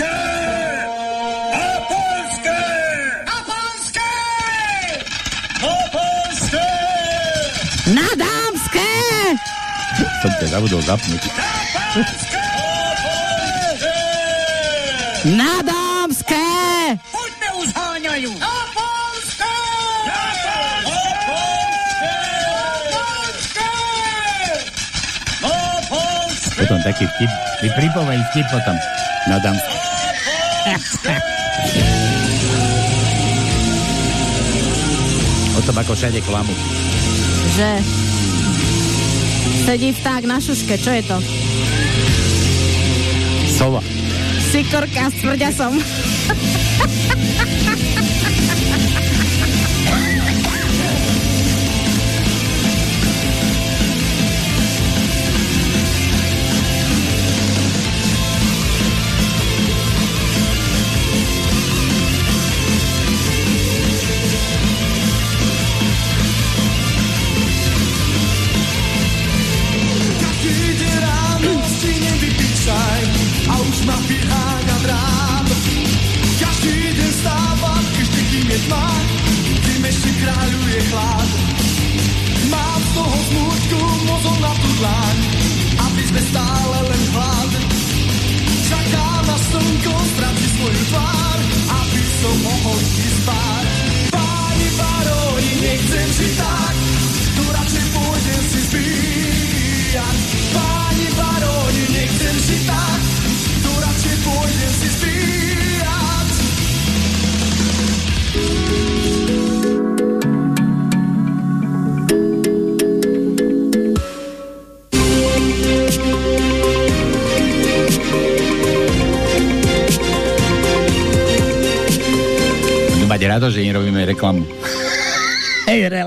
polské! A polské! A polské! A polské! Na dámske! Som ťa zabudol zapnúť. Na dámske! Poďme už háňajú! A polské! Potom taký vtip. o tom, ako všade klamu. Že sedí vták na šuške, čo je to? Sova. Sikorka s tvrďasom.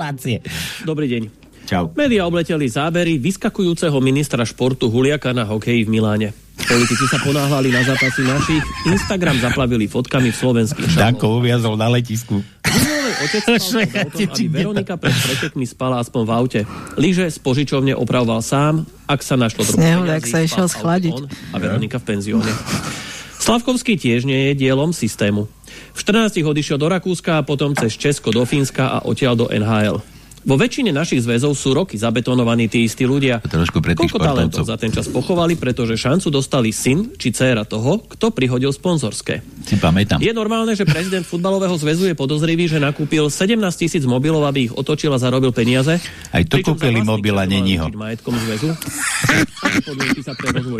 relácie. Dobrý deň. Čau. Média obleteli zábery vyskakujúceho ministra športu Huliaka na hokeji v Miláne. Politici sa ponáhľali na zápasy našich, Instagram zaplavili fotkami v slovenských šatloch. Danko uviazol na letisku. Otec autom, aby? Veronika pred pretekmi spala aspoň v aute. Lyže z požičovne opravoval sám, ak sa našlo peňazí, tak sa išiel schladiť. on A Veronika v penzióne. Slavkovský tiež nie je dielom systému. V 14 odišiel do Rakúska potom cez Česko do Fínska a odtiaľ do NHL. Vo väčšine našich zväzov sú roky zabetonovaní tí istí ľudia. Trošku pre Koľko talentov za ten čas pochovali, pretože šancu dostali syn či dcéra toho, kto prihodil sponzorské. Si pamätám. Je normálne, že prezident futbalového zväzu je podozrivý, že nakúpil 17 tisíc mobilov, aby ich otočil a zarobil peniaze. Aj to Pričom kúpili mobil a není ho. Majetkom zväzu. Sa pre rozvoj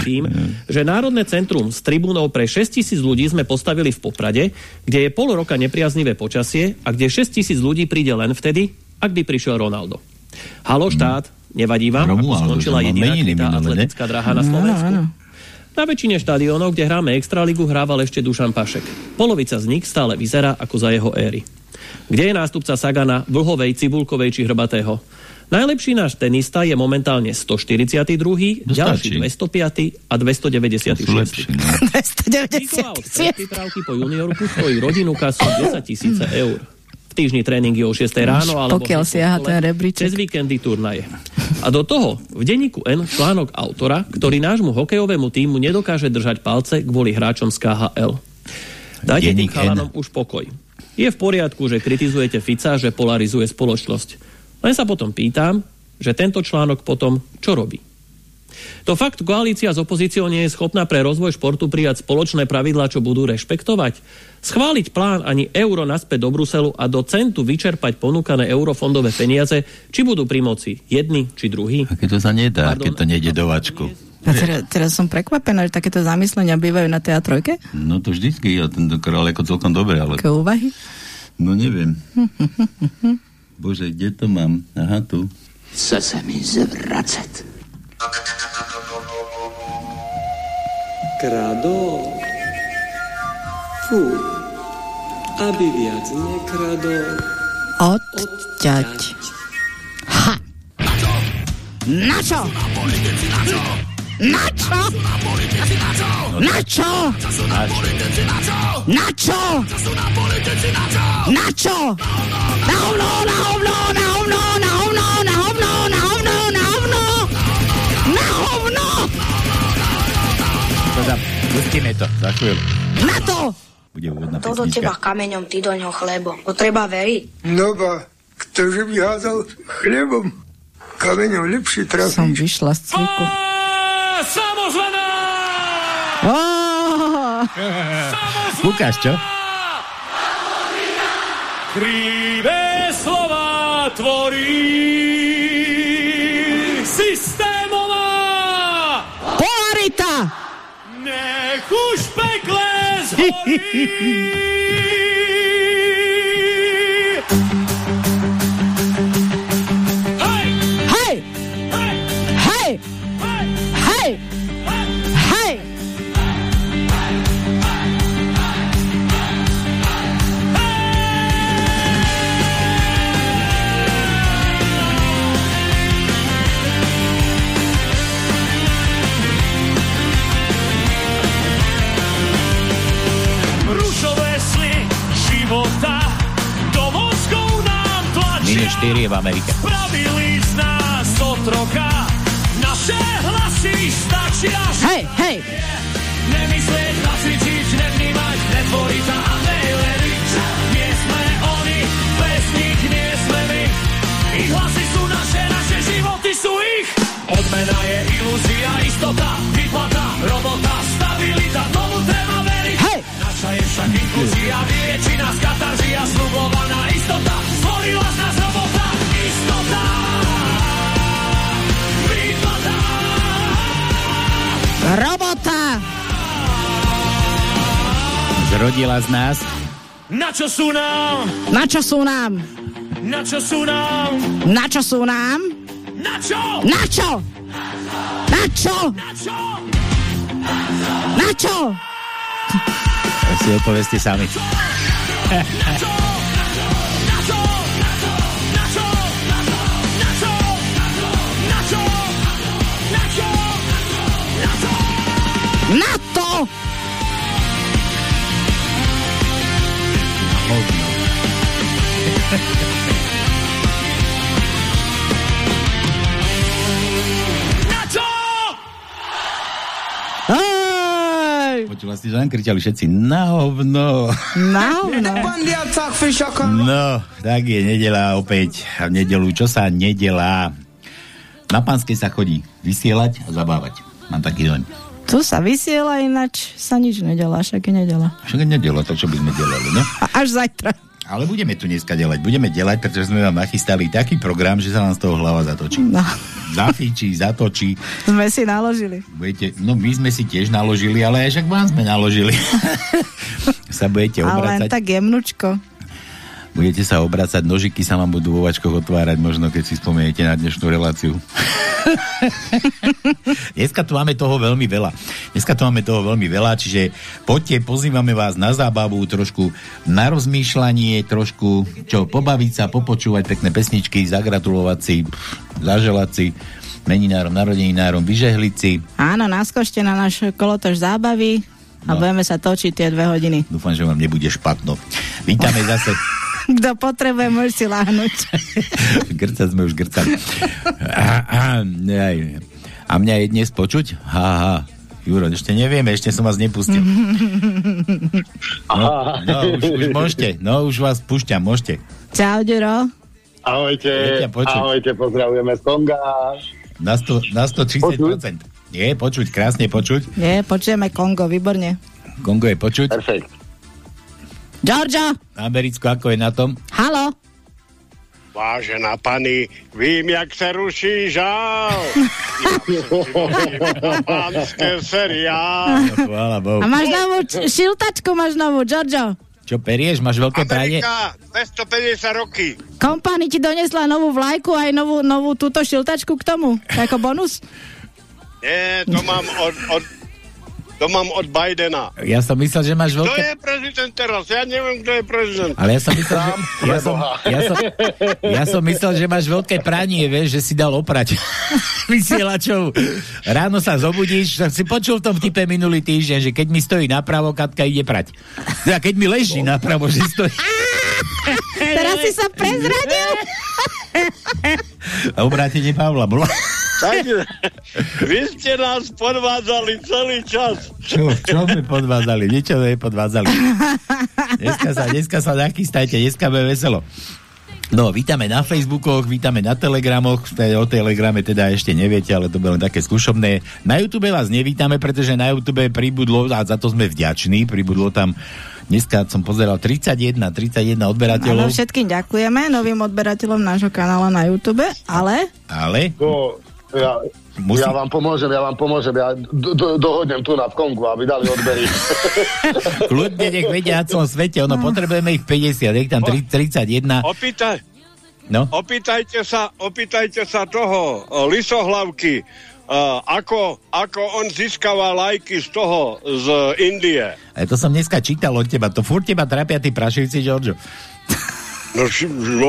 tým, že Národné centrum s tribúnou pre 6 tisíc ľudí sme postavili v Poprade, kde je pol roka nepriaznivé počasie a kde 6 tisíc ľudí príde len vtedy, ak by prišiel Ronaldo. Halo štát, nevadí vám, ako Romualdo, skončila že mal jediná krytá atletická dráha na Slovensku? Na väčšine štadiónov, kde hráme Extraligu, hrával ešte Dušan Pašek. Polovica z nich stále vyzerá ako za jeho éry. Kde je nástupca Sagana, Vlhovej, Cibulkovej či Hrbatého? Najlepší náš tenista je momentálne 142., No ďalší stačí. 205. a 296. Sú lepší, no. Výchova od predprípravky po juniorku stojí rodinu kasu 10 tisíce eur. Týždni tréningy o 6 ráno alebo pokiaľ siaha ten rebríček. cez víkendy turnaje. A do toho v denníku N článok autora, ktorý nášmu hokejovému týmu nedokáže držať palce kvôli hráčom z KHL. Dajte tým N. chalanom už pokoj. Je v poriadku, že kritizujete Fica, že polarizuje spoločnosť. Len sa potom pýtam, že tento článok potom čo robí? To fakt koalícia s opozíciou nie je schopná pre rozvoj športu prijať spoločné pravidlá, čo budú rešpektovať? Schváliť plán ani euro naspäť do Bruselu a do centu vyčerpať ponúkané eurofondové peniaze, či budú pri moci jedni či druhí? A keď to sa nedá, Pardon, keď to nejde do vačku. A teraz, teraz som prekvapená, že takéto zamyslenia bývajú na teatrojke. No to vždycky, ja tento král ako celkom dobre, ale... Také úvahy. No neviem. Bože, kde to mám? Aha, tu. Chce se mi zvracet. Kradol. Fú. Aby viac nekradol. Odťať. Ha! Na čo? Na čo? Na čo? Na čo? Na čo? Na hovno, na hovno, na hovno, na hovno, Pustíme to za chvíľu. Na to! Bude úvodná To do teba kameňom, ty do ňoho chlebom. To treba veriť. No ba, ktože by házal chlebom, kameňom lepšie Som trafí. vyšla z cviku. Samozvaná! Lukáš, čo? Krivé slova tvorí Sí. 4 je v Amerike. Spravili z nás otroka Naše hlasy stačia Hej, hej! Nemyslieť, nacvičiť, nevnímať, netvoriť a neveriť. Nie sme oni, bez nich nie sme my. Ich hlasy sú naše, naše životy sú ich. Odmena je ilúzia, istota, vyplata, robota, stabilita, tomu treba veriť. Hej! Naša je však inklúzia, väčšina z katarzia, slubovaná Robota! Zrodila z nás. Na čo sú nám? Na čo sú nám? Na čo sú nám? Na čo sú nám? Na čo? Na čo? Na čo? Na čo? Na čo? Si odpovedzte sami. Na čo? Na to! Na! Počula si, že nám kričali všetci na hovno. Na hovno. No, tak je nedela opäť. A v nedelu, čo sa nedelá? Na pánskej sa chodí vysielať a zabávať. Mám taký doň. Tu sa vysiela, ináč sa nič nedelá, však je nedela. Však je nedela, tak čo by sme delali? A až zajtra. Ale budeme tu dneska delať. Budeme delať, pretože sme vám nachystali taký program, že sa vám z toho hlava zatočí. No, Zafíči, zatočí. sme si naložili. Budete, no my sme si tiež naložili, ale aj však vám sme naložili. sa budete Ale len obracať. tak jemnučko. Budete sa obracať, nožiky sa vám budú vo vačkoch otvárať, možno keď si spomeniete na dnešnú reláciu. Dneska tu máme toho veľmi veľa. Dneska tu máme toho veľmi veľa, čiže poďte, pozývame vás na zábavu, trošku na rozmýšľanie, trošku čo, pobaviť sa, popočúvať pekné pesničky, zagratulovať si, zaželať si meninárom, narodeninárom, vyžehliť si. Áno, naskočte na náš kolotoč zábavy a No. budeme sa točiť tie dve hodiny. Dúfam, že vám nebude špatno. Vítame zase Kto potrebuje, môže si láhnuť. Grcať sme už grcali. A, a, aj. a mňa je dnes počuť? Ha, ha. Juro, ešte nevieme, ešte som vás nepustil. No, no už, už môžete, no už vás púšťam, môžete. Čau, Ďuro. Je Ahojte, počuť. ahojte, pozdravujeme z Konga. Na, 100, na 130%. Je počuť, krásne počuť. Nie, počujeme Kongo, výborne. Kongo je počuť. Perfekt. Giorgio, Americko, ako je na tom? halo. Vážená pani, vím, jak se ruší žál. Pánské seriál. No. A máš novú šiltačku, máš novú, Giorgio. Čo, perieš? Máš veľké pranie? Amerika, 250 roky. Kompany ti donesla novú vlajku aj novú, novú túto šiltačku k tomu, ako bonus. Nie, to mám od, od, to mám od Bidena. Ja som myslel, že máš Kto veľké... je prezident teraz? Ja neviem, kto je prezident. Ale ja som myslel, že... Ja som, ja, som, ja som myslel, že máš veľké pranie, vieš, že si dal oprať vysielačov. Ráno sa zobudíš, si počul v tom type minulý týždeň, že keď mi stojí napravo, Katka ide prať. A keď mi leží napravo, že stojí... Teraz si sa prezradil. Obrátenie Pavla bolo. Tak, vy ste nás podvádzali celý čas. Čo, čo sme podvádzali? Niečo sme podvádzali. Dneska sa, dneska sa nachystajte, dneska bude veselo. No, vítame na Facebookoch, vítame na Telegramoch, Te- o Telegrame teda ešte neviete, ale to bolo také skúšobné. Na YouTube vás nevítame, pretože na YouTube pribudlo, a za to sme vďační, pribudlo tam Dneska som pozeral 31, 31 Áno, odberateľov, všetkým ďakujeme, novým odberateľom nášho kanála na YouTube, ale ale To, ja, Musí- ja vám pomôžem, ja vám pomôžem, ja do, do, dohodnem tu na v Kongu, aby dali odbery. kľudne nech vedia na celom svete, ono potrebujeme ich 50, nech tam tri- 31, Opýtaj, no. opýtajte, sa, opýtajte sa toho o, lisohlavky, uh, ako, ako on získava lajky z toho, z Indie. A to som dneska čítal od teba, to furt teba trápia tí prašivci, Giorgio. No,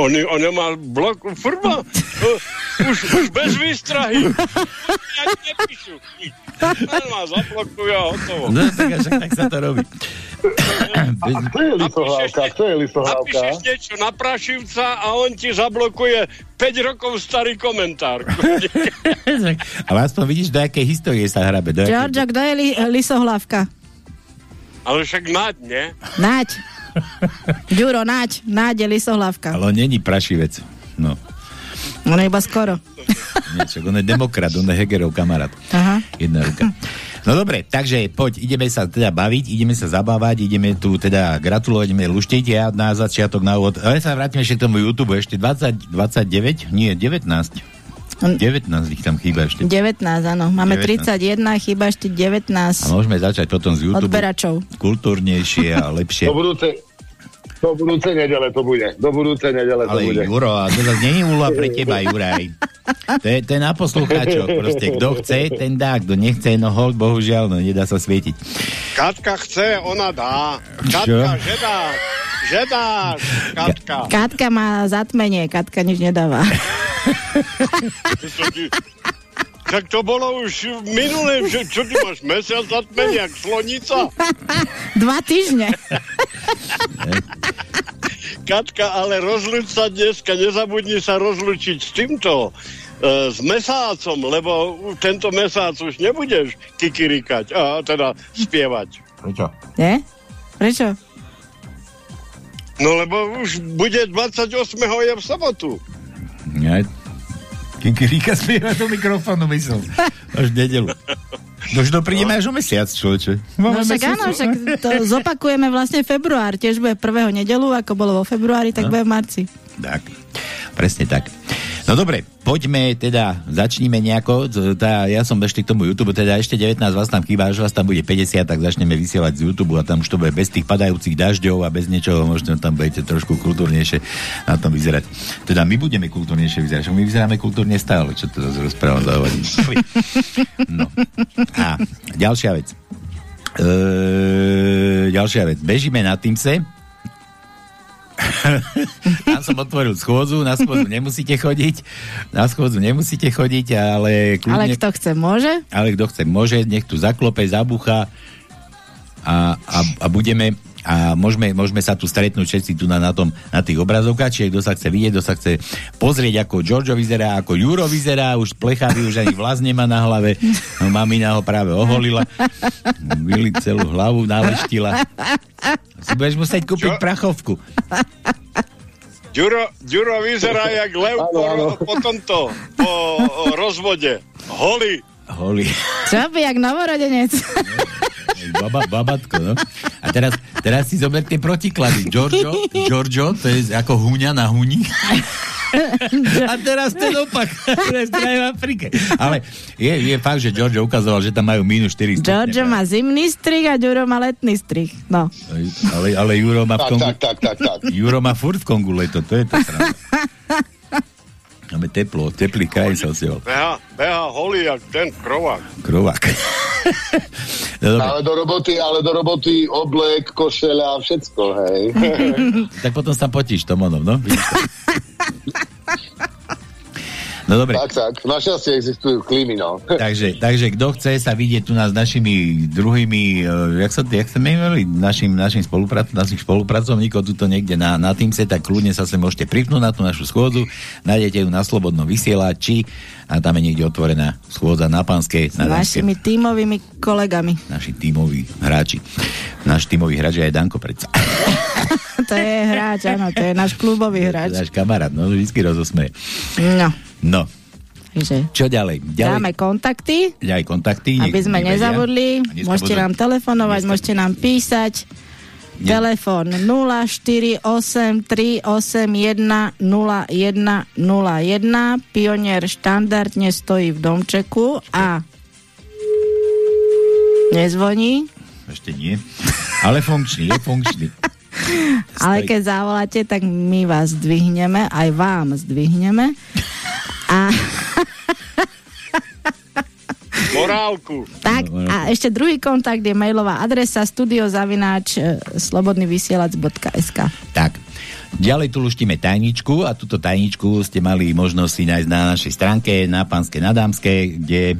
on, on nemá blok, furba, uh, už, už bez výstrahy. Ja nepíšu. On ma zablokuje a hotovo. No, tak, a tak sa to robí. A kto je lisohlávka? Kto je lisohlávka? Napíšeš niečo na prašivca a on ti zablokuje 5 rokov starý komentár. Ale aspoň vidíš, do akej histórie sa hrabe. Georgia, kto je li- lisohlavka? Ale však náď, nie? Naď. Ďuro, naď. Naď je lisohlavka. Ale on není prašivec. No. On je iba skoro. Nie, však on je demokrat, on je Hegerov kamarát. Aha. Jedna ruka. No dobre, takže poď, ideme sa teda baviť, ideme sa zabávať, ideme tu teda gratulovať, ideme luštiť ja na začiatok, na úvod. Ale sa vrátime ešte k tomu YouTube, ešte 20, 29, nie, 19. 19 ich tam chýba ešte. 19, áno. Máme 19. 31, chýba ešte 19 A môžeme začať potom z YouTube. odberačov. Kultúrnejšie a lepšie. Do budúce, do budúce nedele to bude. Do budúce nedele to Ale bude. Juro, a to zase je úloha pre teba, Juraj. To je, to je na poslucháčov. Proste, kto chce, ten dá. Kto nechce, no hold, bohužiaľ, no nedá sa svietiť. Katka chce, ona dá. Katka, Čo? že dá. Že dá, Katka. Katka má zatmenie, Katka nič nedáva. Tak to bolo už minulé, že čo ty máš mesiac zatmenia, jak slonica? Dva týždne. Katka, ale rozluč sa dneska, nezabudni sa rozlučiť s týmto, e, s mesácom, lebo tento mesác už nebudeš kikirikať, a teda spievať. Prečo? Nie? Prečo? No lebo už bude 28. je v sobotu. Ja, Kikirika spieva do mikrofónu, myslel. Až nedelu. No už to prídeme až o mesiac, človeče. No Máme však áno, však to zopakujeme vlastne február. Tiež bude prvého nedelu, ako bolo vo februári, tak No. bude v marci. Tak, presne tak. No dobre, poďme teda, začníme nejako, tá, ja som ešte k tomu YouTube, teda ešte 19 vás tam chýba, až vás tam bude 50, tak začneme vysielať z YouTube a tam už to bude bez tých padajúcich dažďov a bez niečoho, možno tam budete trošku kultúrnejšie na tom vyzerať. Teda my budeme kultúrnejšie vyzerať, my vyzeráme kultúrne stále, čo to zase rozprávam za. No. A ďalšia vec. Eee, ďalšia vec. Bežíme na Teamse, tam som otvoril schôdzu, na schôdzu nemusíte chodiť, na schôdzu nemusíte chodiť, ale Ale kto chce, môže? ale kto chce, môže, nech tu zaklope, zabucha a, a, a budeme a môžeme, môžeme sa tu stretnúť všetci tu na, na, tom, na tých obrazovkách, čiže kto sa chce vidieť, kto sa chce pozrieť, ako Giorgio vyzerá, ako Juro vyzerá, už plechavý, už ani vlas nemá na hlave, no mamina ho práve oholila, vyli celú hlavu, naleštila. Si budeš musieť kúpiť Čo? prachovku. Ďuro, Ďuro vyzerá jak lev po, po tomto, po o, rozvode. Holý. Holý. Čo by, jak novorodenec? Baba, babatko, no. A teraz, teraz si zober tie protiklady. Giorgio, Giorgio, to je ako huňa na huni. A teraz ten opak. V Afrike. Ale je, je fakt, že Giorgio ukazoval, že tam majú minus 4 stupne. George má zimný strih a Ďuro má letný strih. No. Ale, ale Juro má v Tak, Kongu... tak, tak, tak, tak. Juro má furt v Kongu leto, to je to sranda. Máme teplo, teplý kraj sa osiel. Beha, beha holý jak ten krovák. Krovák. no, Ale do roboty, ale do roboty oblek, košeľa a všetko, hej. tak potom sa potíš, Tomonov, no? No dobre. Tak, tak. Našťastie existujú klímy, no. Takže, takže kto chce sa vidieť tu nás s našimi druhými, uh, jak sa, jak sa menili, našim, našim spoluprac, našich spolupracovníkov tuto niekde na, na Teamse, tak kľudne sa sem môžete pripnúť na tú našu schôdzu, nájdete ju na Slobodnom vysielači a tam je niekde otvorená schôdza na Pánskej. S našimi tímovými kolegami. Naši tímoví hráči. Náš tímový hráč je aj Danko predsa. to je hráč, áno, to je náš klubový hráč. Náš kamarát, no vždy rozosmeje. No. No. Takže Čo ďalej? ďalej? dáme kontakty, Ďalej kontakty. aby sme ľudia vedia. nezabudli. A dneska Môžete budú- nám telefonovať, dneska- môžete nám písať. Nie. Telefón 0483810101. Pionier štandardne stojí v domčeku a nezvoní, Ešte nie. Ale funkčný, je funkčný. ale keď zavoláte, tak my vás zdvihneme, aj vám zdvihneme. A Morálku. Tak a ešte druhý kontakt je mailová adresa studiozavináč e, slobodnyvysielac.sk Tak. Ďalej tu luštíme tajničku a túto tajničku ste mali možnosť si nájsť na našej stránke na Pánske na Dámske, kde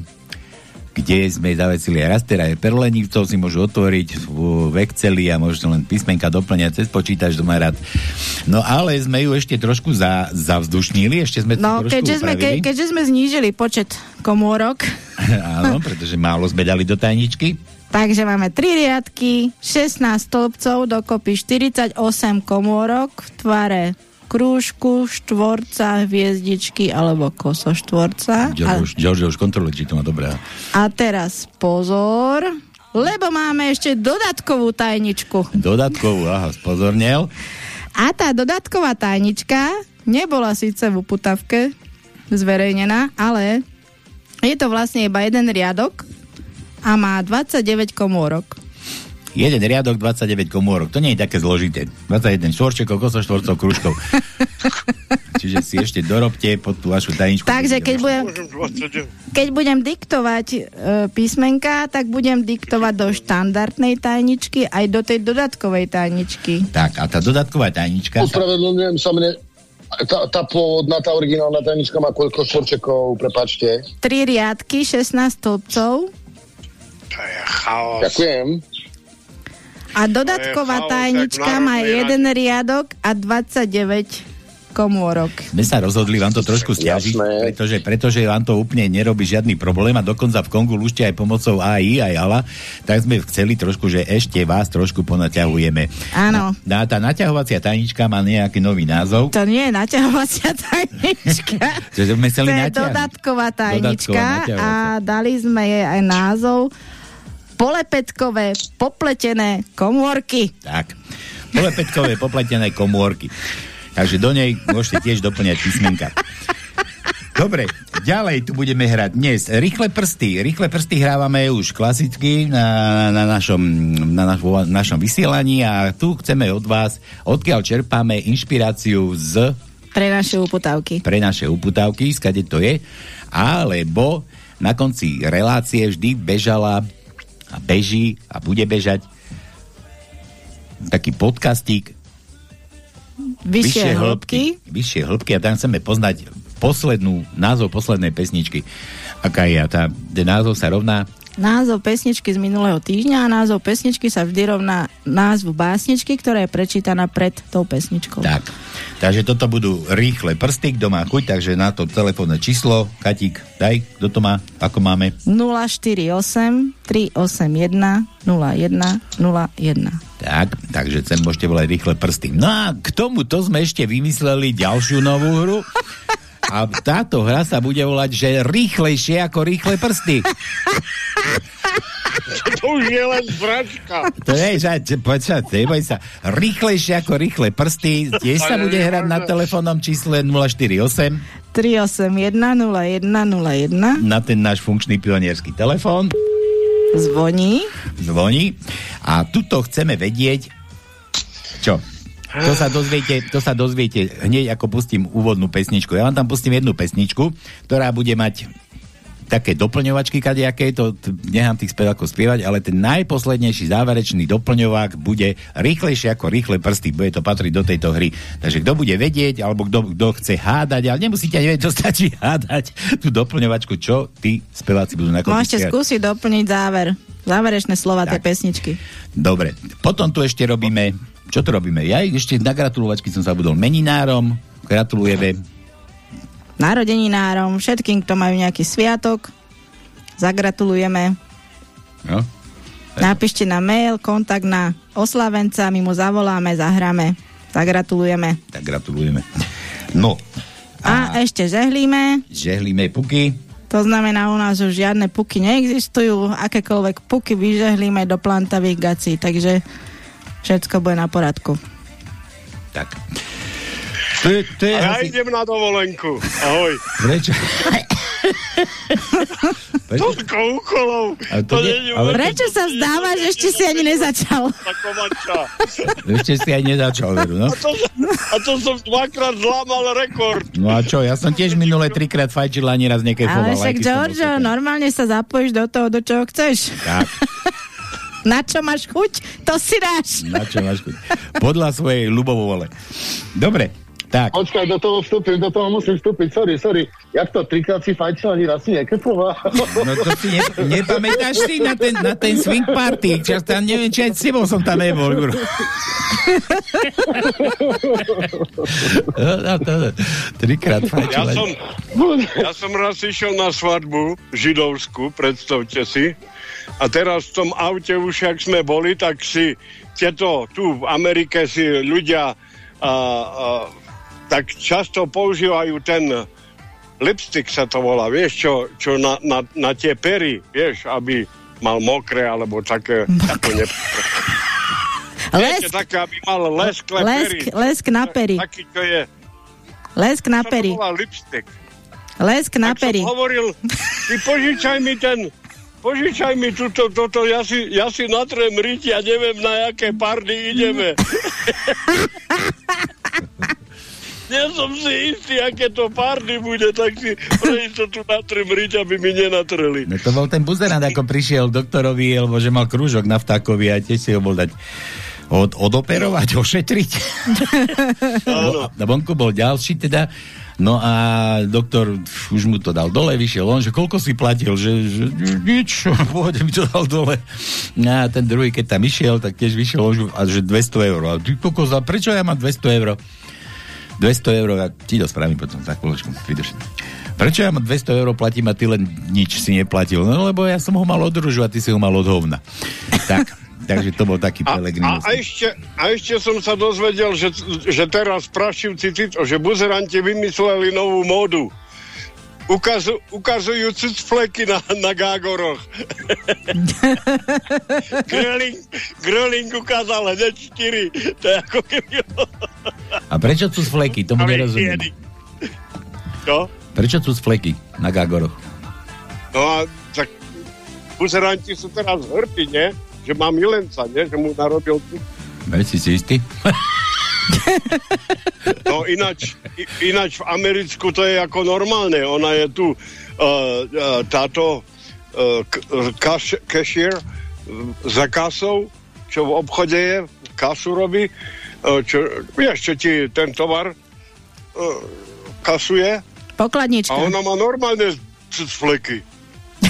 kde sme zavecili aj raster, aj perlenivcov si môžu otvoriť v, Exceli a môžete len písmenka doplňať cez počítač doma rád. No ale sme ju ešte trošku za, zavzdušnili, ešte sme No, trošku keďže sme, ke, keďže sme znížili počet komórok, Áno, pretože málo sme dali do tajničky. takže máme 3 riadky, 16 stĺpcov, dokopy 48 komórok v tvare krúžku, štvorca, hviezdičky alebo kosoštvorca. A, George, už, už kontroluje, či to má dobré. a teraz pozor, lebo máme ešte dodatkovú tajničku. Dodatkovú, aha, spozornel. A tá dodatková tajnička nebola síce v uputavke zverejnená, ale je to vlastne iba jeden riadok a má 29 komórok. Jeden riadok, 29 komórok. To nie je také zložité. 21 štvorčekov, kosoštvorcov, kružkov. Čiže si ešte dorobte pod tú vašu tajničku. Takže keď budem, keď budem diktovať e, písmenka, tak budem diktovať do štandardnej tajničky aj do tej dodatkovej tajničky. Tak, a tá dodatková tajnička... Ospravedlňujem sa mne. Tá, tá pôvodná, tá originálna tajnička má koľko štvorčekov, prepačte. 3 riadky, 16 stĺpcov Chaos. Ďakujem. A dodatková tajnička má jeden riadok a 29 komórok. Sme sa rozhodli vám to trošku stiažiť, pretože, pretože vám to úplne nerobí žiadny problém a dokonca v Kongu lušte aj pomocou AI, aj ALA, tak sme chceli trošku, že ešte vás trošku ponaťahujeme. Áno. No, a tá naťahovacia tajnička má nejaký nový názov. To nie je naťahovacia tajnička. To je dodatková tajnička Dodatková, a dali sme jej aj názov polepetkové popletené komórky. Tak. Polepetkové popletené komórky. Takže do nej môžete tiež doplňať písmenka. Dobre, ďalej tu budeme hrať dnes rýchle prsty. Rýchle prsty hrávame už klasicky na, na, našom, na naš, našom vysielaní a tu chceme od vás, odkiaľ čerpáme inšpiráciu z Pre naše uputavky. pre naše uputávky, skade to je, alebo na konci relácie vždy bežala a beží a bude bežať taký podcastík Vyššie hĺbky. Vyššie hĺbky a tam chceme poznať poslednú, názov poslednej pesničky. Aká je a tá, názov sa rovná Názov pesničky z minulého týždňa a názov pesničky sa vždy rovná názvu básničky, ktorá je prečítaná pred tou pesničkou. Tak. Takže toto budú rýchle prsty, kto má chuť, takže na to telefónne číslo, Katík, daj, kto to má, ako máme? 048 381 0101. Tak, takže sem môžete volať rýchle prsty. No a k tomuto sme ešte vymysleli ďalšiu novú hru. A táto hra sa bude volať, že rýchlejšie ako rýchle prsty. To už je len zračka. To je, že, počkaj, neboj sa. Rýchlejšie ako rýchle prsty. Tiež sa bude hrať na telefónnom čísle 048 381 0101. na ten náš funkčný pionierský telefón. Zvoní. Zvoní. A tuto chceme vedieť, čo? To sa, dozviete, to sa dozviete hneď ako pustím úvodnú pesničku. Ja vám tam pustím jednu pesničku, ktorá bude mať také doplňovačky kadejaké, to nechám tých spevákov spievať, ale ten najposlednejší záverečný doplňovák bude rýchlejšie ako rýchle prsty, bude to patriť do tejto hry. Takže kto bude vedieť, alebo kto, kto chce hádať, ale nemusíte ani vedieť, to stačí hádať tú doplňovačku, čo tí speváci budú na konci Môžete spievať. skúsiť doplniť záver. Záverečné slova tej pesničky. Dobre, potom tu ešte robíme, čo tu robíme? Ja ešte na gratulovačky som zabudol meninárom, gratulujeme. Narodeninárom, všetkým, kto majú nejaký sviatok, zagratulujeme. No. Napíšte na mail, kontakt na oslavenca, my mu zavoláme, zahráme. Zagratulujeme. Tak gratulujeme. No, A, ešte žehlíme. žehlíme puky. To znamená, u nás už žiadne puky neexistujú. Akékoľvek puky vyžehlíme do plantavých gací. Takže všetko bude na poradku. Tak. To je, to je A ja asi... idem na dovolenku. Ahoj. Prečo? Toľko úkolov. Ale to nie- ale- Prečo sa vzdávaš, ešte si ani nezačal? Ešte si aj nezačal, veru, no? A to, a to som dvakrát zlámal rekord. No a čo, ja som tiež minule trikrát fajčil, ani raz nekejfoval. Ale však, super. normálne sa zapojíš do toho, do čoho chceš. Tak, Na čo máš chuť, to si dáš. na čo máš chuť. Podľa svojej ľubovole. Dobre, tak. Počkaj, do toho vstúpim, do toho musím vstúpiť, sorry, sorry. Jak to trikrát si fajčil, ani raz si nekepoval. No to si ne, nepamätáš si na ten, na ten swing party? Čas tam, neviem, či aj s tebou som tam nebol. guru. No, no, to, trikrát Ja fajčil. aj- som, ja som raz išiel na svadbu židovskú, predstavte si. A teraz v tom aute už, jak sme boli, tak si tieto, tu v Amerike si ľudia a, a, tak často používajú ten lipstick sa to volá, vieš, čo, čo na, na, na tie pery, vieš, aby mal mokré, alebo také, ako ne... Viete, Lesk, také, aby mal leskle lesk, pery. lesk na pery. Taký, čo je... Lesk na pery. Lesk na pery. hovoril, ty požičaj mi ten, požičaj mi túto, toto, ja si, ja si natrem ryti a neviem, na jaké party ideme. Nie som si istý, aké to party bude, tak si pre istotu natrem ryti, aby mi nenatreli. No to bol ten buzerant, ako prišiel doktorovi, alebo že mal krúžok na vtákovi a tiež si ho bol dať od, odoperovať, ošetriť. Áno. Na vonku bol ďalší teda, no a doktor už mu to dal dole, vyšiel on, že koľko si platil, že, že nič, pôjde mi to dal dole. No a ten druhý, keď tam išiel, tak tiež vyšiel a že 200 eur. A ty kokos, a prečo ja mám 200 eur? 200 eur, ja ti to spravím potom za chvíľočku, vydrž. Prečo ja mám 200 eur platím a ty len nič si neplatil? No lebo ja som ho mal od ružu a ty si ho mal od tak, takže to bol taký A, a, a, ešte, a ešte som sa dozvedel, že, že teraz prašivci, že buzeranti vymysleli novú módu. Ukazu, ukazujú fleky na, na gágoroch. Grilling, grilling ukázal hneď 4. To je ako keby... A prečo tu z fleky? Tomu nerozumiem. Čo? Prečo tu z fleky na Gágoroch? No a tak buzeranti sú teraz hrdí, nie? Že má milenca, nie? Že mu narobil. Veď si si istý? No ináč, ináč v Americku to je ako normálne. Ona je tu uh, uh, táto uh, cash, cashier za kasou, čo v obchode je, kasu robí, uh, čo, vieš, čo ti ten tovar uh, kasuje Pokladnička. a ona má normálne c- fleky.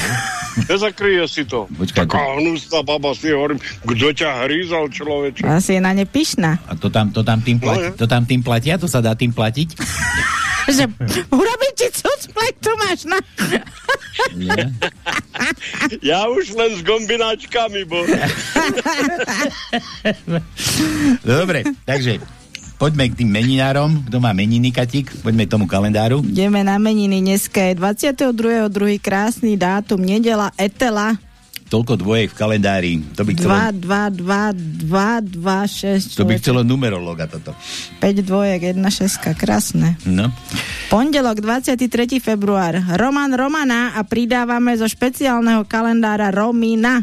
Nezakryje si to. Počkaj, Taká hnusná baba si hovorím, kto ťa hrízal, človeče? Asi je na ne pyšná. A to tam, to tam tým platí, No, je. to tam tým platia? To sa dá tým platiť? že urobím ti cucplek, tu máš na... Ja už len s gombináčkami, bo... Dobre, takže poďme k tým meninárom. Kto má meniny, Katik? Poďme k tomu kalendáru. Ideme na meniny. Dneska je 22. krásny dátum, nedela Etela. Toľko dvojek v kalendári. To by chcelo, 2, 2, 2, 2, 2, 6. to by chcelo numerologa toto. 5 dvojek, 1 šeska, krásne. No. Pondelok, 23. február. Roman Romana a pridávame zo špeciálneho kalendára Romina.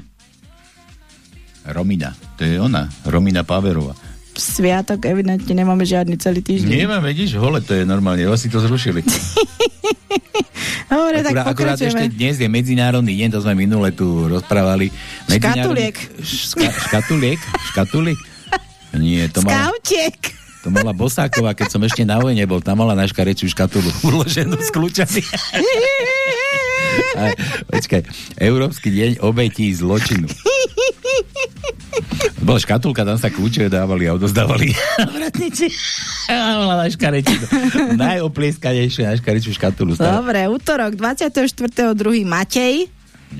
Romina. To je ona. Romina Paverová. Sviatok, evidentne nemáme žiadny celý týždeň. Nemám, vidíš, hole to je normálne. Vás si to zrušili. Dobre, tak akurát, akurát ešte dnes je medzinárodný deň, to sme minule tu rozprávali. Škatuliek. Ška, škatuliek? Škatuliek? Nie, to mala, Skautiek. to mala Bosáková, keď som ešte na vojne bol, tam mala na škarečiu škatulu uloženú s kľúčami. Počkaj, Európsky deň obetí zločinu. Bola škatulka, tam sa kľúče dávali a odozdávali. Vratnici. A mala na škarečinu. Najoplieskanejšie na škarečú škatulu. Stále. Dobre, útorok 24.2. Matej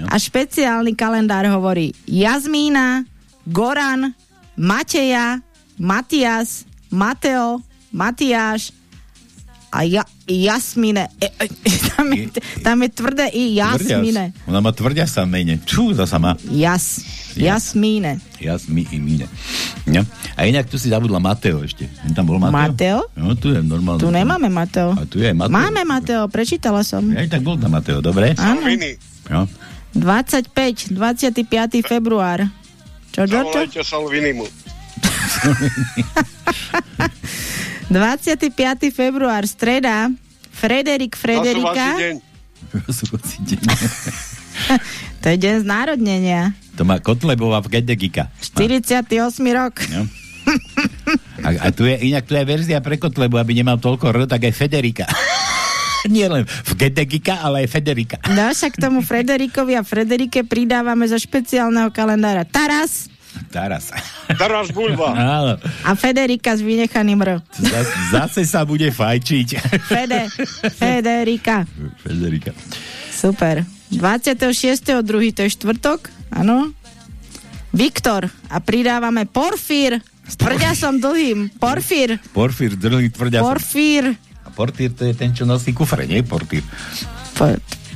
a špeciálny kalendár hovorí Jazmína, Goran, Mateja, Matias, Mateo, Matiáš a ja, Jasmine. E, e, tam, je, tam je tvrdé i Jasmine. Tvrďas. Ona má tvrdia sa mene. Čú, zasa má. Jas. Jasmíne. Jasmi i mine. No. A inak tu si zabudla Mateo ešte. Tam bol Mateo? Mateo? No, tu je normálne. Tu nemáme Mateo. A tu je Mateo. Máme Mateo, prečítala som. Aj tak bol tam Mateo, dobre? Áno. No. 25, 25. február. Čo, čo, čo? Zavolajte Salvinimu. 25. február, streda. Frederik Frederika. To je deň znárodnenia. to má Kotlebová v Gedegika. 48. rok. No. A, a tu je, inak tu je verzia pre Kotlebu, aby nemal toľko R, tak aj Federika. Nie len v Gedegika, ale aj Federika. No však k tomu Frederikovi a Frederike pridávame zo špeciálneho kalendára Taras Taras. Taras Bulba. Áno. a Federika s vynechaným R. Zas, zase sa bude fajčiť. Fede, Federika. Federika. Super. 26.2. to je štvrtok, áno. Viktor a pridávame Porfír. Tvrdia som dlhým. Porfír. Porfír, drlý tvrdia. som. Porfír. A portír to je ten, čo nosí kufre, nie portír. Po,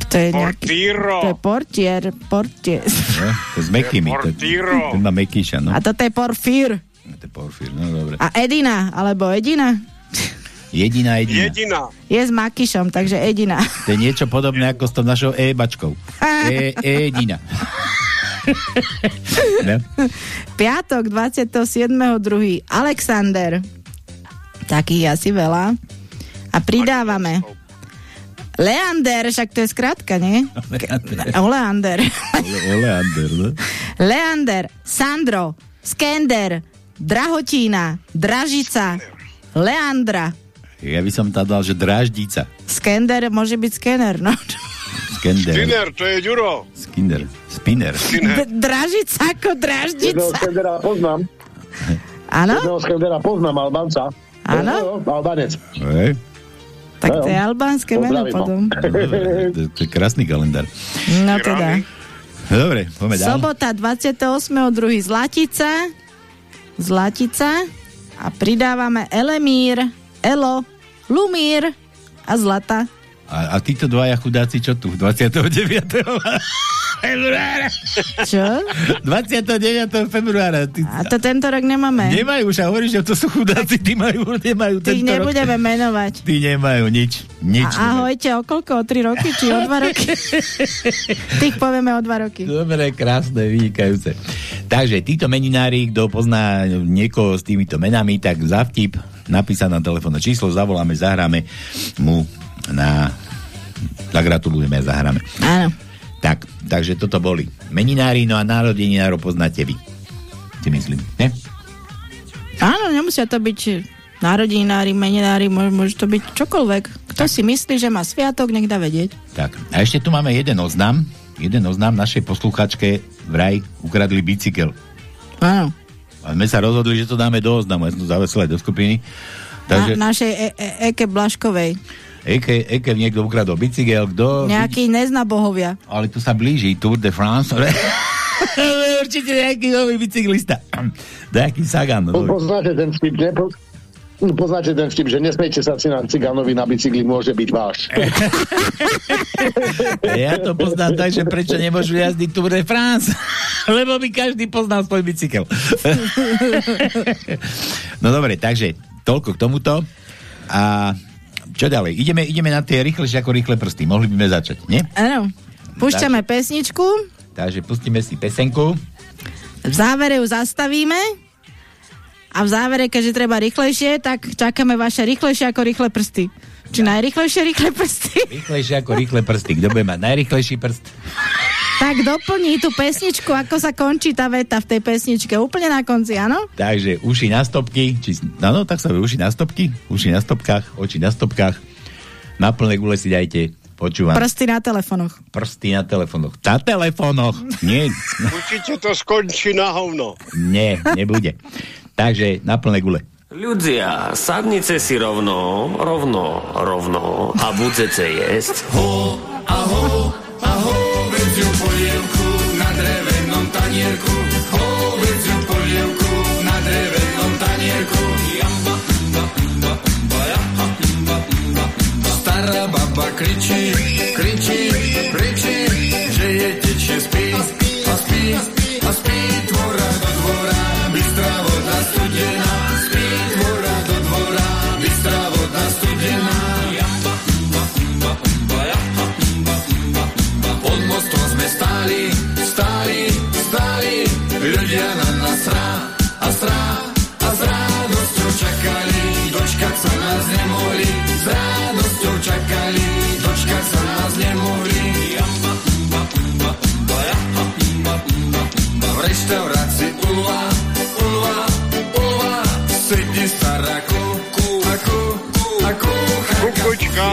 to je nejaký... To je portier. Portier. No, to s mekými. Portíro. ten má mekýša, no. A toto je Porfír. To je porfír, no dobre. A Edina, alebo Edina, Jediná, jediná. Jediná. je s Makišom, takže Edina. To je niečo podobné ako s tou našou e-bačkou. E, e-jedina. no? Piatok 27.2. Alexander. Takých asi veľa. A pridávame. Leander, však to je skrátka, nie? Oleander. Ole, Oleander, no? Leander, Sandro, Skender, Drahotína, Dražica, Leandra. Ja by som tam dal, že dráždica. Skender môže byť skener, no. Skender. Spinner, to je Ďuro. Skinner. Spinner. D- Dražica ako Jedného draždica. skendera poznám. Áno? Jedného skendera poznám, Albanca. Áno? Albanec. Hej. Tak to je albánske meno potom. To, je krásny kalendár. No teda. No Dobre, poďme ďalej. Sobota 28.2. Zlatica. Zlatica. A pridávame Elemír, Elo, Lumír a Zlata. A, a títo dvaja chudáci, čo tu? 29. februára. Čo? 29. februára. Ty, A to tento rok nemáme. nemajú už, a hovoríš, že to sú chudáci, tí majú, nemajú Tých tento nebudeme rok. menovať. Tí nemajú nič. Nič. A ahojte, o koľko? O 3 roky? Či o 2 roky? Tých povieme o 2 roky. Dobre, krásne, vynikajúce. Takže títo meninári, kto pozná niekoho s týmito menami, tak za vtip napísať na telefónne číslo, zavoláme, zahráme mu na... Zagratulujeme zahráme. Áno. Tak, takže toto boli meninári, no a národeninárov poznáte vy. Si myslím, ne? Áno, nemusia to byť narodeninári, meninári, môže, to byť čokoľvek. Kto si myslí, že má sviatok, nech dá vedieť. Tak, a ešte tu máme jeden oznam. Jeden oznam našej posluchačke vraj ukradli bicykel. Áno. A sme sa rozhodli, že to dáme do oznamu. Ja som to zavesil aj do skupiny. Takže... Na, našej e- e- Eke Blaškovej. Eke, Eke niekto ukradol bicykel, kto... Nejaký nezna bohovia. Ale tu sa blíži Tour de France. Určite nejaký nový bicyklista. Nejaký Sagan. Nový. Poznáte ten vtip, ne? Po- Poznáte ten vtip, že nesmejte sa si na cigánovi na bicykli, môže byť váš. Ja to poznám tak, že prečo nemôžu jazdiť Tour de France? Lebo by každý poznal svoj bicykel. no dobre, takže toľko k tomuto. A čo ďalej? Ideme, ideme na tie rýchlejšie ako rýchle prsty. Mohli by sme začať, nie? Áno. Púšťame pesničku, Takže pustíme si pesenku. v závere ju zastavíme a v závere, keďže treba rýchlejšie, tak čakáme vaše rýchlejšie ako rýchle prsty. Či najrychlejšie rýchle prsty? Rýchlejšie ako rýchle prsty. Kto bude mať najrychlejší prst? Tak doplní tú pesničku, ako sa končí tá veta v tej pesničke. Úplne na konci, áno? Takže uši na stopky, či, no, no tak sa uši na stopky, uši na stopkách, oči na stopkách. Na plné gule si dajte, počúvam. Prsty na telefónoch. Prsty na telefónoch. Na telefónoch, nie. Určite to skončí na hovno. Nie, nebude. Takže na plné gule. Ľudia, sadnite si rovno, rovno, rovno a budete jesť. Ho, aho, aho, vedziu polievku na drevenom tanierku. Ho, vedziu polievku na drevenom tanierku. Jamba, mba, mba, mba, jaha, mba, mba, mba. Stará baba kričí, stáli, stáli, stáli, ľudia na nás rá, a srá, a s radosťou čakali, dočkať sa nás nemohli, s radosťou čakali, dočkať sa nás nemohli. Jamba, mba, mba, mba, jaha, mba, mba, mba. V reštaurácii Ulva, Ulva, Ulva, sedí stará ako, Kukučka.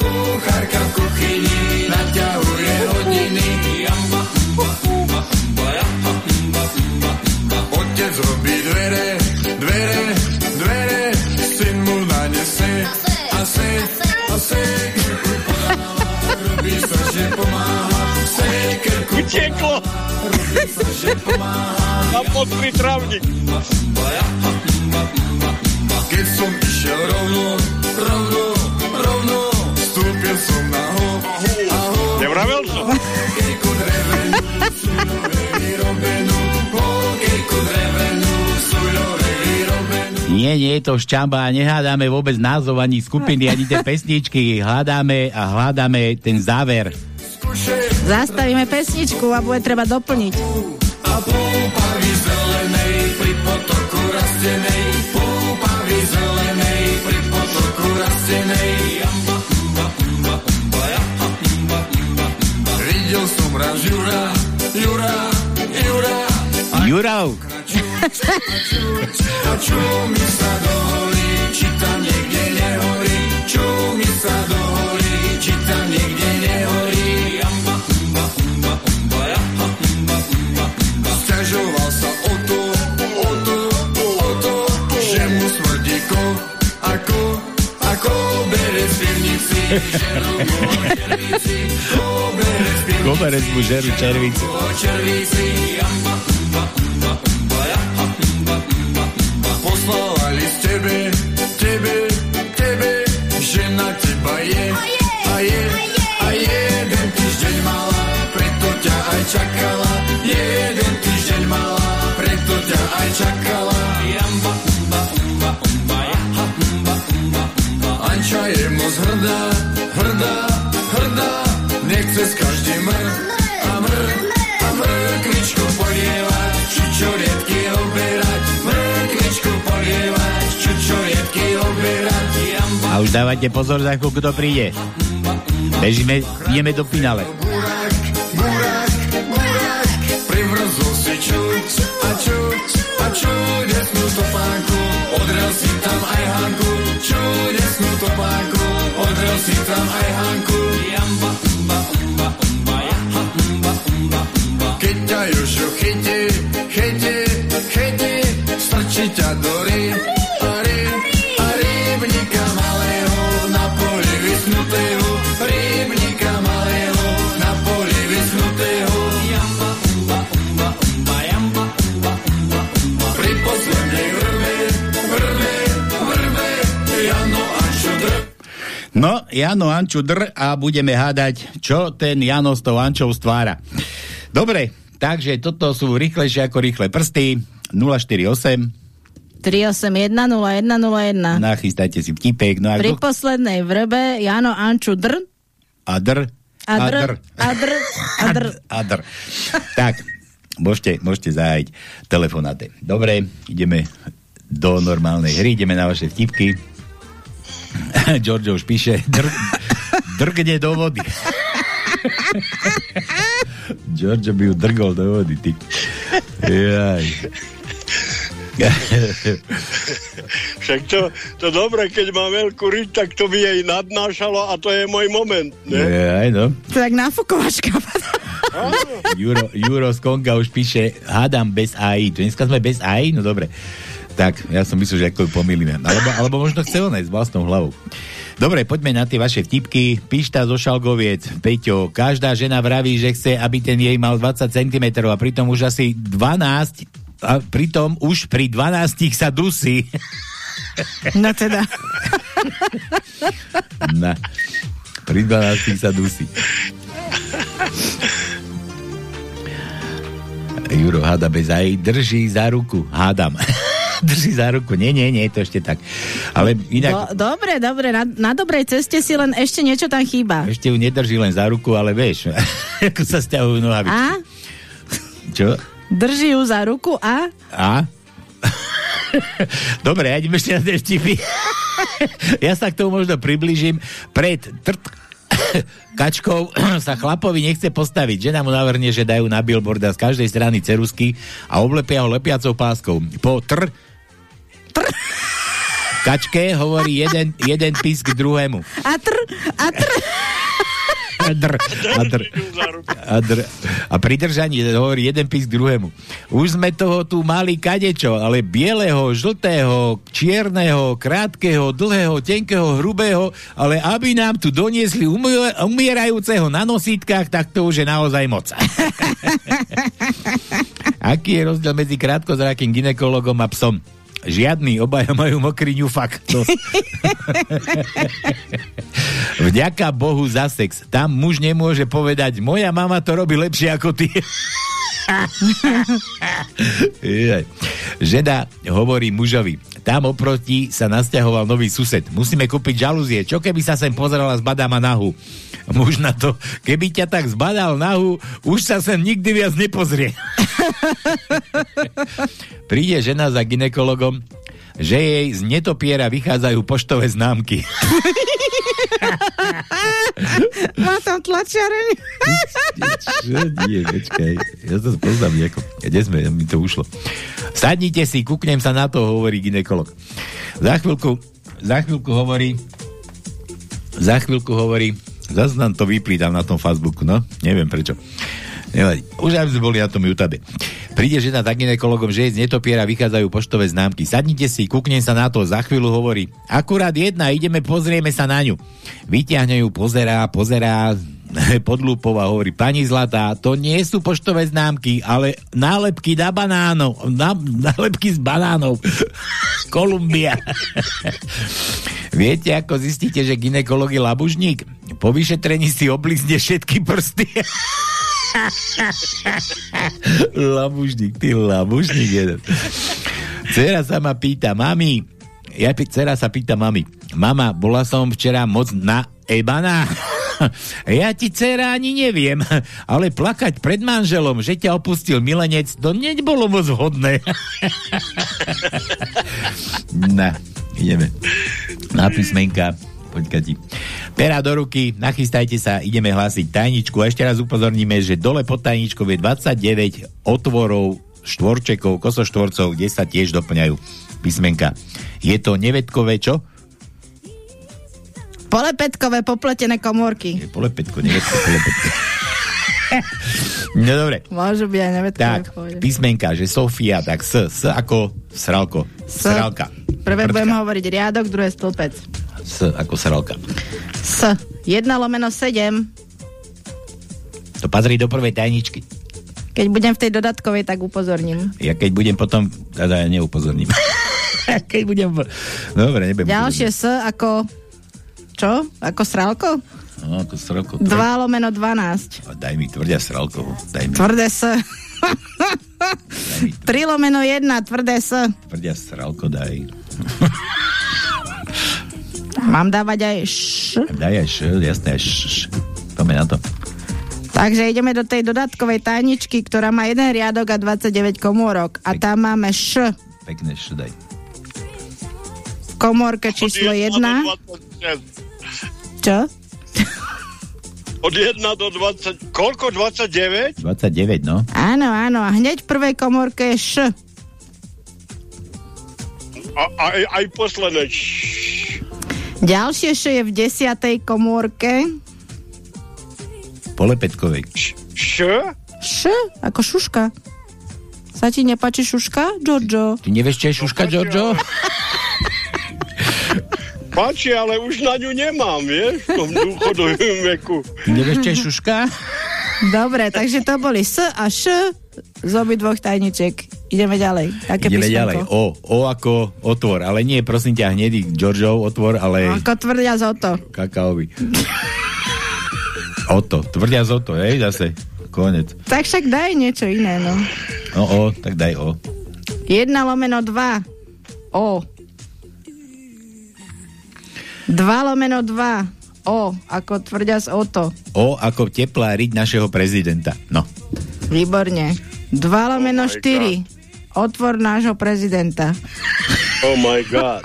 Kuchárka v kuchyni naťahuje hodiny. Jamba, mba, mba, mba, jaha, mba, mba, mba. Otec robí dvere, dvere, dvere, syn mu nanese a se, a se, robí sa, že pomáha, sekerku Uteklo. robí sa, že pomáha. Na podpri travník. Keď som išiel rovno, rovno, rovno, vstúpil som na ho, a ho, Nevravel som. drevenú, vyrobenú, drevenú, vyrobenú. Nie, nie je to šťamba, nehádame vôbec názov ani skupiny, ani tie pesničky. Hľadáme a hľadáme ten záver. Zastavíme pesničku a bude treba doplniť. A púpavy zelenej pri potoku rastenej, púpavy zelenej pri potoku rastenej. Jamba, mba, mba, mba, jaha, mba, mba, mba. Videl som raz Jura, Jura, Jura, Jurov, a čo mi sa doholí, či tam niekde nehorí, čo mi sa doholí, či tam niekde koberec mu žeru červicu. Dávajte pozor, za chvíľku to príde. Bežíme, ideme do finále. Jano Anču dr a budeme hádať, čo ten Jano s tou Ančou stvára. Dobre, takže toto sú rýchlejšie ako rýchle prsty. 048, 3810101. nachystajte si vtipek. No a, Pri kto- poslednej vrbe Jano Anču dr a dr. a dr a dr a dr. A dr. tak, môžete, môžete zájsť telefonáte. Dobre, ideme do normálnej hry, ideme na vaše vtipky. George už píše, dr, drgne do vody. George by ju drgol do vody, ty. Jaj. Však to, to dobre, keď má veľkú riť, tak to by jej nadnášalo a to je môj moment, ne? Jaj, no. To tak nafukovačka. Juro, Juro z Konga už píše, hádam bez AI. To dneska sme bez AI? No dobre. Tak, ja som myslel, že ako ju pomýlime. Alebo, alebo možno chce ona s vlastnou hlavou. Dobre, poďme na tie vaše vtipky. Píšta zo Šalgoviec, Peťo, každá žena vraví, že chce, aby ten jej mal 20 cm a pritom už asi 12 a pritom už pri 12 sa dusí. No teda. Na, pri 12 sa dusí. Juro háda bez aj drží za ruku. Hádam. drží za ruku. Nie, nie, nie, to ešte tak. Ale inak... Do, dobre, dobre, na, na dobrej ceste si len ešte niečo tam chýba. Ešte ju nedrží len za ruku, ale vieš, ako sa stiahujú nohavičky. A? Čo? Drží ju za ruku a? A? Dobre, ja idem ešte na tie vtipy. ja sa k tomu možno približím. Pred trt kačkou sa chlapovi nechce postaviť. Žena mu navrhne, že dajú na billboard z každej strany cerusky a oblepia ho lepiacou páskou. Po tr... tr kačke hovorí jeden, jeden písk druhému. A tr... A tr... A, dr, a, dr, a, dr, a pri držaní hovorí jeden písk druhému. Už sme toho tu mali kadečo, ale bieleho, žltého, čierneho, krátkeho, dlhého, tenkého, hrubého, ale aby nám tu doniesli umierajúceho na nosítkach, tak to už je naozaj moc. Aký je rozdiel medzi krátkozrakým ginekologom a psom? Žiadny, obaja majú mokrý ňufak. To... Vďaka Bohu za sex. Tam muž nemôže povedať, moja mama to robí lepšie ako ty. Žena hovorí mužovi, tam oproti sa nasťahoval nový sused. Musíme kúpiť žalúzie. Čo keby sa sem pozerala s badama nahu? Muž na to, keby ťa tak zbadal nahu, už sa sem nikdy viac nepozrie. Príde žena za ginekologom, že jej z netopiera vychádzajú poštové známky. Má tam tlačiareň. Nie, počkaj. Ja to poznám nejako. Kde sme, mi to ušlo. Sadnite si, kúknem sa na to, hovorí ginekolog. Za chvíľku, za chvíľku hovorí za chvíľku hovorí zase nám to vyplí tam na tom Facebooku, no, neviem prečo. Nevadí. Už aj sme boli na tom YouTube. Príde žena za ginekologom, že z netopiera vychádzajú poštové známky. Sadnite si, kúknem sa na to, za chvíľu hovorí. Akurát jedna, ideme, pozrieme sa na ňu. Vyťahne ju, pozerá, pozerá, pod hovorí, pani Zlatá, to nie sú poštové známky, ale nálepky na banánov, na, nálepky z banánov. Kolumbia. Viete, ako zistíte, že ginekolog je labužník? Po vyšetrení si oblizne všetky prsty. Labužník, ty labužník jeden. Cera sa ma pýta, mami, ja dcera sa pýta mami, mama, bola som včera moc na ebana? ja ti, dcera, ani neviem, ale plakať pred manželom, že ťa opustil milenec, to nebolo moc hodné. Na, ideme. Na písmenka poďka Pera do ruky, nachystajte sa, ideme hlásiť tajničku. A ešte raz upozorníme, že dole pod tajničkou je 29 otvorov, štvorčekov, kosoštvorcov, kde sa tiež doplňajú písmenka. Je to nevedkové čo? Polepetkové popletené komórky. Je polepetko, nevedko, polepetko. no dobre. Môžu byť aj nevedkové. Tak, písmenka, že Sofia, tak S, S ako sralko. S. Sralka. Prvé budeme hovoriť riadok, druhé stĺpec. S ako sralka. S. 1 lomeno 7. To patrí do prvej tajničky. Keď budem v tej dodatkovej, tak upozorním. Ja keď budem potom, teda ja neupozorním. keď budem... Dobre, nebudem Ďalšie S ako... Čo? Ako sralko? No, ako sralko. 2 lomeno 12. A daj mi tvrdia sralko. Daj mi. Tvrdé S. 3 lomeno 1, tvrdé S. Tvrdia sralko, daj. Mám dávať aj š? Daj aj š, jasné, š, š. Poďme na to. Takže ideme do tej dodatkovej tajničky, ktorá má jeden riadok a 29 komórok. A tam máme š. Pekné š, daj. komórke číslo 1. Čo? Od 1 do 20. Koľko? 29? 29, no. Áno, áno. A hneď v prvej komórke je Š. A, aj, aj posledné. Ďalšie Š je v desiatej komórke. Polepetkovej. Š? Š, ako šuška. Sa ti nepáči šuška, Giorgio? Ty nevieš, čo je šuška, Giorgio? Páči, ale už na ňu nemám, vieš, v tom dôchodovým veku. Nevieš, čo je šuška? Dobre, takže to boli S a Š z obi dvoch tajničiek. Ideme ďalej. Také Ideme písmenko. ďalej. O, O ako otvor, ale nie, prosím ťa, hnedý Georgeov otvor, ale Ako tvrdia z Oto. kakaový. Oto, tvrdia z Oto, hej, zase. Konec. Tak však daj niečo iné, no. No O, tak daj O. 1 lomeno 2. O. 2 lomeno 2. O, ako tvrdia z Oto. O ako teplá riť našeho prezidenta. No. Výborne. 2 lomeno 4. Otvor nášho prezidenta. Oh my god.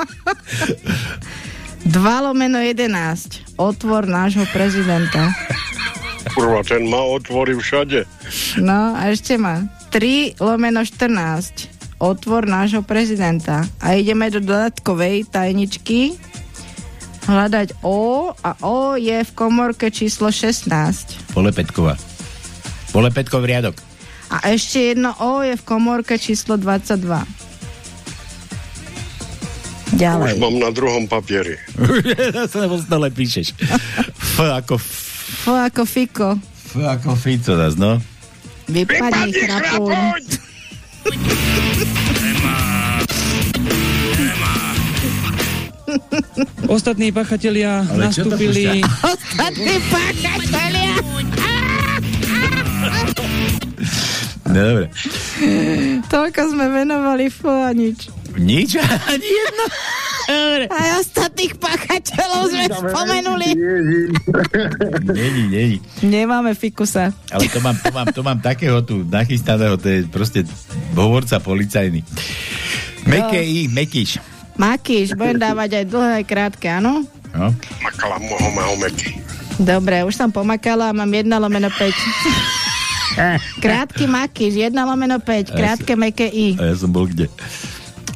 2 lomeno 11. Otvor nášho prezidenta. Kurva, ten ma otvorí všade. No a ešte má 3 lomeno 14. Otvor nášho prezidenta. A ideme do dodatkovej tajničky hľadať O a O je v komorke číslo 16. Polepetková. Polepetkov riadok. A ešte jedno O je v komórke číslo 22. Už Ďalej. mám na druhom papieri. Zase lebo stále píšeš. F ako f, F ako Fiko. f ako Fico zas, no. Vypadni chrapuň. Ostatní pachatelia Ale nastúpili... Ostatní páchatelia. dobre. Toľko sme venovali F a nič. Nič? Ani jedno? Dobre. Aj ostatných páchateľov sme spomenuli. Není, není. Nemáme fikusa. Ale to mám, to mám, to mám takého tu nachystaného, to je proste hovorca policajný. Meké I, Mekyš. Makíš, budem dávať aj dlhé, aj krátke, áno? No. Makala moho mahomeky. Dobre, už som pomakala a mám 1 lomeno 5. Krátky makíš, 1 lomeno 5, krátke meké I. A ja som bol kde?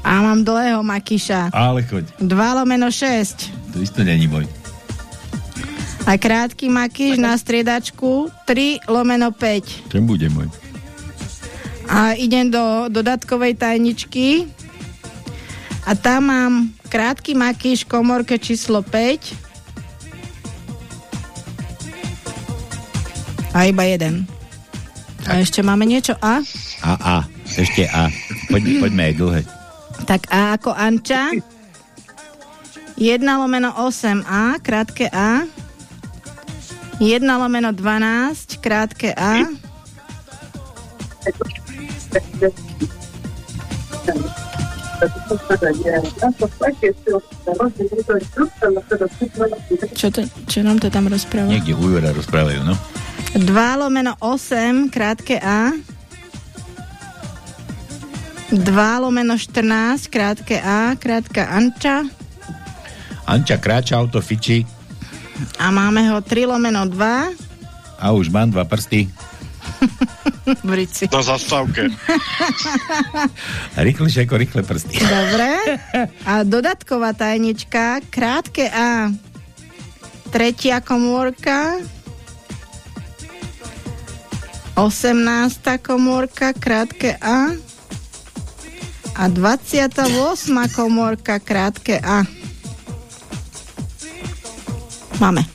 A mám dlhého makíša. Ale choď. 2 lomeno 6. To isto není môj. A krátky makíš na striedačku 3 lomeno 5. Čem bude môj? A idem do dodatkovej tajničky. A tam mám krátky makíš v komorke číslo 5. A iba jeden. A ešte máme niečo A? A, A. Ešte A. Poď, poďme aj dlhé. Tak A ako Anča. 1 lomeno 8A, krátke A. 1 lomeno 12, krátke A. Čo, to, čo nám to tam rozpráva? Niekde u Jura rozprávajú, no. 2 lomeno 8, krátke A. 2 lomeno 14, krátke A, krátka Anča. Anča kráča, auto fiči A máme ho 3 lomeno 2 a už mám dva prsty. v rici. Na zastávke. Rýchlejšie ako rýchle prsty. Dobre. A dodatková tajnička, krátke A. Tretia komórka. 18. komórka, krátke A. A 28. komórka, krátke A. Máme.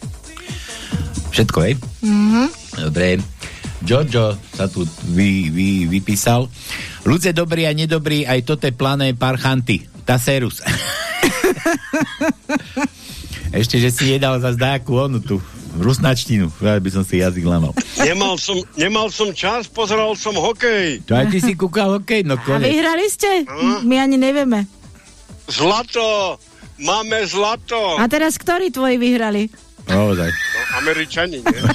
Všetko, hej? Mhm. Dobre. Giorgio sa tu vy, vy, vypísal. Ľudia dobrí a nedobrí, aj toto je plané parchanty. Taserus. Ešte, že si jedal za zdáku onu tu, rusnačtinu. By som si jazyk lamal. Nemal som, nemal som čas, pozeral som hokej. To aj ty si kúkal hokej, no A konec. vyhrali ste? My ani nevieme. Zlato! Máme zlato! A teraz ktorí tvoji vyhrali? Naozaj. No, Američani, nie?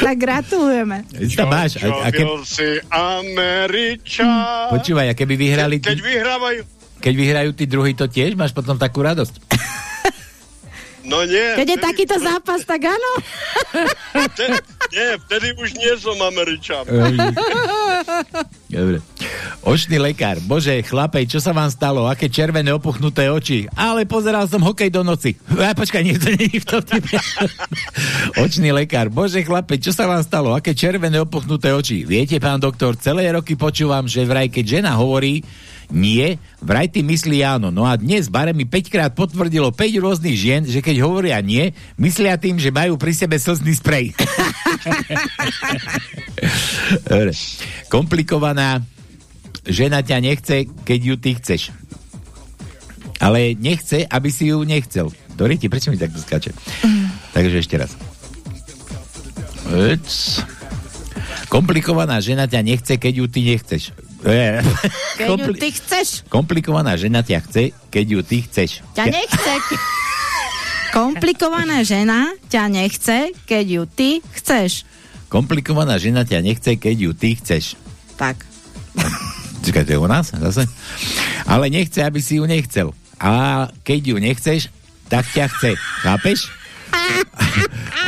Tak gratulujeme. Čo máš? A, a ke, Čo si Američan? počúvaj, a keby vyhrali... Keď vyhrávajú, keď vyhrajú tí druhí, to tiež máš potom takú radosť. No nie. Keď je takýto zápas, tak áno. Te, nie, vtedy už nie som Američan. Dobre. Očný lekár. Bože, chlapej, čo sa vám stalo? Aké červené opuchnuté oči. Ale pozeral som hokej do noci. A, počkaj, nie, to nie je v tom. Očný lekár. Bože, chlapej, čo sa vám stalo? Aké červené opuchnuté oči. Viete, pán doktor, celé roky počúvam, že vraj, keď žena hovorí nie, vraj ty myslí áno. No a dnes bare mi 5 krát potvrdilo 5 rôznych žien, že keď hovoria nie, myslia tým, že majú pri sebe slzný sprej. Dobre. Komplikovaná žena ťa nechce, keď ju ty chceš. Ale nechce, aby si ju nechcel. Doriti, prečo mi takto skáče? Takže ešte raz. Ec. Komplikovaná žena ťa nechce, keď ju ty nechceš. E, Keď ju ty chceš, Komplikovaná žena ťa chce, keď ju ty chceš. ťa nechce. Komplikovaná žena ťa nechce, keď ju ty chceš. Komplikovaná žena ťa nechce, keď ju ty chceš. Tak. Čakaj, to je u nás zase? Ale nechce, aby si ju nechcel. A keď ju nechceš, tak ťa chce. Chápeš?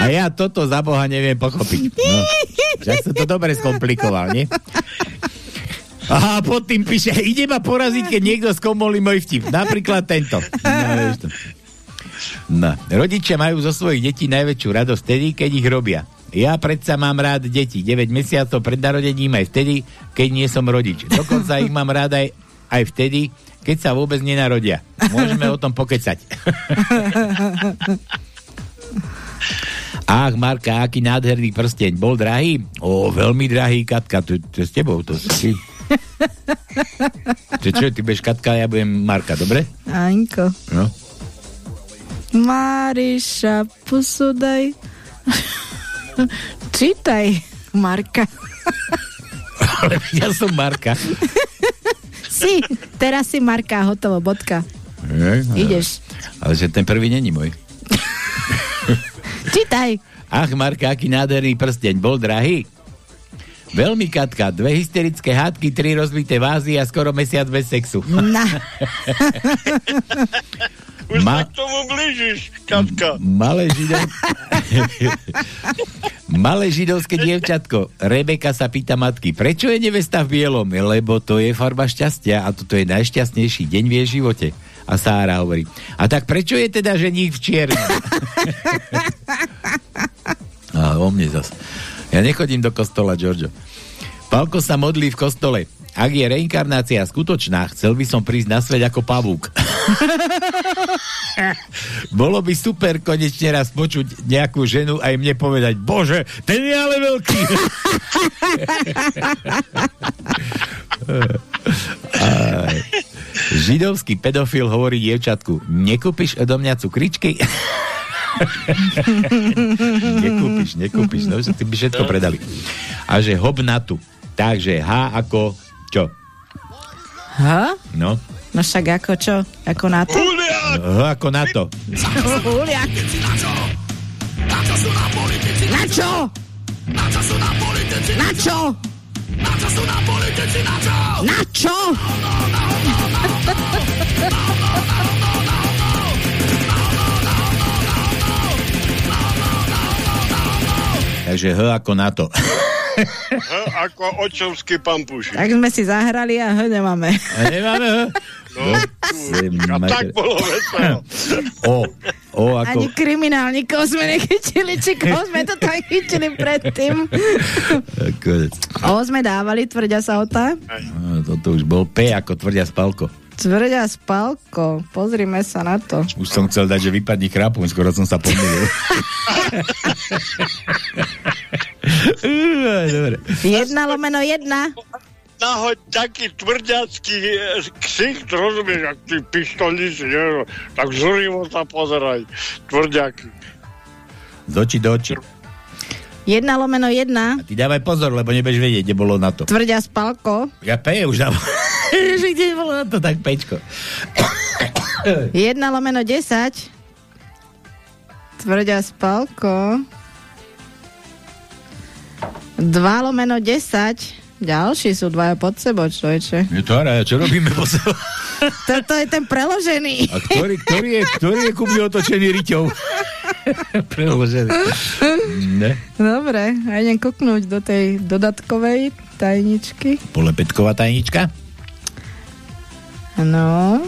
A ja toto za Boha neviem pochopiť. No. Som to dobre skomplikoval, nie? Aha, pod tým píše, ide ma poraziť, keď niekto skomolí môj vtip. Napríklad tento. No. No. Rodičia majú zo svojich detí najväčšiu radosť vtedy, keď ich robia. Ja predsa mám rád deti. 9 mesiacov pred narodením aj vtedy, keď nie som rodič. Dokonca ich mám rád aj, aj vtedy, keď sa vôbec nenarodia. Môžeme o tom pokecať. Ach, Marka, aký nádherný prsteň. Bol drahý? O, veľmi drahý, Katka. To, to s tebou, to si... Čo, čo, ty budeš Katka, ja budem Marka, dobre? Aňko. No. Mariša, pusu daj. Čítaj, Marka. Ale ja som Marka. Si, teraz si Marka, hotovo, bodka. Ne? Ideš. Ale že ten prvý není môj. Čítaj. Ach, Marka, aký nádherný prsteň. Bol drahý? Veľmi, Katka. Dve hysterické hádky, tri rozbité vázy a skoro mesiac bez sexu. Na. Už Ma- sa k tomu blížiš, Katka. Malé židov... Malé židovské dievčatko. Rebeka sa pýta matky, prečo je nevesta v bielom? Lebo to je farba šťastia a toto je najšťastnejší deň v jej živote. A Sára hovorí, a tak prečo je teda ženích v čiernom? a o mne zas. Ja nechodím do kostola, Giorgio. Palko sa modlí v kostole. Ak je reinkarnácia skutočná, chcel by som prísť na svet ako pavúk. Bolo by super konečne raz počuť nejakú ženu aj mne povedať, bože, ten je ale veľký. Aj. Židovský pedofil hovorí dievčatku, nekúpiš odo mňa cukričky? nekúpiš, nekúpiš, no ty by všetko predali. A že hob na tu. Takže H ako čo? Ha? No, No však ako čo? Ako na to? H ako na to. Huliak. Na čo? Na čo? Na čo? Na čo? Takže H ako na to. H ako očovský pampuši. Tak sme si zahrali a ho nemáme. A nemáme H? No, a tak bolo veselo. O, o ako... Ani kriminálnikov sme nechytili, či koho sme to tam chytili predtým. O sme dávali, tvrdia sa o tá. No, toto už bol P ako tvrdia spalko. Tvrdia spálko. Pozrime sa na to. Už som chcel dať, že vypadni chrápom, skoro som sa pomýlil. Dobre. Jedna lomeno jedna. Nahoď taký tvrďacký e, ksicht, rozumieš, ak ty pištolníci, nie? tak zúrivo sa pozeraj, tvrďaký. Z očí do očí. Jedna lomeno jedna. Ty dávaj pozor, lebo nebudeš vedieť, kde bolo na to. Tvrdia spálko. Ja P už dám. že kde bolo na to, tak Pčko. Jedna lomeno desať. Tvrdia spálko. Dva lomeno desať. Ďalší sú dvaja pod sebou, človeče. Je to hra, čo robíme po sebe? Toto je ten preložený. A ktorý, ktorý je, ktorý je ku mne otočený riťou? Preložený. Ne. Dobre, a idem kuknúť do tej dodatkovej tajničky. Polepetková tajnička? No,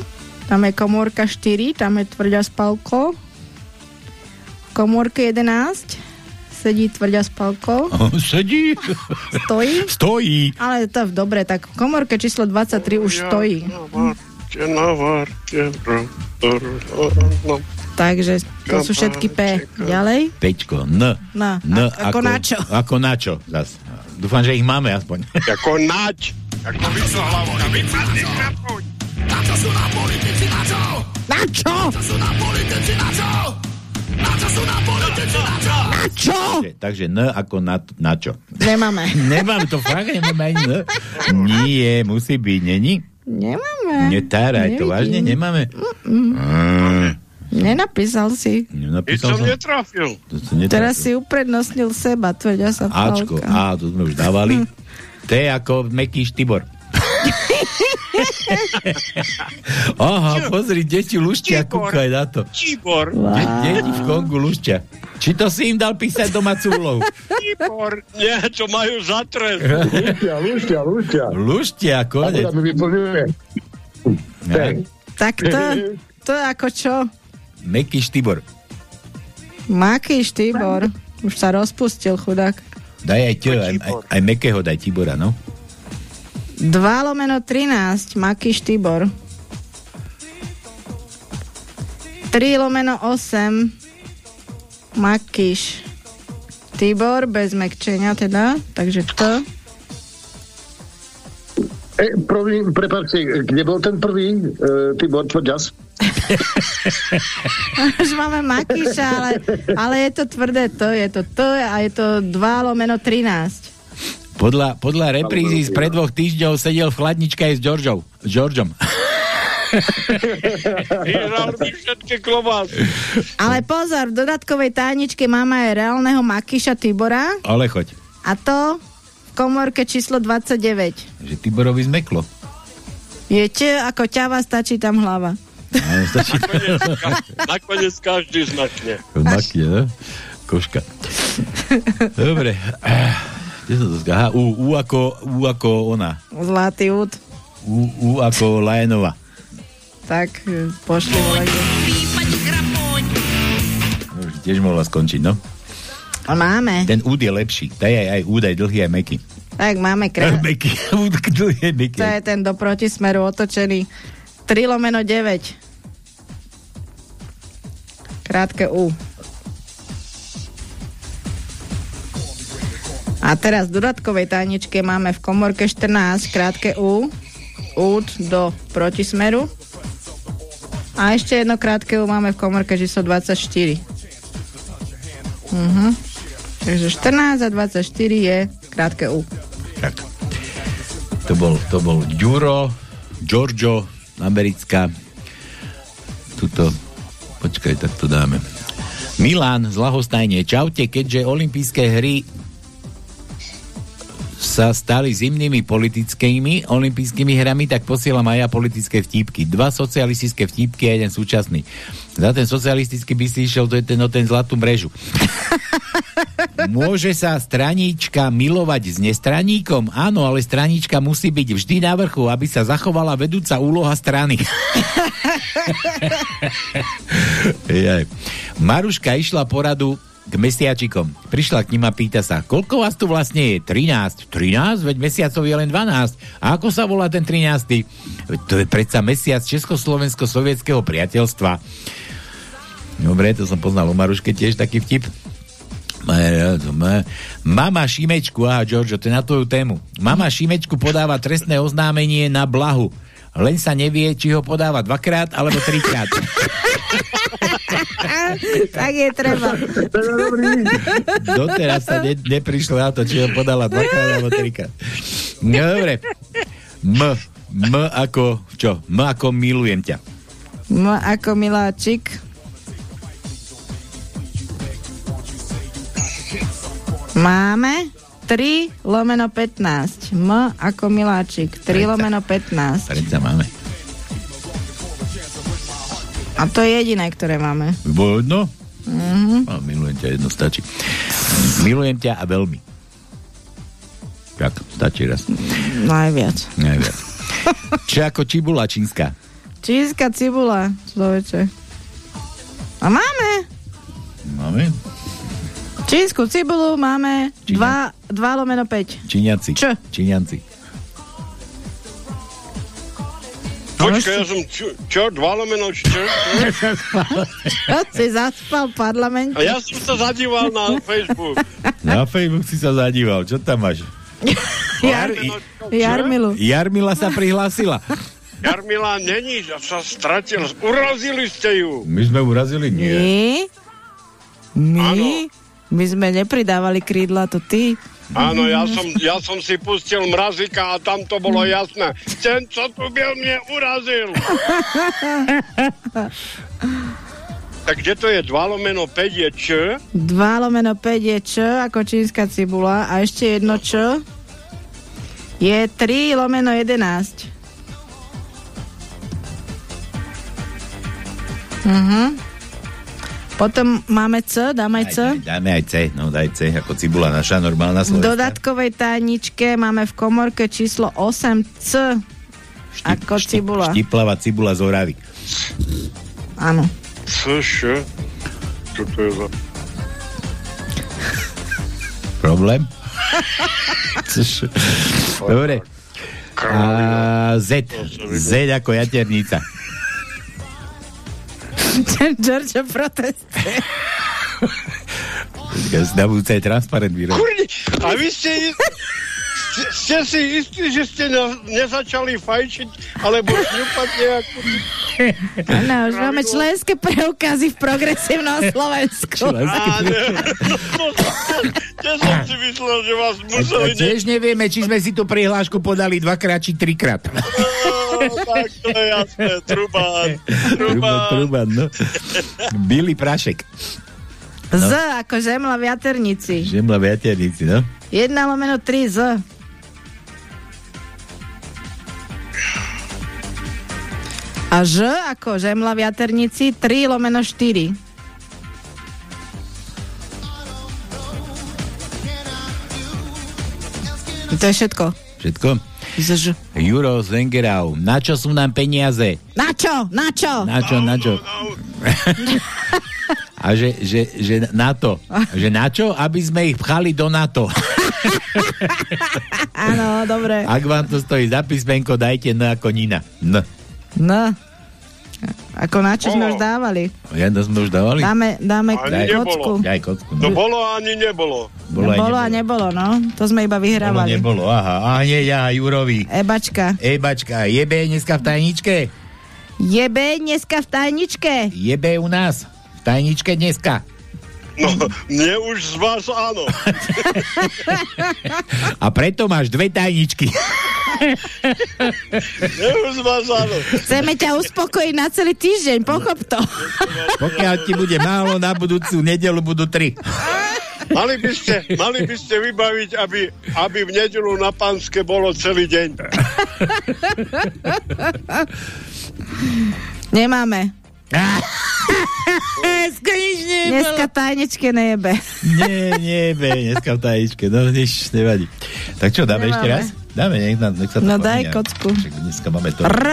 tam je komórka 4, tam je tvrďa spalko. V komórke 11 sedí tvrďa spalko. Oh, sedí. Stojí? Stojí. Ale to je dobre, tak v komórke číslo 23 už stojí. Takže to sú všetky P. Ďalej? Pečko, N. No, N a- ako na čo? Ako na čo? Zas. Dúfam, že ich máme aspoň. Ako nač. Ako vyco hlavou. Na čo sú na politici, na čo? Na čo? Na čo sú na politici, na čo? Na čo sú na politici, na čo? Na čo? Takže- N ako na, na čo? Nemáme. Nemám to fakt, nemám ani N. Nie, musí byť, není? Nemáme. Netáraj, to Nevidím. vážne nemáme? Mm, Mm, Nenapísal si. Nenapísal som netrafil. To som netrafil. Teraz si uprednostnil seba, tvrďa sa Ačko, palka. A, to sme už dávali. T ako meký štibor. Aha, pozri, deti luštia, kúkaj na to. Tibor. De- deti v Kongu luštia. Či to si im dal písať domácu úlohu? Tibor. Nie, čo majú za trest. Luštia, luštia, luštia. Luštia, konec. Ne? Tak to, to ako čo? Meký štibor. Maký štýbor. Už sa rozpustil, chudák. Daj aj ťo, aj, aj, aj mekého daj Tibora, no. 2 lomeno 13, Maký štýbor. 3 lomeno 8, Makýš. Tibor, bez mekčenia teda, takže to. E, prvý, prepáčte, kde bol ten prvý? E, Tibor Tvrďas? Už máme Makýša, ale, ale je to tvrdé to, je to to a je to 2 lomeno 13. Podľa, podľa reprízy z pred dvoch týždňov sedel v chladničke aj s Georgeom. S Georgeom. Ale pozor, v dodatkovej tajničke máme aj reálneho Makýša Tibora Ale choď. a to v komórke číslo 29. Že Tiborovi zmeklo. Viete, ako ťava stačí tam hlava. Áno, stačí Nakoniec každý znakne. Makne, ne? Koška. Dobre. Kde sa to? Aha, U, U, ako, U ako ona. Zlatý úd. U, U ako Lajenova. Tak, e, pošli volajte. Už tiež mohla skončiť, no. A máme. Ten úd je lepší. Daj aj, aj úd, aj dlhý, aj meký. Tak máme krát. Meký, úd, dlhý, aj meký. To je ten do protismeru otočený. 3 lomeno 9. Krátke U. A teraz v dodatkovej tajničke máme v komorke 14 krátke U. Úd do protismeru. A ešte jedno krátke U máme v komorke číslo 24. Mhm. Takže 14 a 24 je krátke U. Tak. To bol, to bol Ďuro, Giorgio, americká. Tuto, počkaj, tak to dáme. Milan z Lahostajne. Čaute, keďže olympijské hry sa stali zimnými politickými olympijskými hrami, tak posielam aj ja politické vtípky. Dva socialistické vtípky a jeden súčasný. Za ten socialistický by si išiel, to je ten, o ten zlatú mrežu. Môže sa straníčka milovať s nestraníkom? Áno, ale straníčka musí byť vždy na vrchu, aby sa zachovala vedúca úloha strany. Maruška išla poradu k mesiačikom. Prišla k ním a pýta sa, koľko vás tu vlastne je? 13. 13? Veď mesiacov je len 12. A ako sa volá ten 13? Veď to je predsa mesiac Československo-sovietského priateľstva. Dobre, to som poznal u Maruške tiež taký vtip. Mama Šimečku, aha, Giorgio, to je na tvoju tému. Mama Šimečku podáva trestné oznámenie na blahu. Len sa nevie, či ho podáva dvakrát alebo trikrát. tak je treba. Doteraz sa ne, neprišlo na to, či ho podala dvakrát alebo trikrát. No, dobre. M. M ako, čo? M ako milujem ťa. M ako miláčik. Máme 3 lomeno 15. M ako miláčik. 3 lomeno 15. Predsa máme. A to je jediné, ktoré máme. Bo jedno? Mhm. A milujem ťa, jedno stačí. Milujem ťa a veľmi. Tak, stačí raz. Najviac. Najviac. Čo ako čibula čínska? Čínska cibula, človeče. A máme. Máme? Čínsku cibulu máme 2 lomeno 5. Číňaci. Čo? Číňanci. Počkaj, ja som čo, čo dva lomeno čo? Čo si zaspal v parlamente? A ja som sa zadíval na Facebook. Na Facebook si sa zadíval. Čo tam máš? Jar, Jarmilu. Jarmila sa prihlásila. Jarmila není, ja sa stratil. Urazili ste ju. My sme urazili? Nie. My? My? My sme nepridávali krídla, to ty. Áno, ja som, ja som si pustil mrazika a tam to bolo jasné. Ten, čo tu byl, mne urazil. tak kde to je? 2 lomeno 5 je Č? 2 lomeno 5 je Č ako čínska cibula a ešte jedno Č je 3 lomeno 11. Mhm. Potom máme C, dáme aj C. Dáme aj C, no daj C, ako cibula naša normálna V slovenská. dodatkovej tajničke máme v komorke číslo 8C ako cibula. Štiplava cibula z Oravy. Áno. Cože? Čo to je za... Problém? Což- Dobre. A Z. Z ako jaternica. Giorgio protestuje. Na budúce je transparent vyrobiť. Kurni, a vy ste, ste, ste si istí, že ste ne, nezačali fajčiť, alebo šňupať nejakú... Áno, už máme členské preukazy v progresívnom Slovensku. Tiež som si myslel, že vás museli... Tiež nevieme, či sme si tú prihlášku podali dvakrát, či trikrát. No, tak to je jasné, trubán. No. Billy Prašek. Z ako žemla v jaternici. Žemla v jaternici, no. 1 lomeno 3 Z. A Ž ako žemla v jaternici 3 lomeno 4. To je všetko. Všetko? Z Juro Zengerau. Na čo sú nám peniaze? Na čo? Na čo? Na čo, na čo? A že, že, že na to. Že na čo? Aby sme ich pchali do NATO. Áno, dobre. Ak vám to stojí za písmenko, dajte N ako Nina. N. No. Ako na čo sme už dávali? Ja to sme už dávali? Dáme, dáme Ani kocku. Daj kocku. To No. bolo a ani nebolo. Bolo, aj Bolo a nebolo, no. To sme iba Bolo, vyhrávali. nebolo. Aha, a nie ja, Jurovi. Ebačka. Ebačka, jebe dneska v tajničke? Jebe dneska v tajničke. Jebe u nás. V tajničke dneska. No, mne už z vás áno. A preto máš dve tajničky. Mne už z vás áno. Chceme ťa uspokojiť na celý týždeň, pochop to. Pokiaľ ti bude málo, na budúcu nedelu budú tri. Mali by ste, mali by ste vybaviť, aby, aby v nedelu na Panske bolo celý deň. Nemáme. Dneska tajničke nejebe. Nie, nie, be, dneska v tajničke. No, nič, nevadí. Tak čo, dáme Nemáme. ešte raz? Dáme, nech, na- nech sa to No daj pomíňa. kocku. Však dneska máme to. R.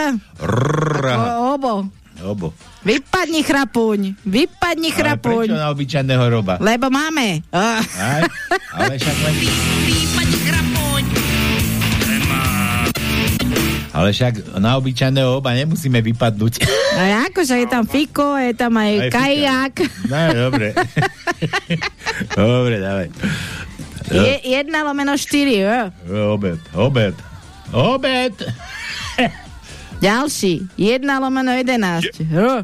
O, obo. Obo. Vypadni chrapuň. Vypadni Ale chrapuň. prečo na obyčajného roba? Lebo máme. Aj, ale však len... Ale však na obyčajného oba nemusíme vypadnúť. No ako, že je tam Fiko, je tam aj, Aj kajak. No, dobre. dobre, dávaj. Je, jedna lomeno štyri. jo. Obed, obed. Obed! Ďalší. Jedna lomeno jedenáct. Jo.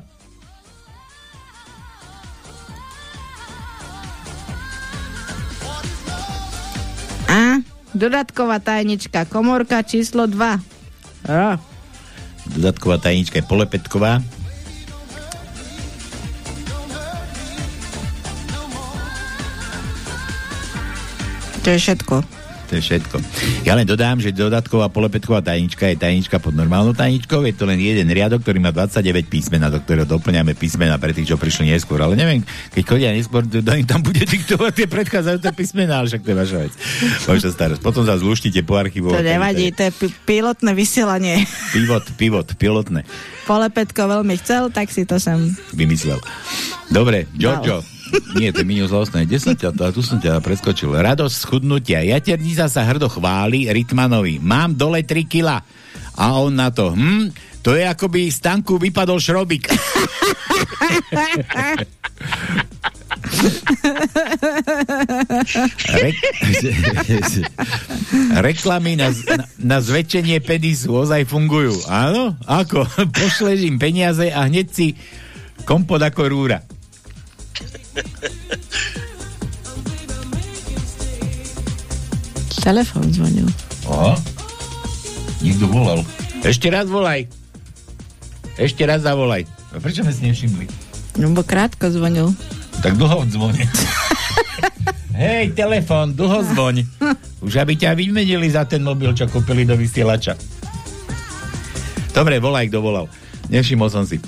A dodatková tajnička, komorka číslo 2. Dodatková tajnička je polepetková. To je všetko. To je všetko. Ja len dodám, že dodatková polepetková tajnička je tajnička pod normálnou tajničkou. Je to len jeden riadok, ktorý má 29 písmena, do ktorého doplňame písmena pre tých, čo prišli neskôr. Ale neviem, keď chodia neskôr, to im tam bude diktovať tie predchádzajúce písmena, ale však to je vaša vec. Vaša starosť. Potom sa zluštíte po archívu. To nevadí, to je pi- pilotné vysielanie. Pivot, pivot, pilotné. Polepetko veľmi chcel, tak si to sem. Vymyslel. Dobre, Giorgio. Nie, to je minus 8. Kde som ťa, a tu som ťa preskočil. Radosť schudnutia. Jaternica sa hrdo chváli Ritmanovi. Mám dole 3 kila. A on na to, hm, to je ako by z tanku vypadol šrobik. Re- Reklamy na, na, na zväčšenie penisu ozaj fungujú. Áno? Ako? Pošleš im peniaze a hneď si kompot ako rúra. Telefón zvonil. Aha. Niekto volal. Ešte raz volaj. Ešte raz zavolaj. A prečo sme si nevšimli? No, bo krátko zvonil. Tak dlho zvoň. Hej, telefón, dlho zvoň. Už aby ťa vymenili za ten mobil, čo kúpili do vysielača. Dobre, volaj, kto volal. Nevšimol som si.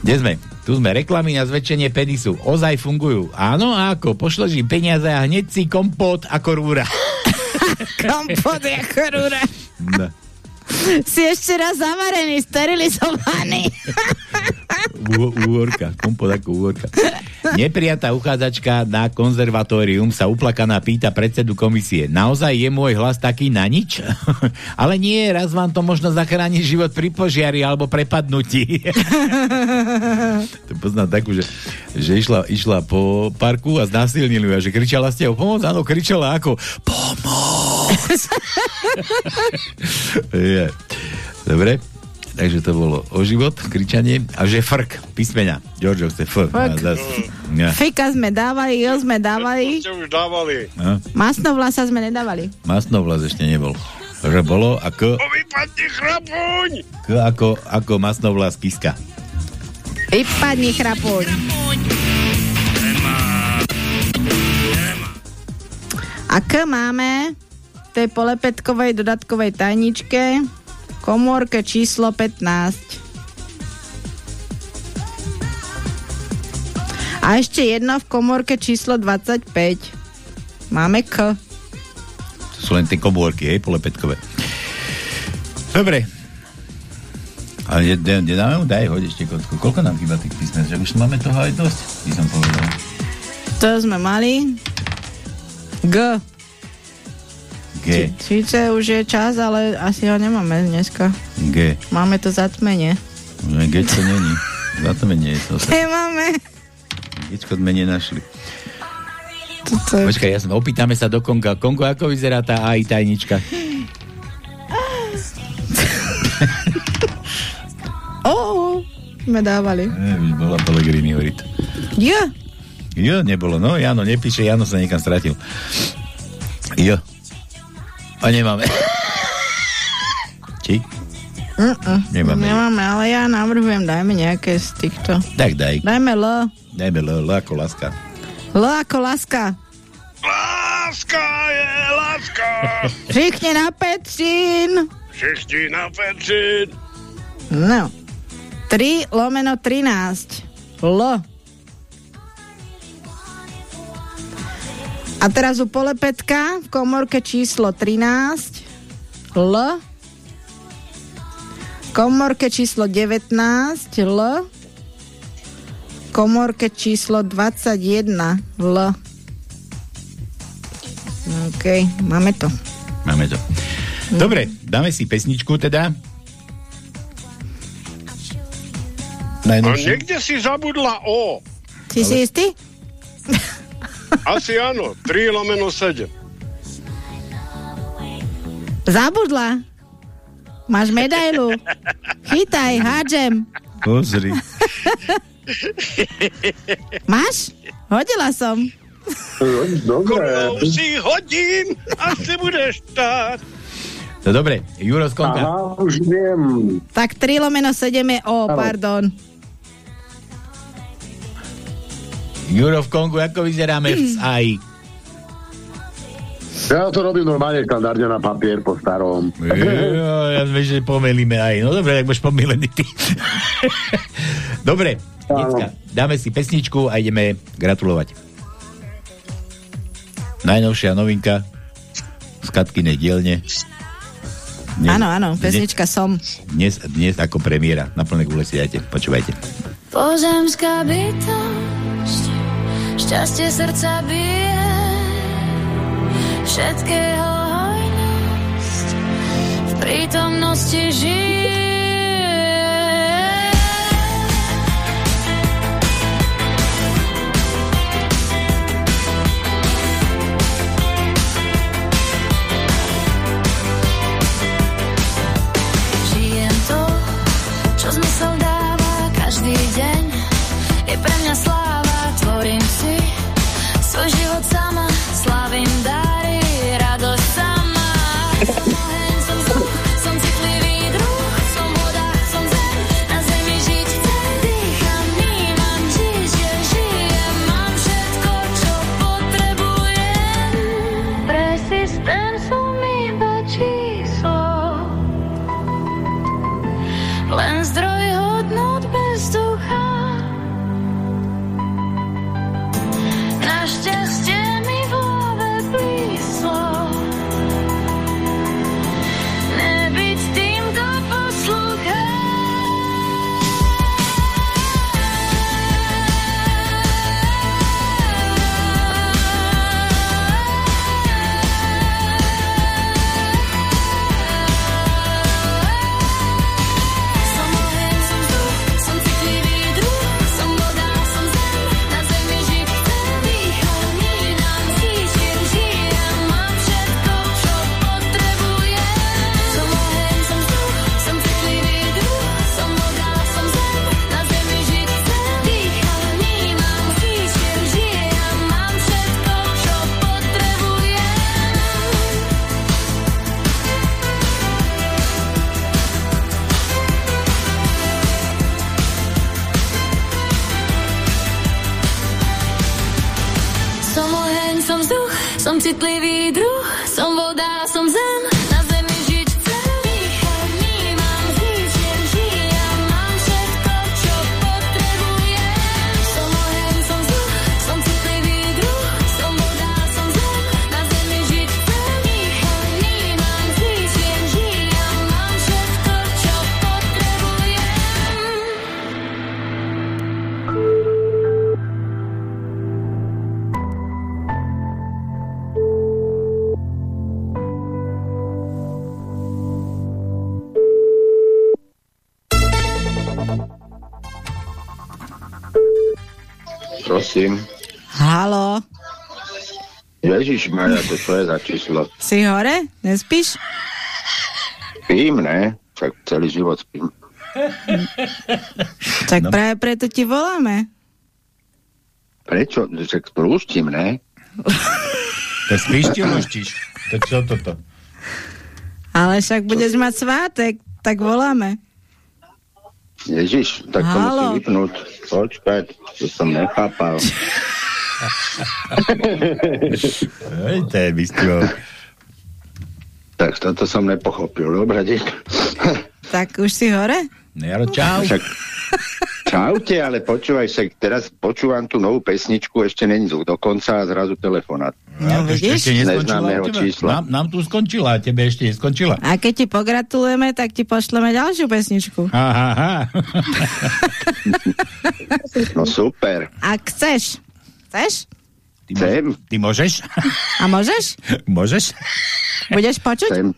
Kde sme? Tu sme reklamy na zväčšenie penisu. Ozaj fungujú. Áno, a ako? Pošleš im peniaze a hneď si kompot ako rúra. Kompot ako rúra. No. Si ešte raz zavarený, sterilizovaný. Ú- Úhorka, kompot ako úhorka. Neprijatá uchádzačka na konzervatórium sa uplakaná pýta predsedu komisie. Naozaj je môj hlas taký na nič? Ale nie, raz vám to možno zachráni život pri požiari alebo prepadnutí. to poznám takú, že, že išla, išla po parku a znásilnili ju a že kričala ste o pomoc? Áno, kričala ako pomoc. je. Dobre. Takže to bolo o život, kričanie a že frk, písmena. Giorgio chce F. Frk. A zas, ja. Fika sme dávali, jo sme dávali. Ste už dávali. A? Masnovlasa sme nedávali. Masnovlaz ešte nebol. Že bolo a K, vypadni chrapuň! K ako, ako masnovlaz kiska. Vypadni chrapuň. A K máme tej polepetkovej dodatkovej tajničke komórke číslo 15. A ešte jedno v komórke číslo 25. Máme K. To sú len tie komórky, hej, polepetkové. Dobre. A je, de, de, dáme mu, daj, hoď ešte kotku. Koľko nám chýba tých písmen? Že už máme toho aj dosť, by som povedal. To sme mali. G. G, Síce už je čas, ale asi ho nemáme dneska. G. Máme to zatmenie. G to není. Zatmenie je to. Nemáme. Gečko sme nenašli. Toto je... Počkaj, ja som, opýtame sa do Konga. Kongo, ako vyzerá tá AI tajnička? Ó, sme dávali. Ne, bola Pellegrini hovoriť. Ja. Jo, nebolo, no, Jano nepíše, Jano sa niekam stratil. Jo. A nemáme. Či? Uh-uh. Nemáme. Nemáme, ale ja navrhujem, dajme nejaké z týchto. Tak daj. Dajme L. Dajme L, L ako láska. L ako láska. Láska je láska! Všichni na Petřín. Všichni na pečin! No. 3 lomeno 13. L. A teraz u polepetka v komorke číslo 13. L. Komorke číslo 19. L. Komorke číslo 21. L. OK, máme to. Máme to. Dobre, dáme si pesničku teda. A Najnovšiu. niekde si zabudla O. Si si istý? Asi áno, 3 lomeno 7. Zabudla. Máš medailu. Chytaj, hádžem. Pozri. Máš? Hodila som. Koľko si hodín, asi budeš tak. No dobre, Juro z Konga. Aha, už viem. Tak 3 lomeno 7 je O, pardon. Juro v Kongu, ako vyzeráme v AI? Ja to robím normálne štandardne na papier po starom. Jo, ja viem, že pomelíme aj. No dobre, tak budeš pomelený ty. dobre, dneska dáme si pesničku a ideme gratulovať. Najnovšia novinka z Katkinej dielne. Dnes- Áno, áno, pesnička som. Dnes, dnes ako premiéra. Na plné gule si dajte. Počúvajte. Pozemská bytosť, šťastie srdca bije, všetkého hojnosť, v prítomnosti žije. Ježiš Maria, to čo je za číslo? si hore? Nespíš? Spím, ne? Však celý život spím. Tak No. práve preto ti voláme. Prečo? Však prúštim, ne? To spíš ti luštíš? To čo toto? Ale však budeš mať svátek, tak voláme. Ježiš, tak to Halo. musím vypnúť. Počkať, to som nechápal. Ej, to je bystro. tak toto som nepochopil. Dobre, dík. Tak už si hore? Jaro, čau. Však, čaute, ale počúvaj sa, teraz počúvam tú novú pesničku, ešte není zvuk dokonca a zrazu telefonát. No, to ešte, ešte neskončila Neznámeho čísla. Nám, nám tu skončila, a tebe ešte neskončila. A keď ti pogratulujeme, tak ti pošleme ďalšiu pesničku. Aha, aha. No super. Ak chceš. Chceš? Ty, Chcem. Ty môžeš? A môžeš? môžeš? Budeš počuť? Chcem.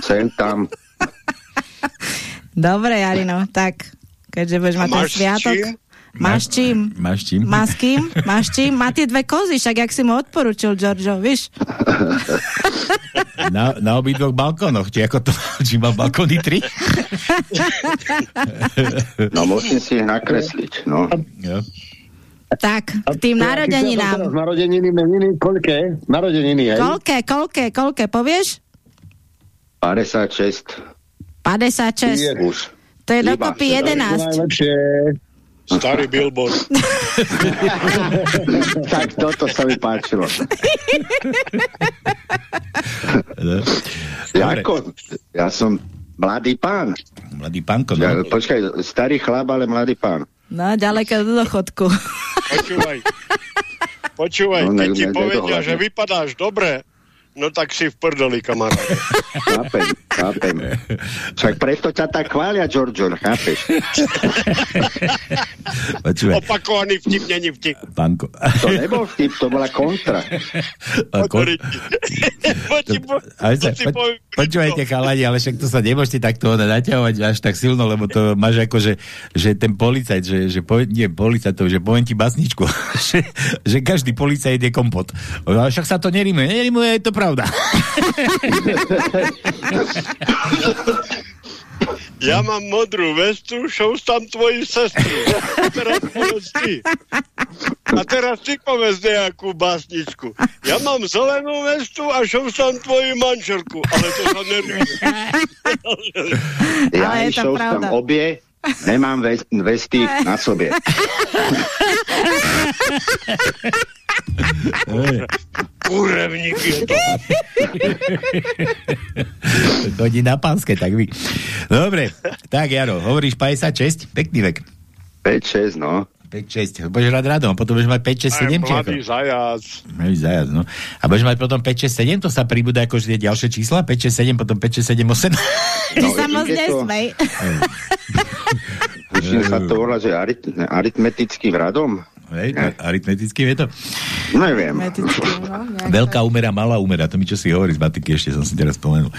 Chcem tam. Dobre, Jarino, tak keďže budeš mať ten máš sviatok. čím? Máš čím? Máš čím? Má s kým? Máš čím? Má tie dve kozy, však jak si mu odporučil, Giorgio, víš? Na, na obidvoch balkónoch, či ako to, či má balkóny tri? No musím si ich nakresliť, no. Jo. Tak, k tým narodeninám. Narodeniny, meniny, koľké? Narodeniny, hej? Koľké, koľké, koľké, povieš? 56. 56. Už. To je dokopy 11. Najlepšie. Starý billboard. tak toto sa mi páčilo. Janko, ja som mladý pán. Mladý pánko, no. Ja, počkaj, starý chlap, ale mladý pán. No, ďaleko do dochodku. Počúvaj. Počúvaj, No, keď ne- ti povedia, že vypadáš dobre, no tak si v prdeli, kamarát. Chápem, chápem. Však preto ťa tak chvália, Giorgio, chápeš? Počúvaj, Opakovaný vtip, není vtip. pánko. To nebol vtip, to bola kontra. To poviem. počúvajte chalani, ale však to sa nemôžete takto naťahovať až tak silno, lebo to máš ako, že, že ten policajt, že, že povie, nie policajtov, že poviem ti basničku, že, že každý policajt je kompot. Však sa to nerimuje. Nerimuje, je to pravda. Ja mám modrú vestu, šoustám tvoju sestru. A teraz povedz ty. A teraz ty povedz nejakú básničku. Ja mám zelenú vestu a šoustám tvoju manželku. Ale to sa nervuje. Ja Ale je to pravda. tam obie, nemám vest, vesty na sobe. Kurevník je to. Chodí na pánske, tak vy. Dobre, tak Jaro, hovoríš 56? Pekný vek. 5-6, no. 5-6. Budeš rád radom, potom budeš mať 5, 6, 7, Aj či ako? mladý zajac. Mladý zajac, no. A budeš mať potom 5, 6, 7, to sa pribúda ako tie ďalšie čísla? 5, 6, 7, potom 5, 6, 7, 8? Ty sa ide moc to. nesmej. Určite sa to volá, že arit, aritmetickým radom? Hej, aritmetický je to? Neviem. Veľká úmera, malá úmera, to mi čo si hovorí z matiky, ešte som si teraz spomenul.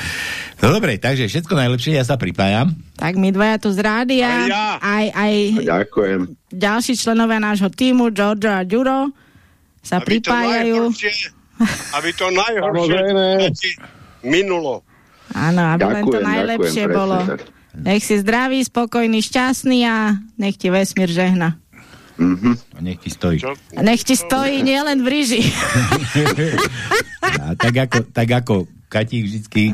No dobre, takže všetko najlepšie, ja sa pripájam. Tak my dvaja tu z rádia, Aj ja. aj, aj Ďakujem. ďalší členovia nášho týmu, Giorgio a Ďuro, sa Aby to pripájajú. najhoršie, aby to najhoršie minulo. Áno, aby len to Ďakujem, najlepšie ďakujem, bolo. presne tak. Nech si zdravý, spokojný, šťastný a nech ti vesmír žehna. Mhm. A nech ti stojí. Čo? Nech ti stojí nielen v ríži. A tak ako, tak ako Katík vždycky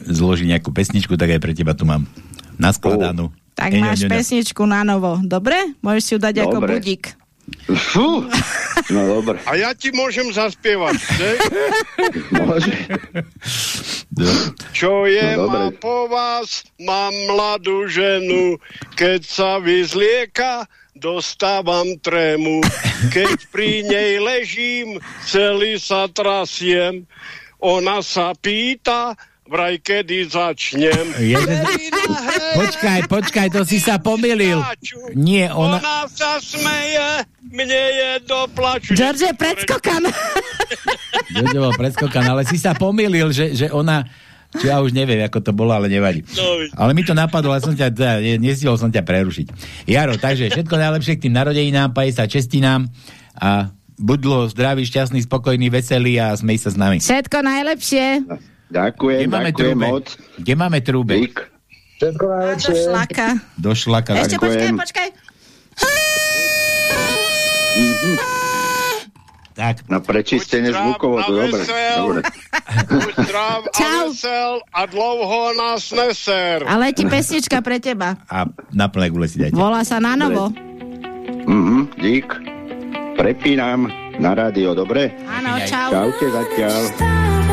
zloží nejakú pesničku, tak aj pre teba tu mám naskladanú. Tak Eňo, máš ňoňo. pesničku na novo. Dobre? Môžeš si ju dať ako Dobre. budík. Fú. No dobre. A ja ti môžem zaspievať. Ne? Môže. Čo je No, ma dobre. po vás, mám mladú ženu, keď sa vyzlieka, dostávam trému. Keď pri nej ležím, celý sa trasiem, ona sa pýta, vraj kedy začnem. Ježiš, počkaj, počkaj, to si sa pomýlil. Nie, ona... Ona sa smeje, mne je do plaču. George je predskokan. Joďo bol predskokan, ale si sa pomýlil, že, že ona... Či ja už neviem, ako to bolo, ale nevadí. No, Ale mi to napadlo, ale som ťa, teda, ne- nestihol som ťa prerušiť. Jaro, takže všetko najlepšie k tým narodeninám, sa čestinám a buď dlho zdravý, šťastný, spokojný, veselý a smej sa s nami. Všetko najlepšie. Ďakujem, Kde máme ďakujem trúbe? moc. Kde máme trúbe? Dík. Všetko A do šlaka. Do šlaka. Ešte počkaj, Ďakujem. počkaj. Tak. Na prečistenie Buď zdrav zvukovo, a to dobre. dobre. Zdrav a vesel a dlho nás neser. Ale ti pesnička pre teba. A na plné gule si dajte. Volá sa na novo. Mhm, dík. Prepínam na rádio, dobre? Áno, čau. Čaute zatiaľ.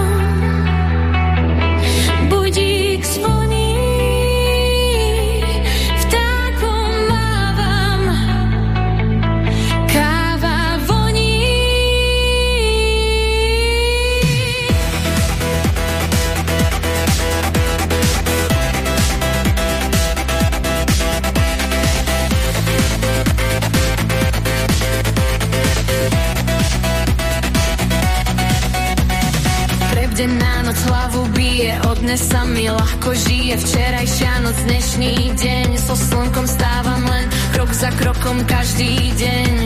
Dnes sa mi ľahko žije. Včerajšia noc, dnešný deň, so slnkom stávam len krok za krokom každý deň.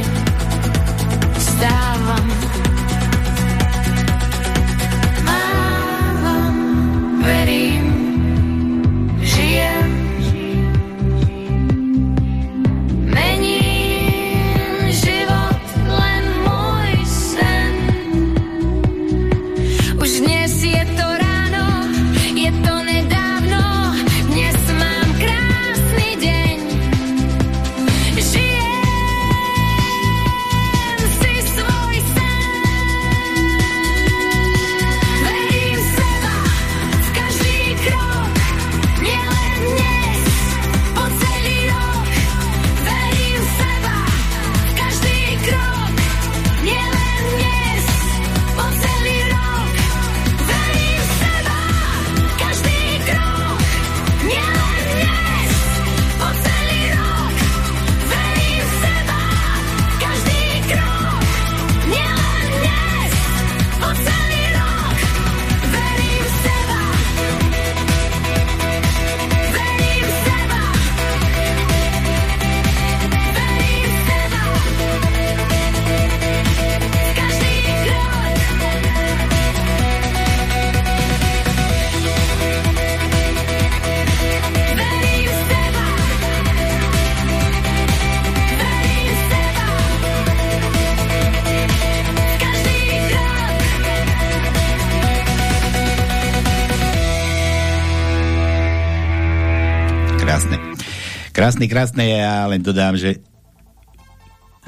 Krásne, krásne, ja len dodám, že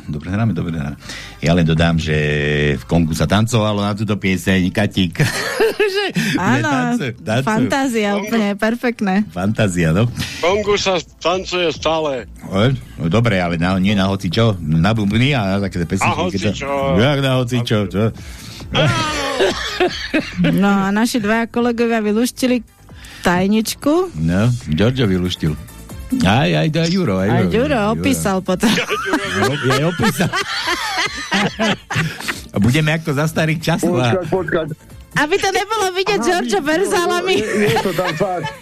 Dobre hráme, dobre hráme. Ja len dodám, že v Kongu sa tancovalo na túto pieseň Katík. že, Áno, fantázia úplne, perfektné. Fantázia, no. V Kongu sa tancuje stále. O, no dobre, ale na, nie na hoci čo, na bubny a na také pesničky. Na hoci čo. Jak na hoci čo, čo? No a naši dvaja kolegovia vyluštili tajničku. No, Giorgio vyluštil. Aj, aj, aj Juro, aj A Juro. Opísal potom. Je aj opísal. A budeme ako za starých časov. Počkať, počkať. Aby to nebolo vidieť Giorgio Berzalami. Je, je to tam fakt.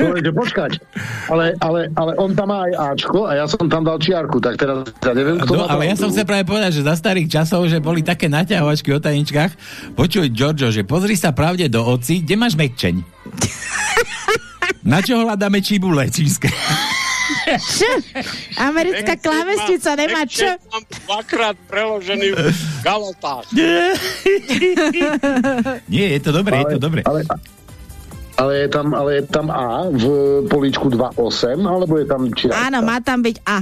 Dobre, počkať. Ale, ale, ale on tam má aj Ačko a ja som tam dal čiarku, tak teraz ja neviem, kto No, má ale ja som chcel práve povedať, že za starých časov, že boli také naťahovačky o tajničkách. Počuj, Giorgio, že pozri sa pravde do oci, kde máš mekčeň? Na čo hľadáme čibule čínske? Čo? Americká klávesnica nemá čo? Mám dvakrát preložený v galotách. Nie, je to dobre, je to dobre. Ale, ale, je tam, ale je tam A v políčku 2.8, alebo je tam čiarka? Áno, má tam byť A.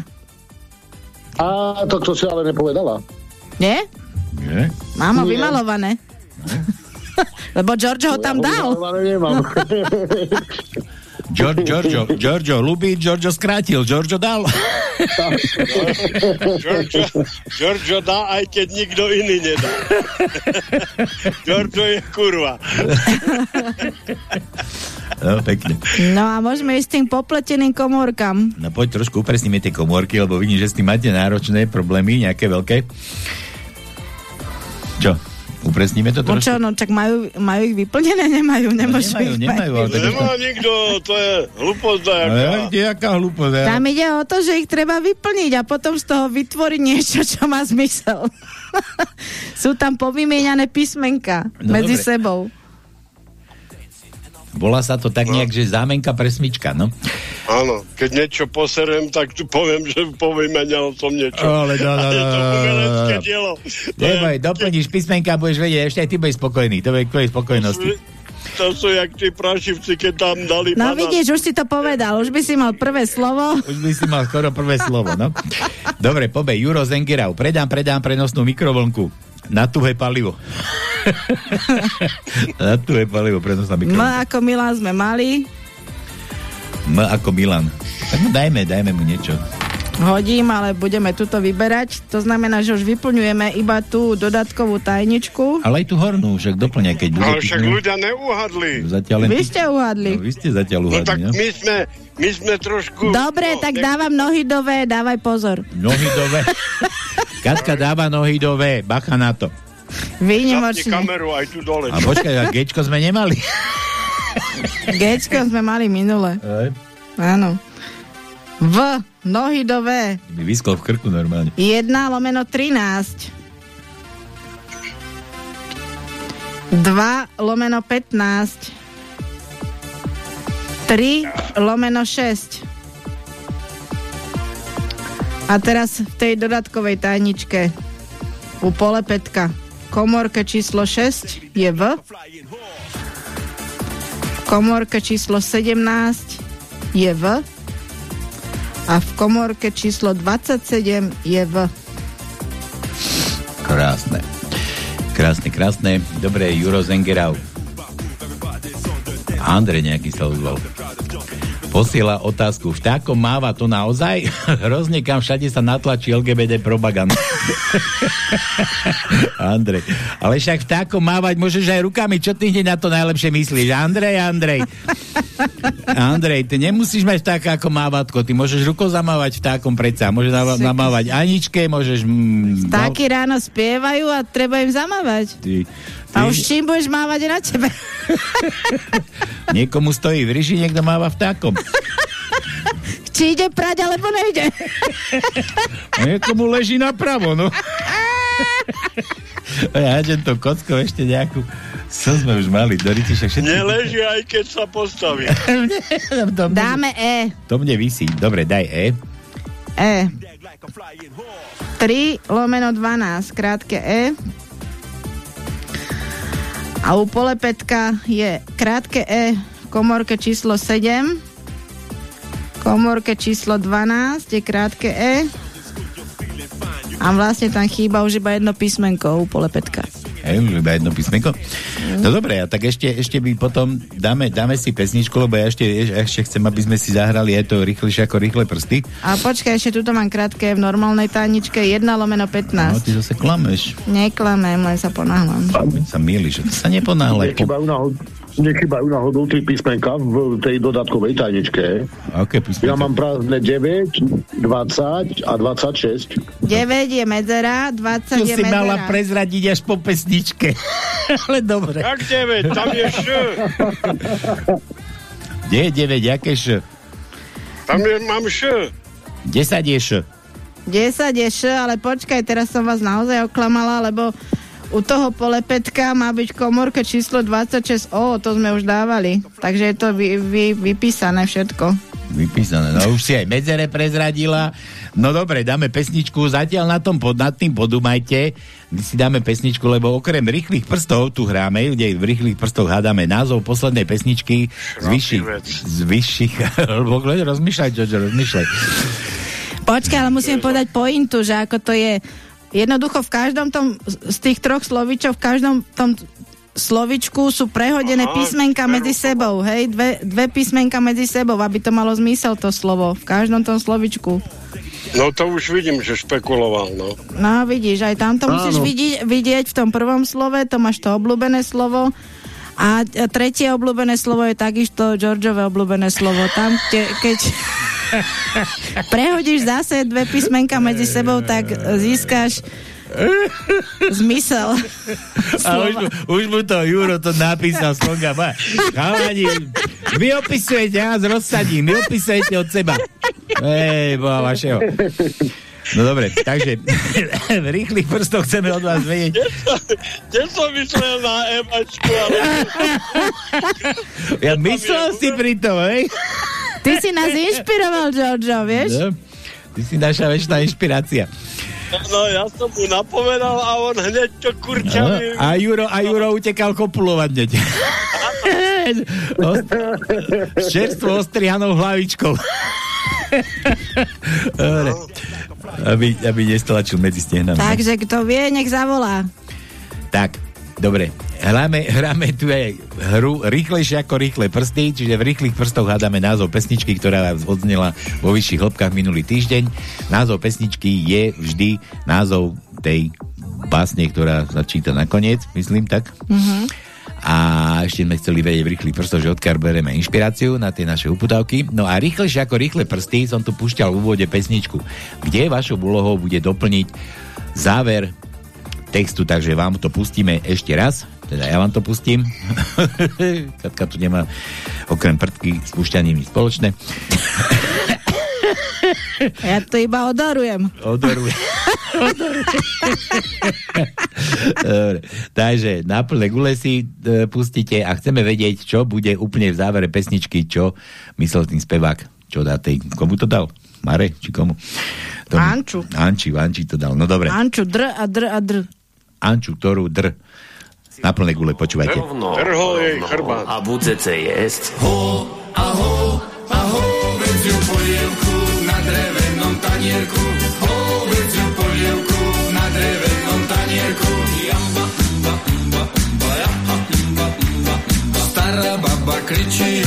A to, to si ale nepovedala. Nie? Nie? Mám ho Nie. vymalované. Lebo Giorgio ho tam dal. Gior- Giorgio, Giorgio, ľubí, Giorgio skrátil, Giorgio dal. Giorgio, Giorgio dá, aj keď nikto iný nedá. Giorgio je kurva. No, pekne. No a môžeme ísť s tým popleteným komórkam. No poď trošku upresníme tie komórky, lebo vidím, že s tým máte náročné problémy, nejaké veľké. Čo? Upresníme to No trošku? čo, no čak majú, majú ich vyplnené? Nemajú, nemôžu nemajú, ich nemajú, ale tak- Nemá nikto, to je hlúposť No, dajaká. jaká hlúposť. ja- Tam ide o to, že ich treba vyplniť a potom z toho vytvoriť niečo, čo má zmysel. Sú tam povymieňané písmenka No, medzi dobre. sebou. Volá sa to tak nejak, že zámenka presmička, no. Áno, keď niečo poserem, tak tu poviem, že povymenal som niečo. Ale no, no, no, je to no, no, umelecké no. dielo. Neboj, doplníš písmenka a budeš vedieť, ešte aj ty budeš spokojný. To bude k tvojej spokojnosti. to sú jak tí prašivci, keď tam dali No banán. vidíš, už si to povedal, už by si mal prvé slovo. Už by si mal skoro prvé slovo, no. Dobre, pobe, Juro Zengerau. Predám, predám prenosnú mikrovlnku. Na tuhé palivo. Na tuhé palivo, prenosná mikrovlnka. ako Milan sme mali. M ako Milan. Tak mu dajme, dajme mu niečo. Hodím, ale budeme tuto vyberať. To znamená, že už vyplňujeme iba tú dodatkovú tajničku. Ale aj tú hornú, však doplňa, keď bude. Ale však ľudia neuhadli. Zatiaľ len Vy ste uhadli. No, vy ste zatiaľ No tak uhadli, no. my sme, my sme trošku... Dobre, no, tak ne- dávam nohy dové, dávaj pozor. Nohy dove. Katka dáva nohy dove, bacha na to. Zapni Výnimočne. kameru aj tu dole. A počkaj, a gečko sme nemali. Gečko sme mali minule. Áno. V, nohy do V. Mi vyskol v krku normálne. 1 lomeno 13. 2 lomeno 15. 3 lomeno 6. A teraz v tej dodatkovej tajničke u polepetka komórka číslo 6 je V. Komórka číslo 17 je V. A v komórke číslo 27 je V. Krásne. Krásne, krásne. Dobre, Juro Zengerau. Andrej nejaký sa ozval. Posiela otázku. Vtákom máva to naozaj? Hrozne kam všade sa natlačí LGBT propaganda. Andrej. Ale však vtákom mávať môžeš aj rukami. Čo ty hneď na to najlepšie myslíš? Andrej, Andrej. Andrej, ty nemusíš mať vtáka ako mávatko. Ty môžeš rukou zamávať vtákom predsa. Môžeš nama- namávať Aničke, môžeš... Mm, Taky ráno spievajú a treba im zamávať. ty, A už čím budeš mávať na tebe? Niekomu stojí v ríši, niekto máva vtákom. Či ide prať, alebo nejde. A niekomu leží napravo, no. Ja hádžem to kockou ešte nejakú... Co sme už mali? Doriti, však všetci... Neleží, aj keď sa postaví. Dáme E. to mne vysí. Dobre, daj E. E. 3 lomeno 12, krátke E. A u polepetka je krátke E v komórke číslo 7. komorke číslo 12 je krátke E. A vlastne tam chýba už iba jedno písmenko u polepetka. Hej, už iba jedno písmenko. No dobre, a tak ešte, ešte by potom dáme, dáme si pesničku, lebo ja ešte, ešte chcem, aby sme si zahrali aj to rýchlejšie ako rýchle prsty. A počkaj, ešte tuto mám krátke v normálnej tajničke 1 lomeno No, 15. ty zase klameš. Neklamem, len sa ponáhľam. Sa mýliš, ty sa neponáhľaj. Po... Nechybajú náhodou, tri písmenka v tej dodatkovej tajničke. Aké písmenka? Ja mám prázdne 9, 20 a 26. 9 je medzera, 20 To je si medzera. mala prezradiť až po pesničke. Ale dobre. Jak 9, tam je š. Kde je 9, aké š? Tam je, mám š. 10 je š. 10 je š, ale počkaj, teraz som vás naozaj oklamala, lebo u toho polepetka má byť komorka číslo 26. O, to sme už dávali. Takže je to vy, vy, vypísané všetko. Vypísané. No už si aj medzere prezradila. No dobre, dáme pesničku. Zatiaľ na tom pod, nad tým podumajte. My si dáme pesničku, lebo okrem rýchlych prstov tu hráme, kde v rýchlych prstoch hádame názov poslednej pesničky z vyšších, z vyšších, lebo rozmýšľaj, Jojo, rozmýšľaj. Počkaj, ale musíme povedať pointu, že ako to je. Jednoducho v každom tom, z tých troch slovíčov, v každom tom slovičku sú prehodené Aha, písmenka medzi sebou, hej? Dve, dve písmenka medzi sebou, aby to malo zmysel to slovo. V každom tom slovičku. No to už vidím, že špekuloval, no. No vidíš, aj tam to Áno. musíš vidieť, vidieť v tom prvom slove, to máš to obľúbené slovo. A a tretie obľúbené slovo je takisto Georgeové obľúbené slovo. Tam, te, keď prehodíš zase dve písmenka medzi sebou, tak získaš zmysel. A už, mu- už mu to Juro to napísal slonga. Chalani, vy opisujete, ja rozsadím, vy opisujete od seba. Ej, boha vašeho. No dobre, takže v rýchlych prstoch chceme od vás vedieť. Kde som myslel na Emačku, ale... Ja myslel si pri tom, hej? Ty si nás inšpiroval, Giorgio, vieš? No, ty si naša väčšiná inšpirácia. No ja som mu napovedal a on hneď to No, kurčavý. a, Juro, a Juro utekal kopulovať hneď. Ost- S čerstvo ostrihanou hlavičkou. Dobre. Aby, aby nestlačil medzi stehnami. Takže kto vie, nech zavolá. Tak, dobre. Hráme, hráme tu aj hru rýchlejšie ako rýchle prsty, čiže v rýchlych prstoch hádame názov pesničky, ktorá odznela vo vyšších hĺbkach minulý týždeň. Názov pesničky je vždy názov tej básne, ktorá sa číta nakoniec, myslím tak. Mhm. A ešte sme chceli vedieť v rýchlych prstoch, že odkiaľ bereme inšpiráciu na tie naše uputavky. No a rýchlejšie ako rýchle prsty som tu púšťal v úvode pesničku, kde vašou úlohou bude doplniť záver textu, takže vám to pustíme ešte raz. Teda ja vám to pustím. Katka tu nemá okrem prdky s púšťaním nič spoločné. Ja to iba odorujem. Odorujem. Dobre, takže na plné gule si e, pustíte a chceme vedieť, čo bude úplne v závere pesničky, čo myslel tým spevák, čo dá tej, komu to dal? Mare, či komu? Tomu- Anču. Anči, Anči to dal, no dobre. Anču, dr a dr a dr. Anču, ktorú dr. Na plné gule, počúvajte. Rovno, rovno. chrbát. A budete jesť. Ho, aho, aho, vedziu polievku na drevenom tanierku. Ho, vedziu polievku na drevenom tanierku. Jamba, umba, umba, umba, jaha, umba, umba, umba. Stará baba kričí,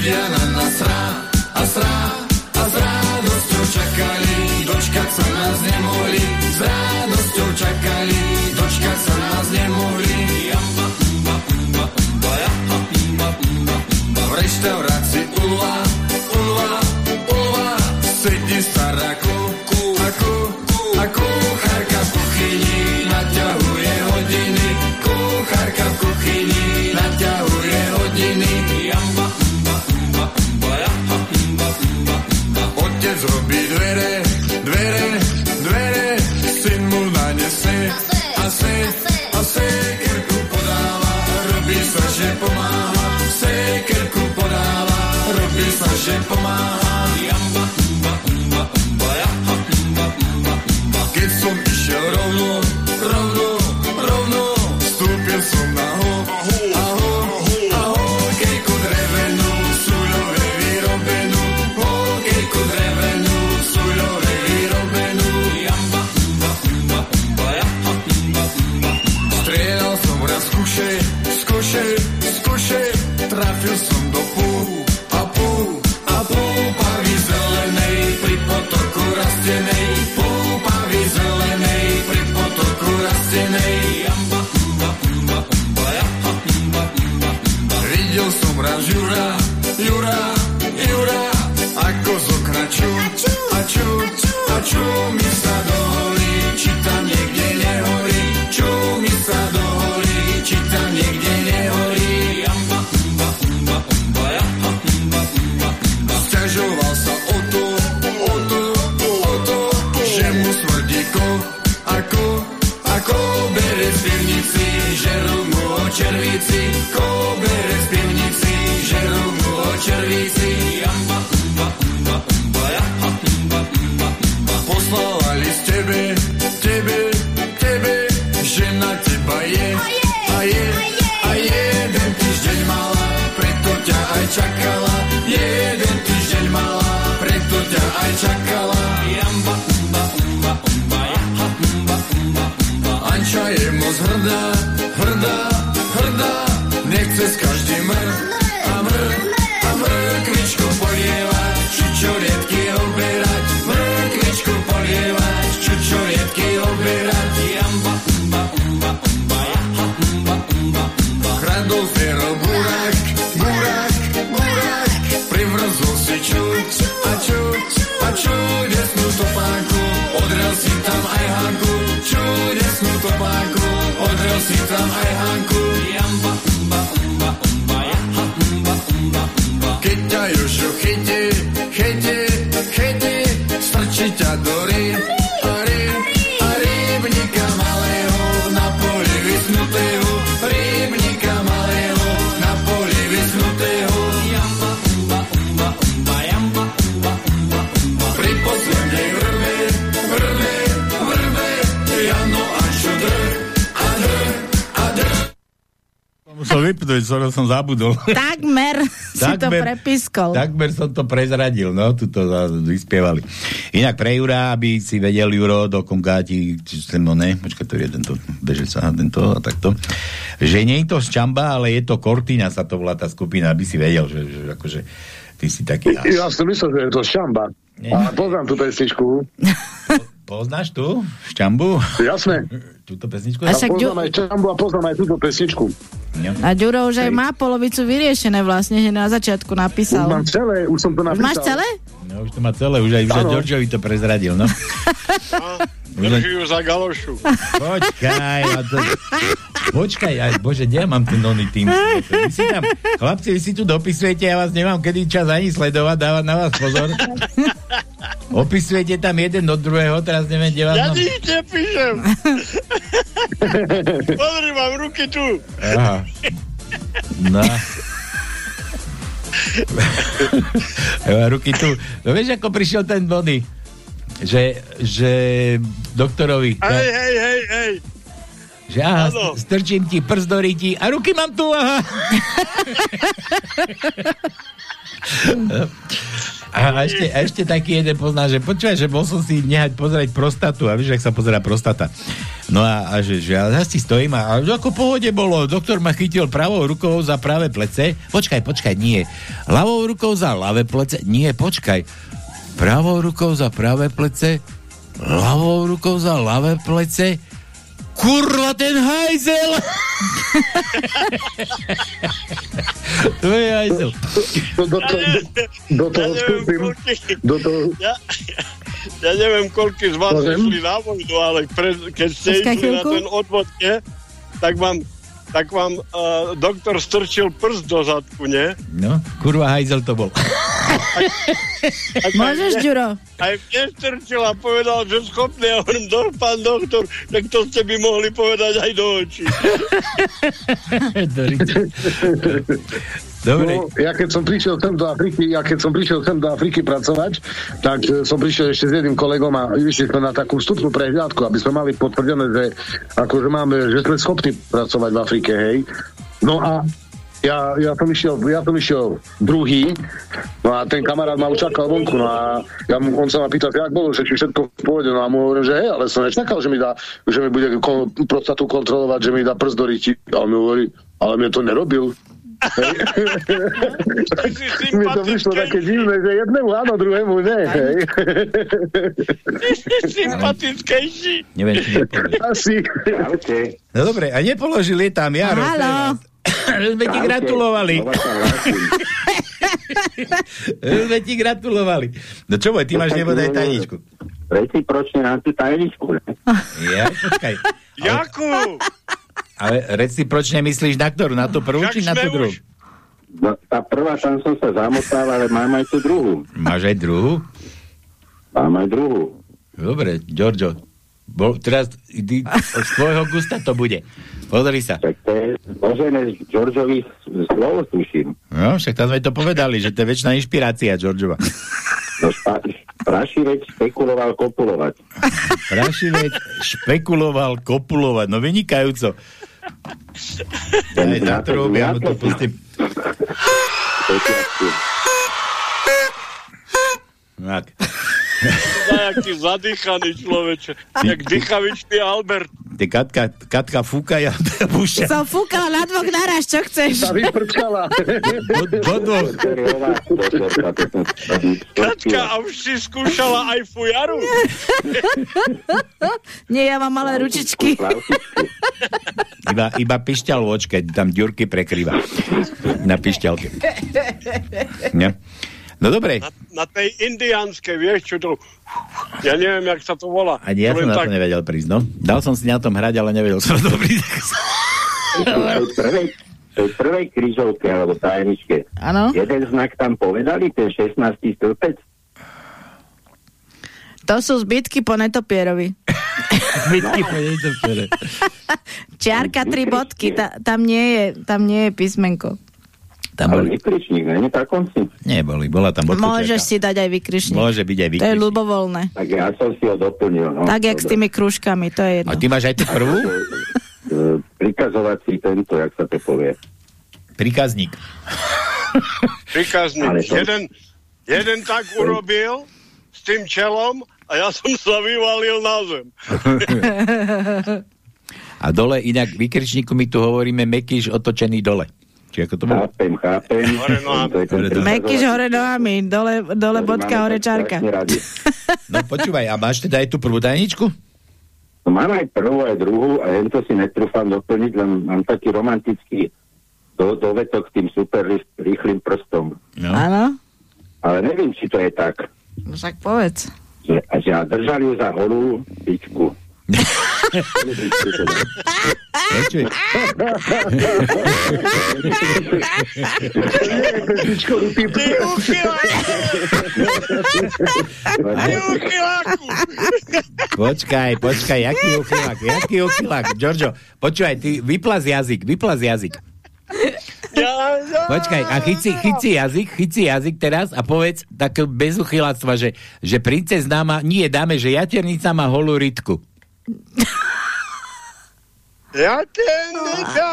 ľudia na nás rá, a srá, a s radosťou čakali, dočkať sa nás nemohli, s radosťou čakali, dočkať sa nás nemohli. Jamba, umba, umba, umba, jaha, umba, umba, umba. V reštaurácii Ulva, Ulva, Ulva, sedí stará kuku, a ku, a kuchárka zrobí dvere, dvere, dvere, syn mu nanese a se, a se krku podáva, robí sa, že pomáha, se krku podáva, robí sa, že pomáha. Jamba, umba, umba, umba, jaha, umba, umba, umba. Keď som išiel rovno, rovno zabudol. Takmer si to prepiskol. Takmer som to prezradil, no, tu to vyspievali. Inak pre Jura, aby si vedel Juro, do kongáti, či ten, no ne, počkaj, to je tento, beže sa, tento a takto, že nie je to z Čamba, ale je to Cortina, sa to volá tá skupina, aby si vedel, že, že akože ty si taký... Ja som myslel, že je to šamba. A poznám tú pesničku. Poznáš tu? Šťambu? Jasné. Túto pesničku? A poznám aj Čambu a poznám aj túto pesničku. A Ďuro už aj má polovicu vyriešené vlastne, že na začiatku napísal. Už mám celé, už som to Už napísal. máš celé? No, už to má celé, už aj, už aj. Georgeovi to prezradil, no. Drží ju za galošu. Počkaj, a to... Počkaj, aj, bože, kde ja mám ten oný tým? Vy si tam, chlapci, vy si tu dopisujete, ja vás nemám kedy čas ani sledovať, dávať na vás pozor. Opisujete tam jeden od druhého, teraz neviem, kde vás Ja mám... nič nepíšem. Pozri, mám ruky tu. Aha. No. Ja mám ruky tu. No vieš, ako prišiel ten body? Že, že doktorovi... Hej, hej, hej, hej. Že aha, strčím ti prst do ryti a ruky mám tu, aha. A ešte, a ešte taký jeden pozná, že počúvaj, že bol som si nehať pozerať prostatu a vieš, ak sa pozerá prostata. No a, a že, že ja si stojím a, a ako pohode bolo, doktor ma chytil pravou rukou za práve plece. Počkaj, počkaj, nie. Ľavou rukou za ľavé plece. Nie, počkaj. Pravou rukou za pravé plece, ľavou rukou za ľavé plece. Kurva, ten hajzel! to je hajzel. Do, do, do, do toho Ja neviem, vstúpim. Do toho... Ja, ja neviem, koľko z vás išli na vojnu, ale pre, keď ste išli na ten odvod, tak vám, tak vám uh, doktor strčil prst do zadku, nie? No, kurva hajzel to bol. Tak Môžeš, aj, Ďuro? aj mne strčil a povedal, že schopný. Ja hovorím, do, pán doktor, tak to ste by mohli povedať aj do očí. Dobre. No, ja keď som prišiel sem do Afriky, ja keď som prišiel sem do Afriky pracovať, tak e, som prišiel ešte s jedným kolegom a išli sme na takú vstupnú prehľadku, aby sme mali potvrdené, že akože máme, že sme schopní pracovať v Afrike, hej. No a ja, ja, som išiel, ja som išiel druhý, no a ten kamarát ma už čakal vonku, no a ja mu, on sa ma pýtal, jak bolo, že či všetko v no a mu hovorím, že hej, ale som nečakal, že mi dá, že mi bude kon, prostatu kontrolovať, že mi dá prst do ryti. A on mi hovorí, ale mne to nerobil. Mi to vyšlo také divné, že jednému áno, druhému ne. Hej. Ty si sympatickejší. Neviem, či. Asi. No dobre, a nepoložil je tam Jaro. Haló. Sme ti gratulovali. Sme ti gratulovali. No čo môj, ty máš nebodaj tajničku. Recipročne na tú tajničku, ne? Ja, počkaj. Jakub! Ale recipročne myslíš na ktorú? Na tú prvú, či na tú druhú? už- No, tá prvá, som sa zamotal, ale mám aj tú druhú. Máš aj druhú? Mám aj druhú. Dobre, Giorgio. Bol, teraz ty, z tvojho gusta to bude. Pozri sa. Tak to je zložené z Georgeových slov, tuším. No, však tam sme to povedali, že to je väčšiná inšpirácia Georgiova. No, špa, prašivec špekuloval kopulovať. Prašivec špekuloval kopulovať. No vynikajúco. Aj na trhu, ja mu to pustím. Tak. Nejaký zadýchaný človeče. Jak dýchavičný Albert. Ty Katka, Katka fúka, ja buša. Som fúkala na dvoch naraz, čo chceš? Sa vyprčkala. Po, po dvoch. Katka, a už si skúšala aj fujaru? Nie, ja mám malé ručičky. Iba, iba pišťalôč, keď tam ďurky prekrýva. Na pišťalke. Ne? No dobre, Na, na tej indiánskej, vieš čo to... Ja neviem, jak sa to volá. ani ja som na to tak, nevedel prísť, no. Dal som si na tom hrať, ale nevedel som to prísť. tej prvej, krížovke alebo tajničke. Áno. Jeden znak tam povedali, ten 16. stĺpec. To sú zbytky po netopierovi. Zbytky po netopere. Čiarka, tri bodky, ta, tam, nie je, tam nie je písmenko. Tam Ale boli, vykričník, nie na konci. neboli, bola tam bodka Môžeš si dať aj vykryšník. Môže byť aj To je vykričník. ľubovoľné. Tak ja som si ho doplnil. No. Tak, jak s tými krúžkami, to je jedno. A ty máš aj tú prvú? Prikazovací tento, jak sa to povie. Prikazník. Ale to- Jeden, jeden tak urobil s tým čelom a ja som sa vyvalil na zem. A dole, inak vykričníku my tu hovoríme Mekyš otočený dole. Či ako to bolo? Chápem, chápem. Hore nohami. Mekyš hore nohami, dole, dole bodka, hore tak čárka. No počúvaj, a máš teda aj tú prvú tajničku? No, mám aj prvú, aj druhú a jen to si netrúfam doplniť, len mám taký romantický do, dovetok s tým super rých- rýchlým prstom. No. Áno? Ale neviem, či to je tak. No však povedz. Že, že držali ju za holú pičku. Počuj. Počkaj, počkaj, jaký uchylák, jaký uchylák. Giorgio, počúvaj, ty vyplaz jazyk, vyplaz jazyk. Ja, ja. Počkaj, a chyť si jazyk, chyť si jazyk teraz a povedz tak bez uchyláctva, že, že princezná má, nie, dáme, že jaternica má holú rytku. Ja tennica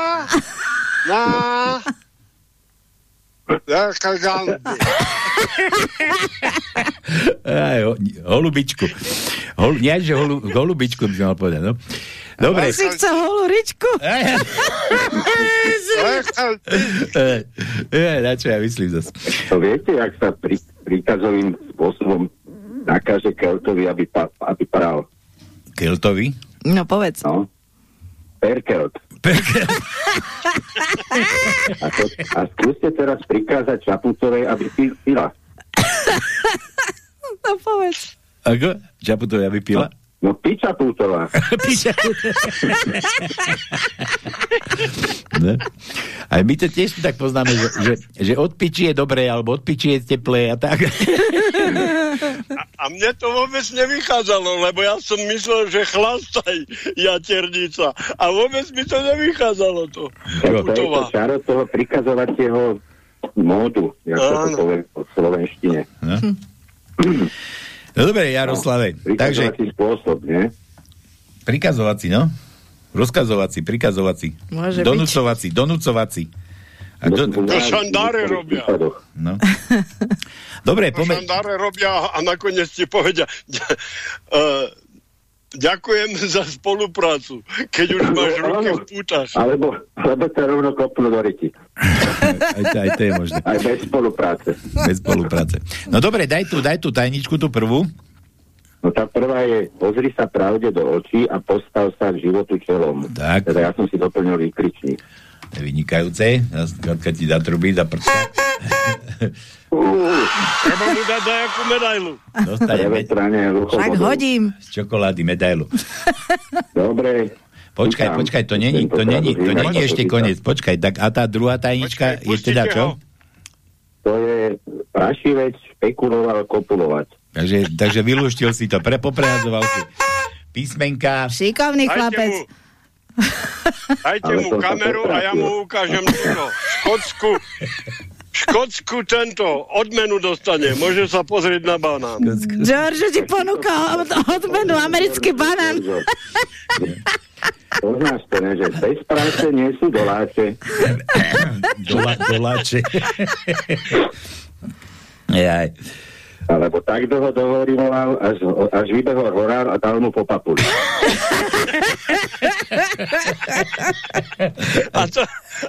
na... Ja kagandy. Aj, ho, holubičku. Hol, nie, že holu, holubičku by som mal povedať, no. Dobre. Si chcel holú ričku? E, e, na čo ja myslím zase. To viete, jak sa pri, príkazovým spôsobom nakáže Keltovi, aby, pa, aby pral. Keltovi? No povedz. No. Perkelt. A, to, a skúste teraz prikázať Čaputovej, aby pi- pila. No povedz. Ako? Čaputovia vypila? No piča Putová. Ne? Aj my to tiež tak poznáme, že, že, že od piči je dobré, alebo od piči je teplé a tak. A mne to vôbec nevychádzalo, lebo ja som myslel, že chlastaj jaternica. A vôbec mi to nevychádzalo to. Tak to je to čaro toho prikazovacieho módu, jak sa to Áno. povie v slovenštine. No, no dobre, Jaroslave. Takže Prikazovací spôsob, nie? prikazovací, no? Rozkazovací, prikazovací. Môže byť. donúcovací. A do, To šandáre robia. no. Dobre, poďme. šandáre robia a nakoniec ti povedia uh, ďakujem za spoluprácu, keď už máš ruky v pútach. Alebo, alebo to rovno kopnú do ryti. Aj, to- aj to je možné. Aj bez spolupráce. Bez spolupráce. No dobre, daj tu, daj tu tajničku, tú prvú. No tá prvá je, pozri sa pravde do očí a postav sa k životu čelom. Tak. Teda ja som si doplnil výkričník. Vynikajúce. Keď ti dá truby, dá prsa. Treba mu dať nejakú medailu. Dostane med- Vetrane, Tak hodím. z čokolády medailu. Dobre. Počkaj, Čítam. počkaj, to není, to není, to není ešte koniec. Počkaj, tak a tá druhá tajnička je teda čo? To je prašivec, špekuloval, kopulovať. Takže, takže vylúštil si to, prepoprehadzoval si písmenka. Šikovný chlapec. mu, dajte Ale mu kameru a ja mu ukážem túto. Škótsku, Škótsku tento odmenu dostane. Môže sa pozrieť na banán. George ti ponúka od, odmenu americký banán. Poznáš to, ne, že bez práce nie sú doláče. Dola, doláče. Jaj. Alebo tak dlho dohorimoval, až, až vybehol horár a dal mu po papuli. A, to,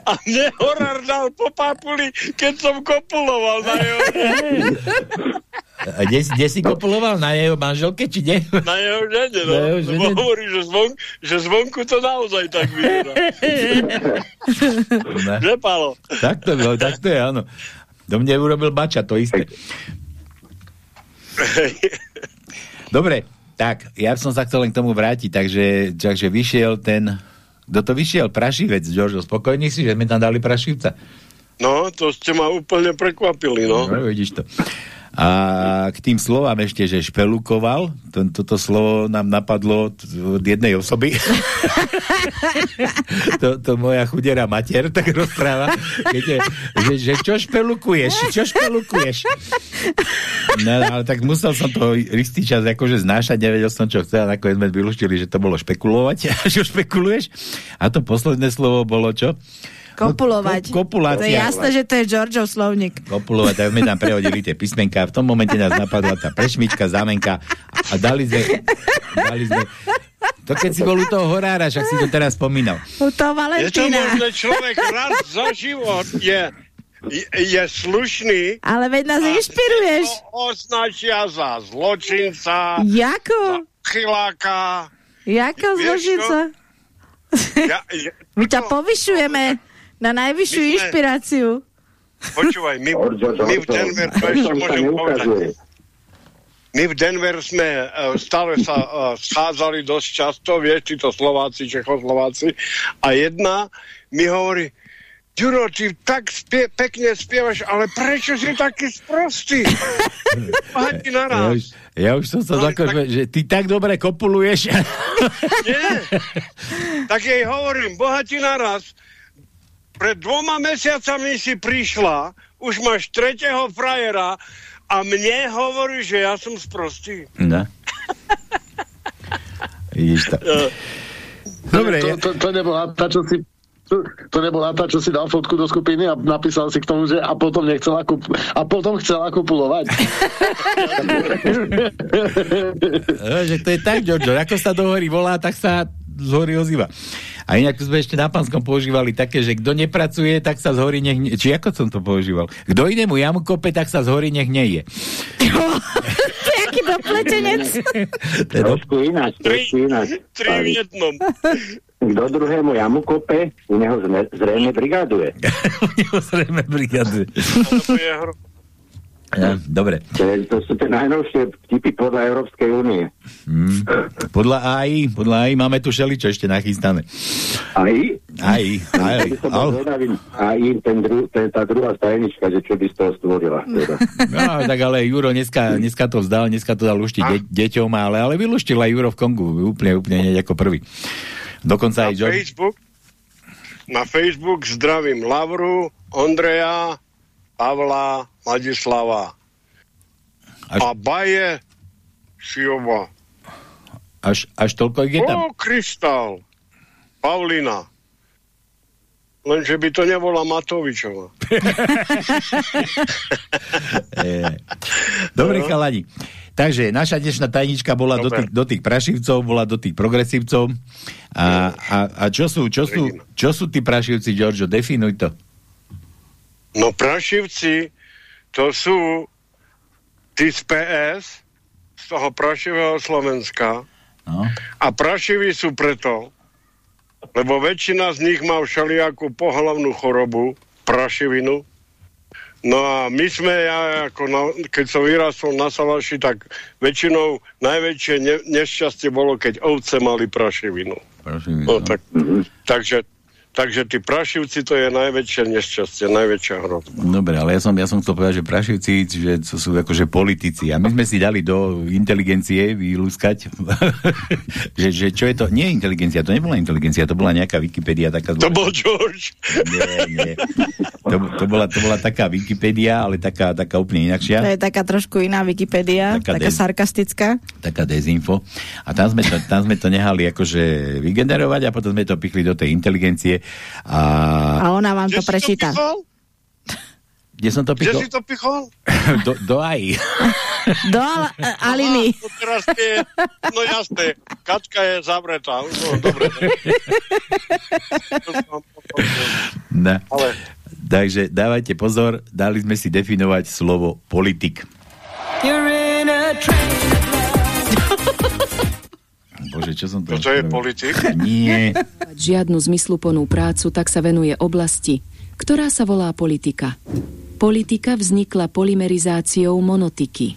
a mne horár dal po papuli, keď som kopuloval na jeho, A kde, kde si kopuloval? Na jeho manželke, či nie? na jeho žene. No. Na jeho Lebo žene? hovorí, že, zvon, že zvonku to naozaj tak vyzerá. Že, Pálo? Tak to, no, tak to je, áno. Do mne urobil bača, to isté. Dobre, tak, ja som sa chcel len k tomu vrátiť, takže, takže vyšiel ten... Kto to vyšiel? Prašivec, Žoržo, spokojný si, že sme tam dali Prašivca? No, to ste ma úplne prekvapili, no. No, vidíš to. A k tým slovám ešte, že špelukoval, to, toto slovo nám napadlo od jednej osoby. to, to moja chudera mater tak rozpráva, viete, že, že čo špelukuješ, čo špelukuješ. No, ale tak musel som to istý čas akože znášať, nevedel som, čo chcel, a nakoniec sme vyluštili, že to bolo špekulovať, čo špekuluješ. A to posledné slovo bolo čo? Kopulovať. Ko- kopulácia. To je jasné, že to je Georgeov slovník. kopulovať, tak sme tam prehodili tie písmenka. V tom momente nás napadla tá prešmička, zámenka a dali sme, dali sme to keď si bol u toho horára, však si to teraz spomínal. U toho Je to Valentína. možné, človek raz za život je, je, je slušný, Ale veď nás inšpiruješ. označia za zločinca, Jako? chyláka. Jako zložnica? Ja, ja, My ťa povyšujeme na najvyššiu My sme- inšpiráciu. počúvaj, my, my v Denver, to to ešte môžem povedať, my v Denver sme uh, stále sa uh, schádzali dosť často, vieš, títo Slováci, Čechoslováci, a jedna mi hovorí, Ďuro, ty tak spie, pekne spievaš, ale prečo si taký sprostý? Ja naraz. už, ja už som sa No, zakon, tak- že ty tak dobre kopuluješ. Nie. Tak jej hovorím, bohatí naraz, pred dvoma mesiacami si prišla, už máš tretieho frajera a mne hovorí, že ja som sprostý. No. Vidíš to. Uh, Dobre, to, to, to nebola tá, čo si to, nebola tá, čo si dal fotku do skupiny a napísal si k tomu, že a potom nechcela kup a potom chcela kupulovať. No, že to je tak, Giorgio, ako sa do hory volá, tak sa z hory ozýva. A inak sme ešte na pánskom používali také, že kto nepracuje, tak sa z hory nech... Ne... Či ako som to používal? Kto inému jamu kope, tak sa z hory nech neje. To je aký dopletenec. Trošku ináč, trošku ináč. tri v jednom. Kto druhému jamu kope, u neho zrejme brigáduje. Zrejme brigady. To je hro... Ja, dobre. To, je, to sú tie najnovšie vtipy podľa Európskej únie. Hmm. Podľa AI, podľa AI máme tu šeličo ešte nachystané. AI, AI. Zvedavý, aj ten dru, ten, tá druhá tajnička, že čo by z toho stvorila. Teda. No, tak ale Juro dneska, dneska to vzdal, dneska to dal luštiť de- deťom, ale, ale vylúštil aj Juro v Kongu, úplne, úplne hneď ako prvý. Dokonca Na aj John... Facebook, na Facebook zdravím Lavru, Ondreja, Pavla, Ladislava. Až- A Baje Šiova. Až, až toľko je tam. O, Kristál. Paulina. Lenže by to nebola Matovičová. E, Dobre, chalani. Takže naša dnešná tajnička bola do tých, do tých prašivcov, bola do tých progresívcov. A, a, a čo, sú, čo, sú, čo sú tí prašivci, Giorgio? Definuj to. No prašivci, to sú tí z PS, z toho prašivého Slovenska. No. A prašiví sú preto, lebo väčšina z nich má všelijakú pohlavnú chorobu, prašivinu. No a my sme, ja ako na, keď som vyrastol na Salaši, tak väčšinou najväčšie ne, nešťastie bolo, keď ovce mali prašivinu. Prašivinu. No, tak, takže, takže tí prašivci to je najväčšie nešťastie, najväčšia hrozba. Dobre, ale ja som, ja som chcel povedať, že prašivci, že to sú akože politici. A my sme si dali do inteligencie vylúskať, že, že čo je to, nie inteligencia, to nebola inteligencia, to bola nejaká Wikipedia taká... To bol George. Nie, nie. To, to, bola, to bola taká Wikipedia, ale taká, taká úplne inakšia. To je taká trošku iná Wikipedia, Taká taká, sarkastická. taká dezinfo. A tam sme, to, tam sme to nehali akože vygenerovať a potom sme to pichli do tej inteligencie. A, A ona vám to prečíta. kde som to Kde pichol? si to pichol? Do, do aj. Do Al- Aliny. No teraz je, no jasné, Kačka je zavretá. No, dobre. Ne. Ale Takže dávajte pozor, dali sme si definovať slovo politik. Bože, čo som to... Toto je politik? Nie. žiadnu zmysluplnú prácu, tak sa venuje oblasti, ktorá sa volá politika. Politika vznikla polymerizáciou monotiky.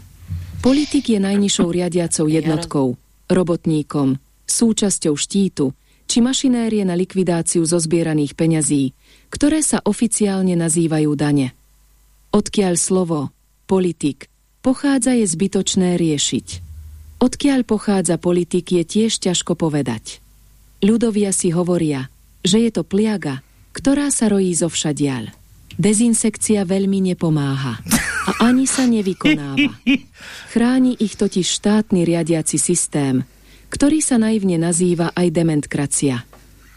Politik je najnižšou riadiacou jednotkou, robotníkom, súčasťou štítu či mašinérie na likvidáciu zozbieraných peňazí, ktoré sa oficiálne nazývajú dane. Odkiaľ slovo politik pochádza je zbytočné riešiť. Odkiaľ pochádza politik je tiež ťažko povedať. Ľudovia si hovoria, že je to pliaga, ktorá sa rojí zo všadiaľ. Dezinsekcia veľmi nepomáha a ani sa nevykonáva. Chráni ich totiž štátny riadiaci systém, ktorý sa naivne nazýva aj dementkracia.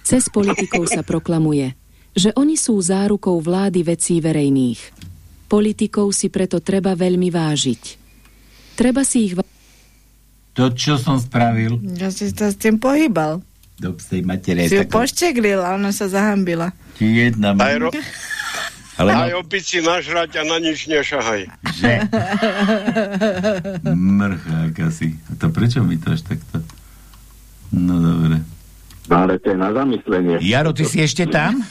Cez politikov sa proklamuje, že oni sú zárukou vlády vecí verejných. Politikov si preto treba veľmi vážiť. Treba si ich... Va- To, čo som spravil, Ja si sa s tým pohybal. do psej matere. Si ju taká- pošteglil a ona sa zahambila. Ti jedna... Aj, ro- Ale no- aj opici nažrať a na nič nešahaj. Že? Mrchák asi. A to prečo mi to až takto? No dobre. Ale to je na zamyslenie. Jaro, ty si ešte tam?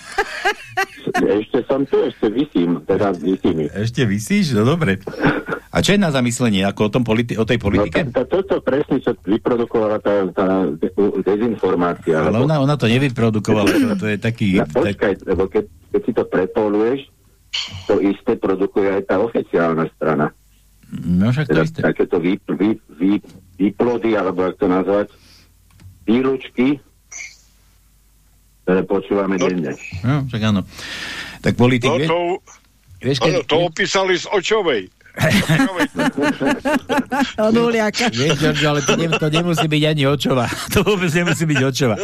Ešte som tu, ešte vysím, teraz vysím. Ešte vysíš? No dobre. A čo je na zamyslenie? Ako o, tom politi- o tej politike? No, to, toto presne, čo vyprodukovala tá, tá de- dezinformácia. Ale ona, ona to nevyprodukovala, to, to je taký... No, počkaj, lebo keď, keď si to prepoluješ, to isté produkuje aj tá oficiálna strana. No však to teda, isté. Takéto vy, vy, vy, výplody, alebo ako to nazvať, výlučky, ktoré počúvame denne. No, však áno. Tak politik, No to, vieš, áno, keď, to opísali z očovej. Od Uliaka. vieš, Giorgio, ale to, ne, to nemusí byť ani očova. To vôbec nemusí byť očova.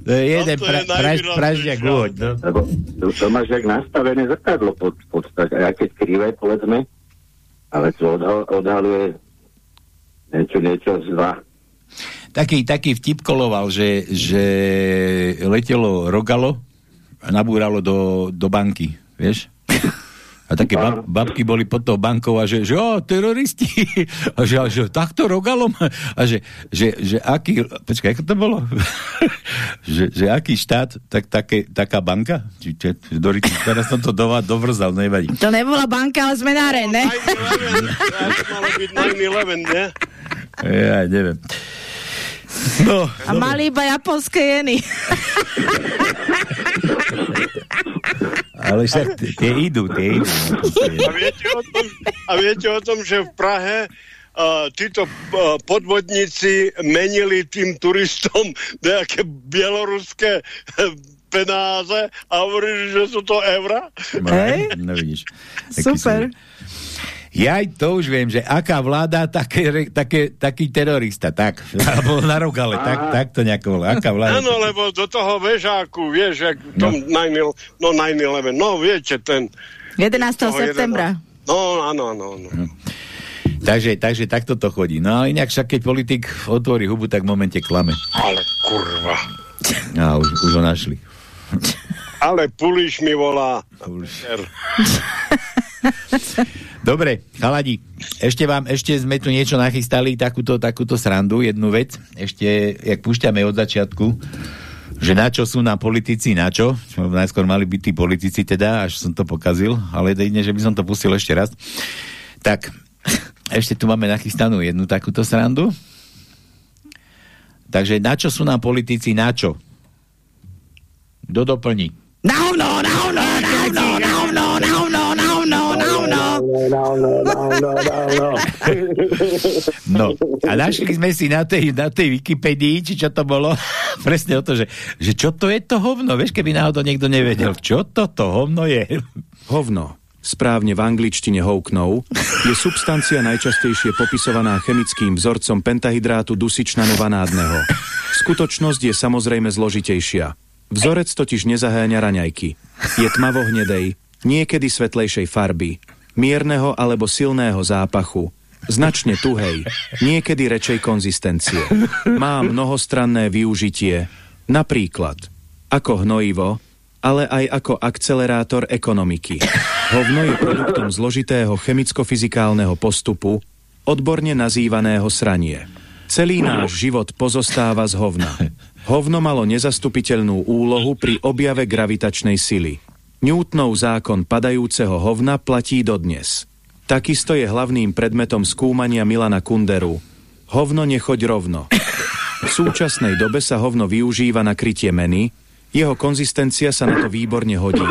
To je jeden to je pra, praž, pražďak úhoď. No. Lebo to, to máš jak nastavené zrkadlo pod, podstate, keď krivé, povedzme, ale to odhal, odhaluje niečo, niečo z dva. Taký, taký vtip koloval, že, že letelo rogalo a nabúralo do, do banky, vieš? A také bab, babky boli pod tou bankou a že, že o, teroristi. A že, a že takto rogalom. A že, že, že aký, počkaj, ako to bolo? že, že aký štát, tak také, taká banka? Či, či, Doriti, teraz som to dova, dovrzal, nevadí. To nebola banka, ale zmenáreň, ne? To malo byť 9-11, nie? Ja neviem. No, A mali iba japonské jeny. ale však tie idú, tie idú. A viete o tom, a viete o tom že v Prahe uh, títo uh, podvodníci menili tým turistom nejaké bieloruské eh, penáze a hovorili, že sú to eurá? Hej? No vidíš. Super. som- Ja aj to už viem, že aká vláda, také, také, taký terorista, tak. Alebo na rogale, tak, tak to nejako bolo. Aká vláda? Áno, lebo do toho vežáku, vieš, jak v tom 9, no 9-11, no viete, ten... 11. toho septembra. No, áno, áno, áno. takže, takže takto to chodí. No ale inak však keď politik otvorí hubu, tak v momente klame. Ale kurva. A už, už ho našli. Ale Puliš mi volá. Dobre, chaladi, ešte vám, ešte sme tu niečo nachystali, takúto, takúto srandu, jednu vec. Ešte, jak púšťame od začiatku, že na čo sú nám politici, na čo? Najskôr mali byť tí politici teda, až som to pokazil, ale jedine, že by som to pustil ešte raz. Tak, ešte tu máme nachystanú jednu takúto srandu. Takže na čo sú nám politici, na čo? Kto doplní? No, no, no, no, no, no, no. No, a našli sme si na tej, na tej Wikipedii, či čo to bolo, presne o to, že, že čo to je to hovno, vieš, keby náhodou niekto nevedel, čo to to hovno je. Hovno, správne v angličtine houknou, je substancia najčastejšie popisovaná chemickým vzorcom pentahydrátu dusičnanovanádneho. Skutočnosť je samozrejme zložitejšia. Vzorec totiž nezaháňa raňajky. Je tmavo-hnedej, niekedy svetlejšej farby, mierneho alebo silného zápachu, značne tuhej, niekedy rečej konzistencie. Má mnohostranné využitie, napríklad ako hnojivo, ale aj ako akcelerátor ekonomiky. Hovno je produktom zložitého chemicko-fyzikálneho postupu, odborne nazývaného sranie. Celý náš život pozostáva z hovna. Hovno malo nezastupiteľnú úlohu pri objave gravitačnej sily. Newtonov zákon padajúceho hovna platí dodnes. Takisto je hlavným predmetom skúmania Milana Kunderu. Hovno nechoď rovno. V súčasnej dobe sa hovno využíva na krytie meny, jeho konzistencia sa na to výborne hodí.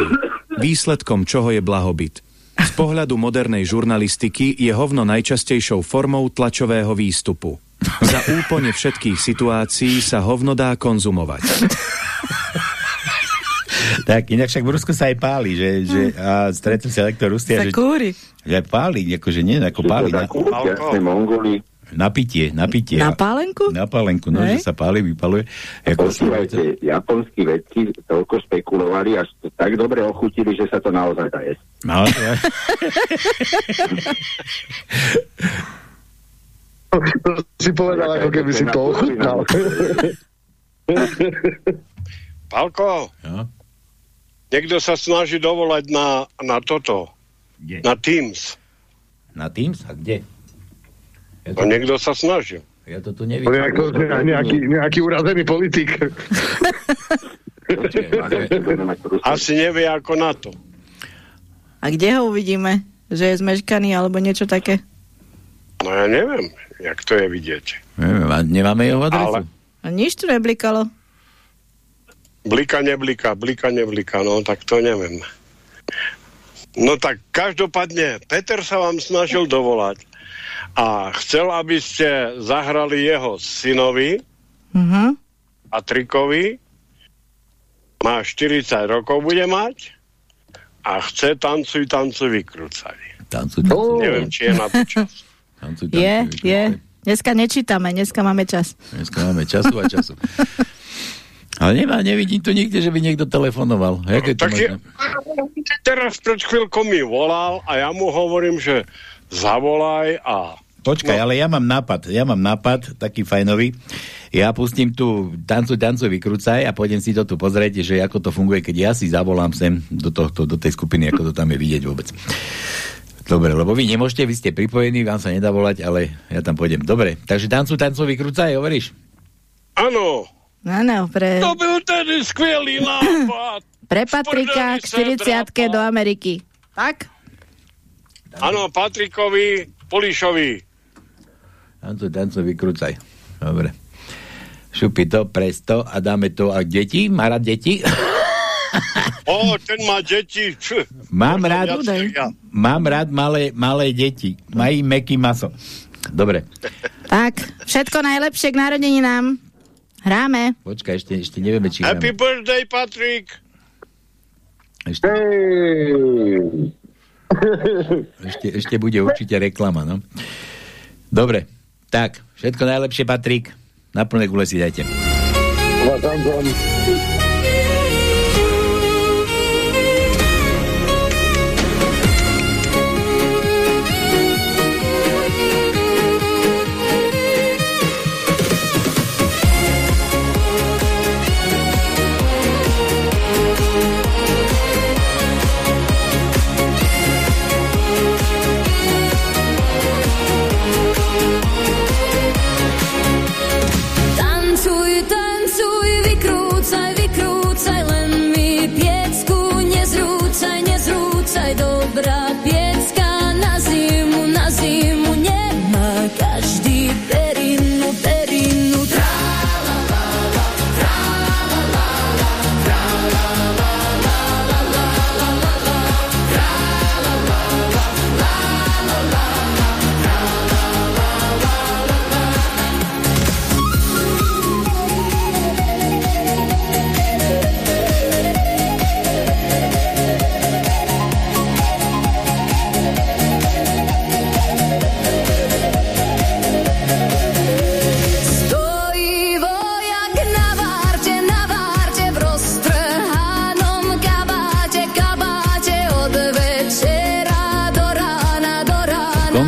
Výsledkom čoho je blahobyt. Z pohľadu modernej žurnalistiky je hovno najčastejšou formou tlačového výstupu. Za úplne všetkých situácií sa hovno dá konzumovať. Tak, inak však v Rusku sa aj páli, že, že a stretol sa lektor Rustia, Sa že, kúri. že aj páli, akože nie, ako páli. Na, na pitie, na pitie. Na pálenku? Na pálenku, no, že sa páli, vypaluje. Ako, Počúvajte, japonskí vedci toľko špekulovali, až to tak dobre ochutili, že sa to naozaj dá jesť. no, ja, To si povedal, ako keby si to ochutnal. Palko, no. Niekto sa snaží dovolať na, na toto, Kde? na Teams. Na Teams? A kde? Ja No niekto sa snažil. ja to tu To nevidím. je ako nejaký, nejaký urazený politik. Asi nevie ako na to. A kde ho uvidíme? Že je zmeškaný alebo niečo také? No ja neviem, jak to je vidieť. Neviem, a nemáme jeho adresu. Ale A nič tu neblikalo. Blika, neblika, blika, neblika, no tak to neviem. No tak každopádne, Peter sa vám snažil dovolať a chcel, aby ste zahrali jeho synovi, Uh-huh. Patrikovi, má 40 rokov bude mať a chce tancuj, tancuj, vykrúcaj. Tancuj, Oh. Neviem, či je na to čas. Tancuj, Je, tancuj, je. Dneska nečítame, dneska máme čas. Dneska máme času a času. Ale nemá, nevidím tu nikde, že by niekto telefonoval. Jaké to Tak je, teraz pred chvíľkou mi volal a ja mu hovorím, že zavolaj a Počkaj, ale ja mám nápad, ja mám nápad, taký fajnový. Ja pustím tu tancu, tancu, vykrúcaj a pôjdem si to tu pozrieť, že ako to funguje, keď ja si zavolám sem do, tohto, do tej skupiny, ako to tam je vidieť vôbec. Dobre, lebo vy nemôžete, vy ste pripojení, vám sa nedá volať, ale ja tam pôjdem. Dobre, takže tancu, tancu, vykrúcaj, hovoríš? áno, Áno, pre, to byl tedy skvělý nápad. pre Patrika k 40 do Ameriky. Tak? Áno, Patrikovi Polišovi. Tancu, tancu, vykrúcaj. Dobre. Šupi to, presto a dáme to. A deti? Má rád deti? O, ten má deti. Pf, Mám rád, ja. mám rád malé, malé deti. Mají meký maso. Dobre. Tak, všetko najlepšie k narodeninám. Hráme. Počkaj, ešte, ešte nevieme, či Happy hráme. birthday, Patrik. Ešte, ešte, ešte bude určite reklama, no. Dobre, tak, všetko najlepšie, Patrik. Na plné gule si dajte.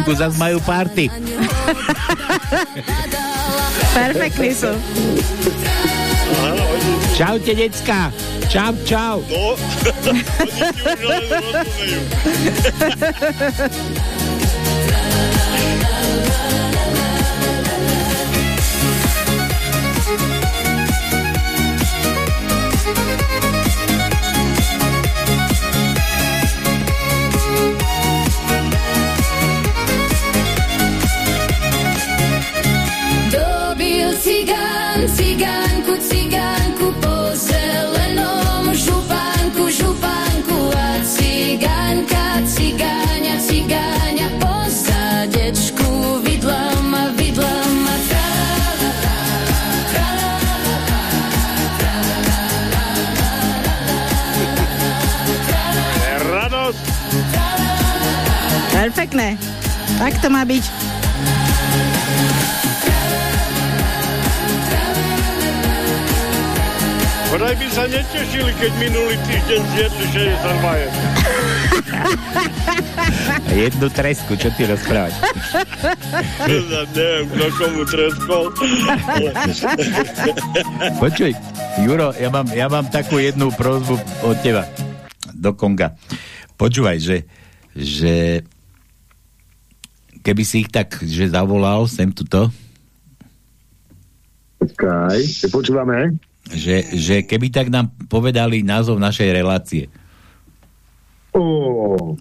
Vonku zas majú party. Perfektní sú. Čaute, decka. Čau, čau. No, Perfektné. Tak to má byť. Vraj by sa netešili, keď minulý týždeň zjedli 60 vajec. Jednu tresku, čo ty rozprávaš? Ja neviem, kto komu treskol. Počuj, Juro, ja mám, ja mám takú jednu prozbu od teba do Konga. Počúvaj, že, že keby si ich tak, že zavolal sem tuto, Počkaj, počúvame. že, že keby tak nám povedali názov našej relácie. Oh.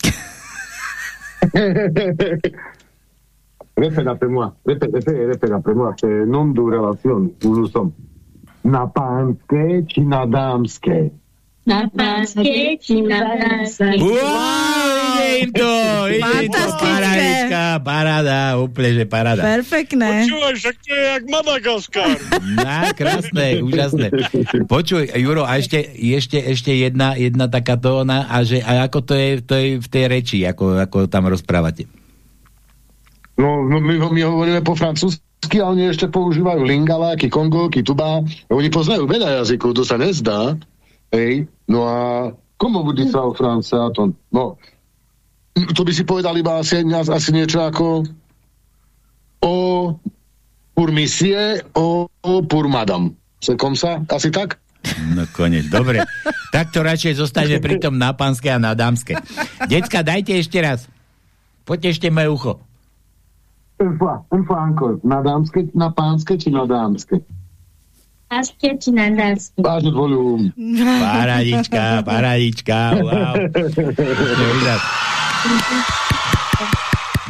Pre moi. Répeta pre moi. C'est nom de relation où nous sommes. Na pánske či na dámske? Na pánske či na dámske. Wow, ide im to, ide im to, Fantastické. paradička, paráda, úplne, že paráda. Perfektné. Počúvaj, však to je jak Madagaskar. Na, krásne, úžasné. Počuj, Juro, a ešte, ešte, ešte jedna, jedna taká tóna, a, že, a ako to je, to je v tej reči, ako, ako tam rozprávate? No, no my, my hovoríme po francúzsky, a oni ešte používajú lingala, kikongo, kituba. Oni poznajú veľa jazykov, to sa nezdá. Hej. No a komu bude sa o francáton? No, to by si povedal iba asi, asi niečo ako o pour monsieur, o, o pour madame. C'est comme ça? Asi tak? No konec, dobre. Tak to radšej zostane pri tom na pánske a na dámske. Decka, dajte ešte raz. Potešte moje ucho. Na dámske, na pánske či na dámske? Pánske či na dámske. Vážne volum. Paradička, paradička, wow.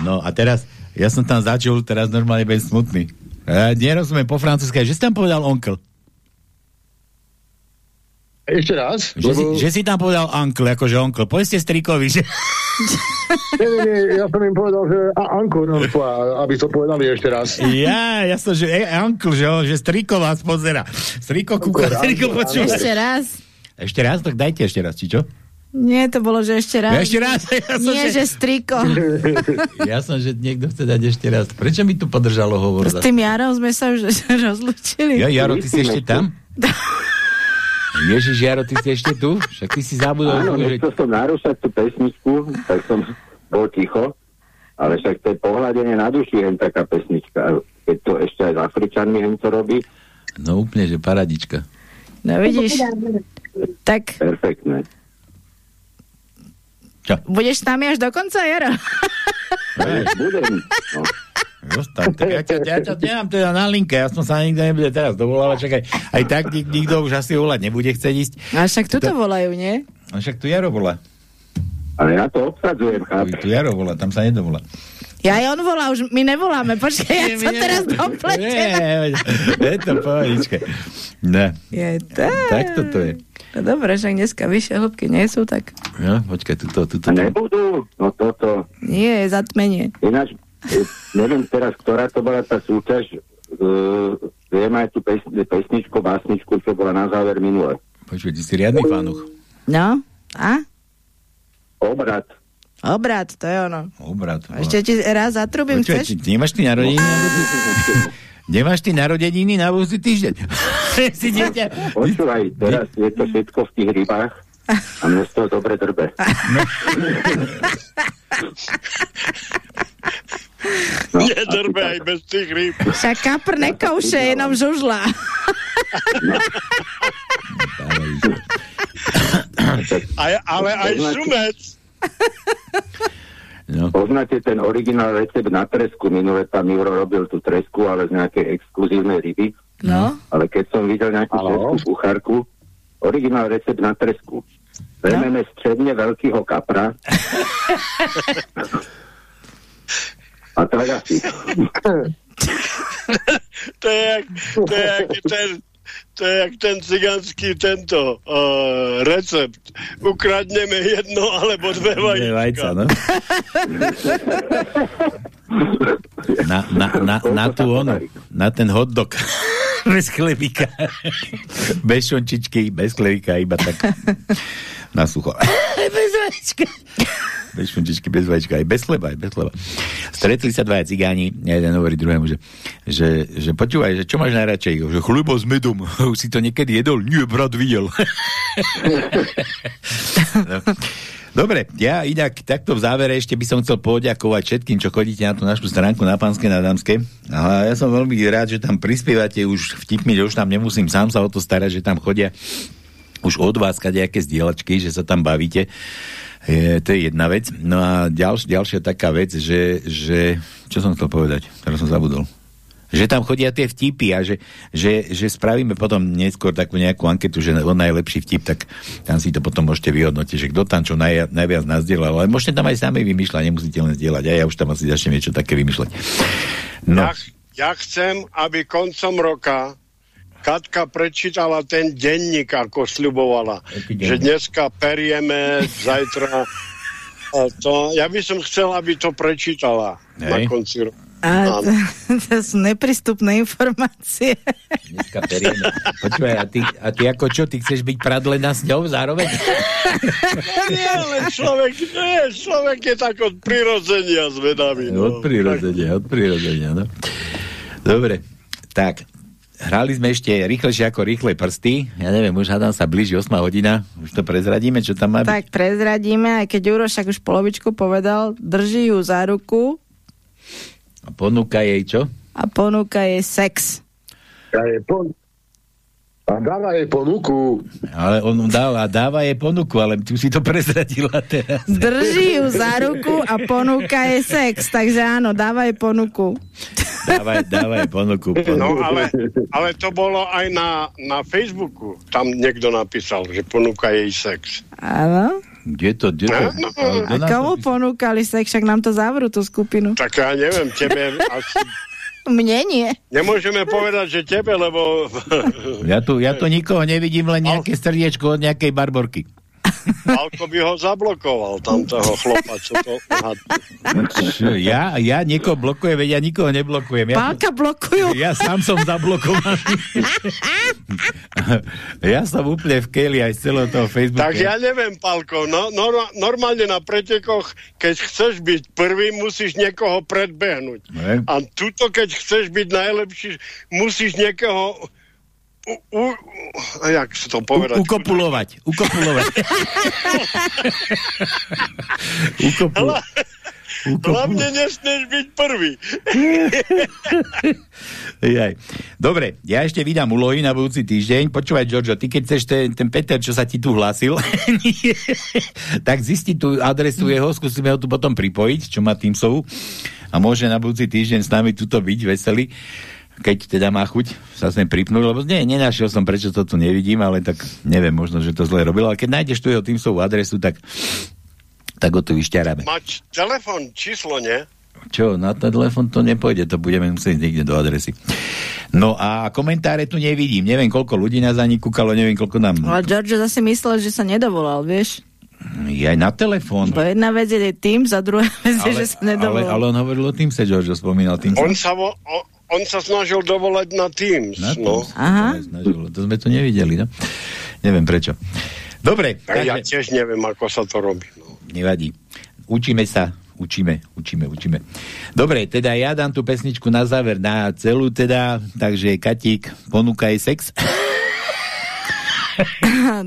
No a teraz, ja som tam začul, teraz normálne bez smutný. Ja nerozumiem po francúzsky, že si tam povedal onkel. Ešte raz? Že, si, že si tam povedal uncle, akože onkel. Povedzte strikovi, že... Nie, nie, nie, ja som im povedal, že a Anko, no, aby to povedali ešte raz. Ja, ja som, že e, uncle, že, že striko vás pozera. Striko kúka, Uncle, striko uncle, počúva. Ešte raz. Ešte raz, tak dajte ešte raz, či čo? Nie, to bolo, že ešte raz. Ja ešte raz. Ja som, Nie, že striko. Ja som, že niekto chce dať ešte raz. Prečo mi tu podržalo hovor? S tým Jarom sme sa už rozlúčili. Ja, Jaro, ty si ešte tam? Ježiš, Jaro, ty si ešte tu? Však ty si zabudol. Áno, že... som narušať tú pesničku, tak som bol ticho, ale však to je pohľadenie na duši, hen taká pesnička. Keď to ešte aj s Afričanmi hen to robí, No úplne, že paradička. No vidíš, tak perfektné. Budeš s nami až do konca, Jaro? Budem. No. Zostaň, tak ja ťa, ja ťa nemám teda na linke, ja som sa nikto nebude teraz dovolávať, čakaj, aj tak nik, nikto už asi volať nebude chcieť ísť. A však tu to volajú, nie? A však tu Jaro volá. Ale ja to obsadzujem, chápem. Tu Jaro volá, tam sa nedovolá. Ja aj on volá, už my nevoláme. Počkaj, ja som teraz dopletená. Nie, je to pohodičke. Ne, Je tak. tak toto je. No dobre, však dneska vyššie hĺbky nie sú, tak No, počkaj, tuto, tuto. A nebudú? No toto. nie je zatmenie. Ináč, e, neviem teraz, ktorá to bola tá súťaž, uh, viem aj tú pes, pesničku, básničku, čo bola na záver minule. Počuj, ty si riadny pánuch. No, a? Obrad. Obrad, to je ono. Obrad. A Ešte ti raz zatrubím, Počuj, chceš? ty, nemáš ty narodeniny Nemáš ty narodeniny na budúci týždeň? si dieťa. Počúvaj, teraz je to všetko v tých rybách a mne z toho dobre drbe. Nedrbe aj bez tých rýb. Však kapr nekouše, jenom žužla. Aj, ale aj sumec. No. Poznáte ten originál recept na tresku? Minule tam Juro robil tú tresku, ale z nejakej exkluzívnej ryby. No. Ale keď som videl nejakú českú kuchárku, originál recept na tresku. Vezmeme stredne veľkého kapra a tak asi. To je jak, to je jak ten, to je jak ten cigánsky tento uh, recept. Ukradneme jedno alebo dve Dve vajíčka. vajca, no. Na, na, na, na tú onu, na ten hotdog. bez chlebíka. bez šončičky, bez chlebíka, iba tak na sucho. bez vajíčka. Bez šončičky, bez vajíčka, aj bez chleba, aj bez chleba. Stretli sa dvaja cigáni, jeden hovorí druhému, že, že, že počúvaj, že čo máš najradšej? Že chlubo s medom. Už si to niekedy jedol? Nie, brat videl. no. Dobre, ja inak takto v závere ešte by som chcel poďakovať všetkým, čo chodíte na tú našu stránku na Pánskej na Dámskej. A ja som veľmi rád, že tam prispievate už vtipmi, že už tam nemusím sám sa o to starať, že tam chodia už od vás kadejaké zdieľačky, že sa tam bavíte. Je, to je jedna vec. No a ďalš, ďalšia taká vec, že, že... Čo som chcel povedať? Teraz som zabudol že tam chodia tie vtipy a že, že, že spravíme potom neskôr takú nejakú anketu, že on najlepší vtip, tak tam si to potom môžete vyhodnotiť, že kto tam čo naj, najviac nazdielal, ale môžete tam aj sami vymýšľať, nemusíte len zdieľať, a ja už tam asi začnem niečo také vymýšľať. No, Ja, ja chcem, aby koncom roka Katka prečítala ten denník, ako sľubovala. Že dneska perieme, zajtra... A to, ja by som chcel, aby to prečítala na Hej. konci roka. A to, to sú neprístupné informácie. dneska perieme. Počúvaj, a ty, a ty ako čo, ty chceš byť pradlená s ňou zároveň? No nie, ale človek, nie, človek je tak od prirodzenia zvedavý. Od No. prirodzenia, od prirodzenia, no. Dobre, tak, hrali sme ešte rýchlejšie ako rýchle prsty. Ja neviem, už hádam sa blíži 8 hodina. Už to prezradíme, čo tam má byť? Tak prezradíme, aj keď Juro však už polovičku povedal, drží ju za ruku A ponúka jej čo? a ponúka jej sex. A, je pon... a dáva jej ponuku. Ale on dáva, dáva jej ponuku, ale tu si to prezradila teraz. Drží ju za ruku a ponúka jej sex. Takže áno, dáva jej ponuku. Dáva, dáva jej ponuku. ponuku. No ale, ale to bolo aj na, na Facebooku. Tam niekto napísal, že ponúka jej sex. Áno. Kde to, kde to? No, ale kto A komu ponúkali sex? Však nám to zavrú tú skupinu. Tak ja neviem, tebe asi... Mne nie. Nemôžeme povedať, že tebe, lebo... Ja tu, ja tu nikoho nevidím, len nejaké srdiečko od nejakej barborky. Malko by ho zablokoval, tam toho chlopa, čo to Čo, Ja, ja niekoho blokujem, veď ja nikoho neblokujem. Ja, Pálka blokujú. ja sám som zablokovaný. ja som úplne v keli aj z celého toho Facebooku. Tak ja neviem, Palko, no, no, normálne na pretekoch, keď chceš byť prvý, musíš niekoho predbehnúť. Ne? A tuto, keď chceš byť najlepší, musíš niekoho... U, u, a jak sa to povedať? Ukopulovať. Ukopulovať. Ukopulovať. Hlavne nesmieš byť prvý. Jaj. Dobre, ja ešte vydám úlohy na budúci týždeň. Počúvaj, Giorgio, ty keď chceš ten, ten Peter, čo sa ti tu hlásil, tak zisti tú adresu jeho, skúsime ho tu potom pripojiť, čo má Teamsovú a môže na budúci týždeň s nami tuto byť veselý keď teda má chuť sa sem pripnúť, lebo nie, nenašiel som, prečo to tu nevidím, ale tak neviem, možno, že to zle robil, ale keď nájdeš tu jeho Teamsovú adresu, tak tak ho tu vyšťaráme. Mať telefon, číslo, nie? Čo, na ten telefon to nepôjde, to budeme musieť niekde do adresy. No a komentáre tu nevidím, neviem, koľko ľudí nás ani kúkalo, neviem, koľko nám... Ale Giorgio zase myslel, že sa nedovolal, vieš? Je aj na telefón. Bo jedna vec je Teams a druhá vec je, že sa ale, nedovolal. ale on hovoril o tým, sa Giorgio spomínal tým. On sa, vo, on sa snažil dovolať na Teams. Na no. Teams. Aha. To sme to nevideli, no. Neviem prečo. Dobre. Ja, ja tiež neviem, ako sa to robí. No. Nevadí. Učíme sa, učíme, učíme, učíme. Dobre, teda ja dám tú pesničku na záver na celú teda, takže Katík, ponúkaj sex.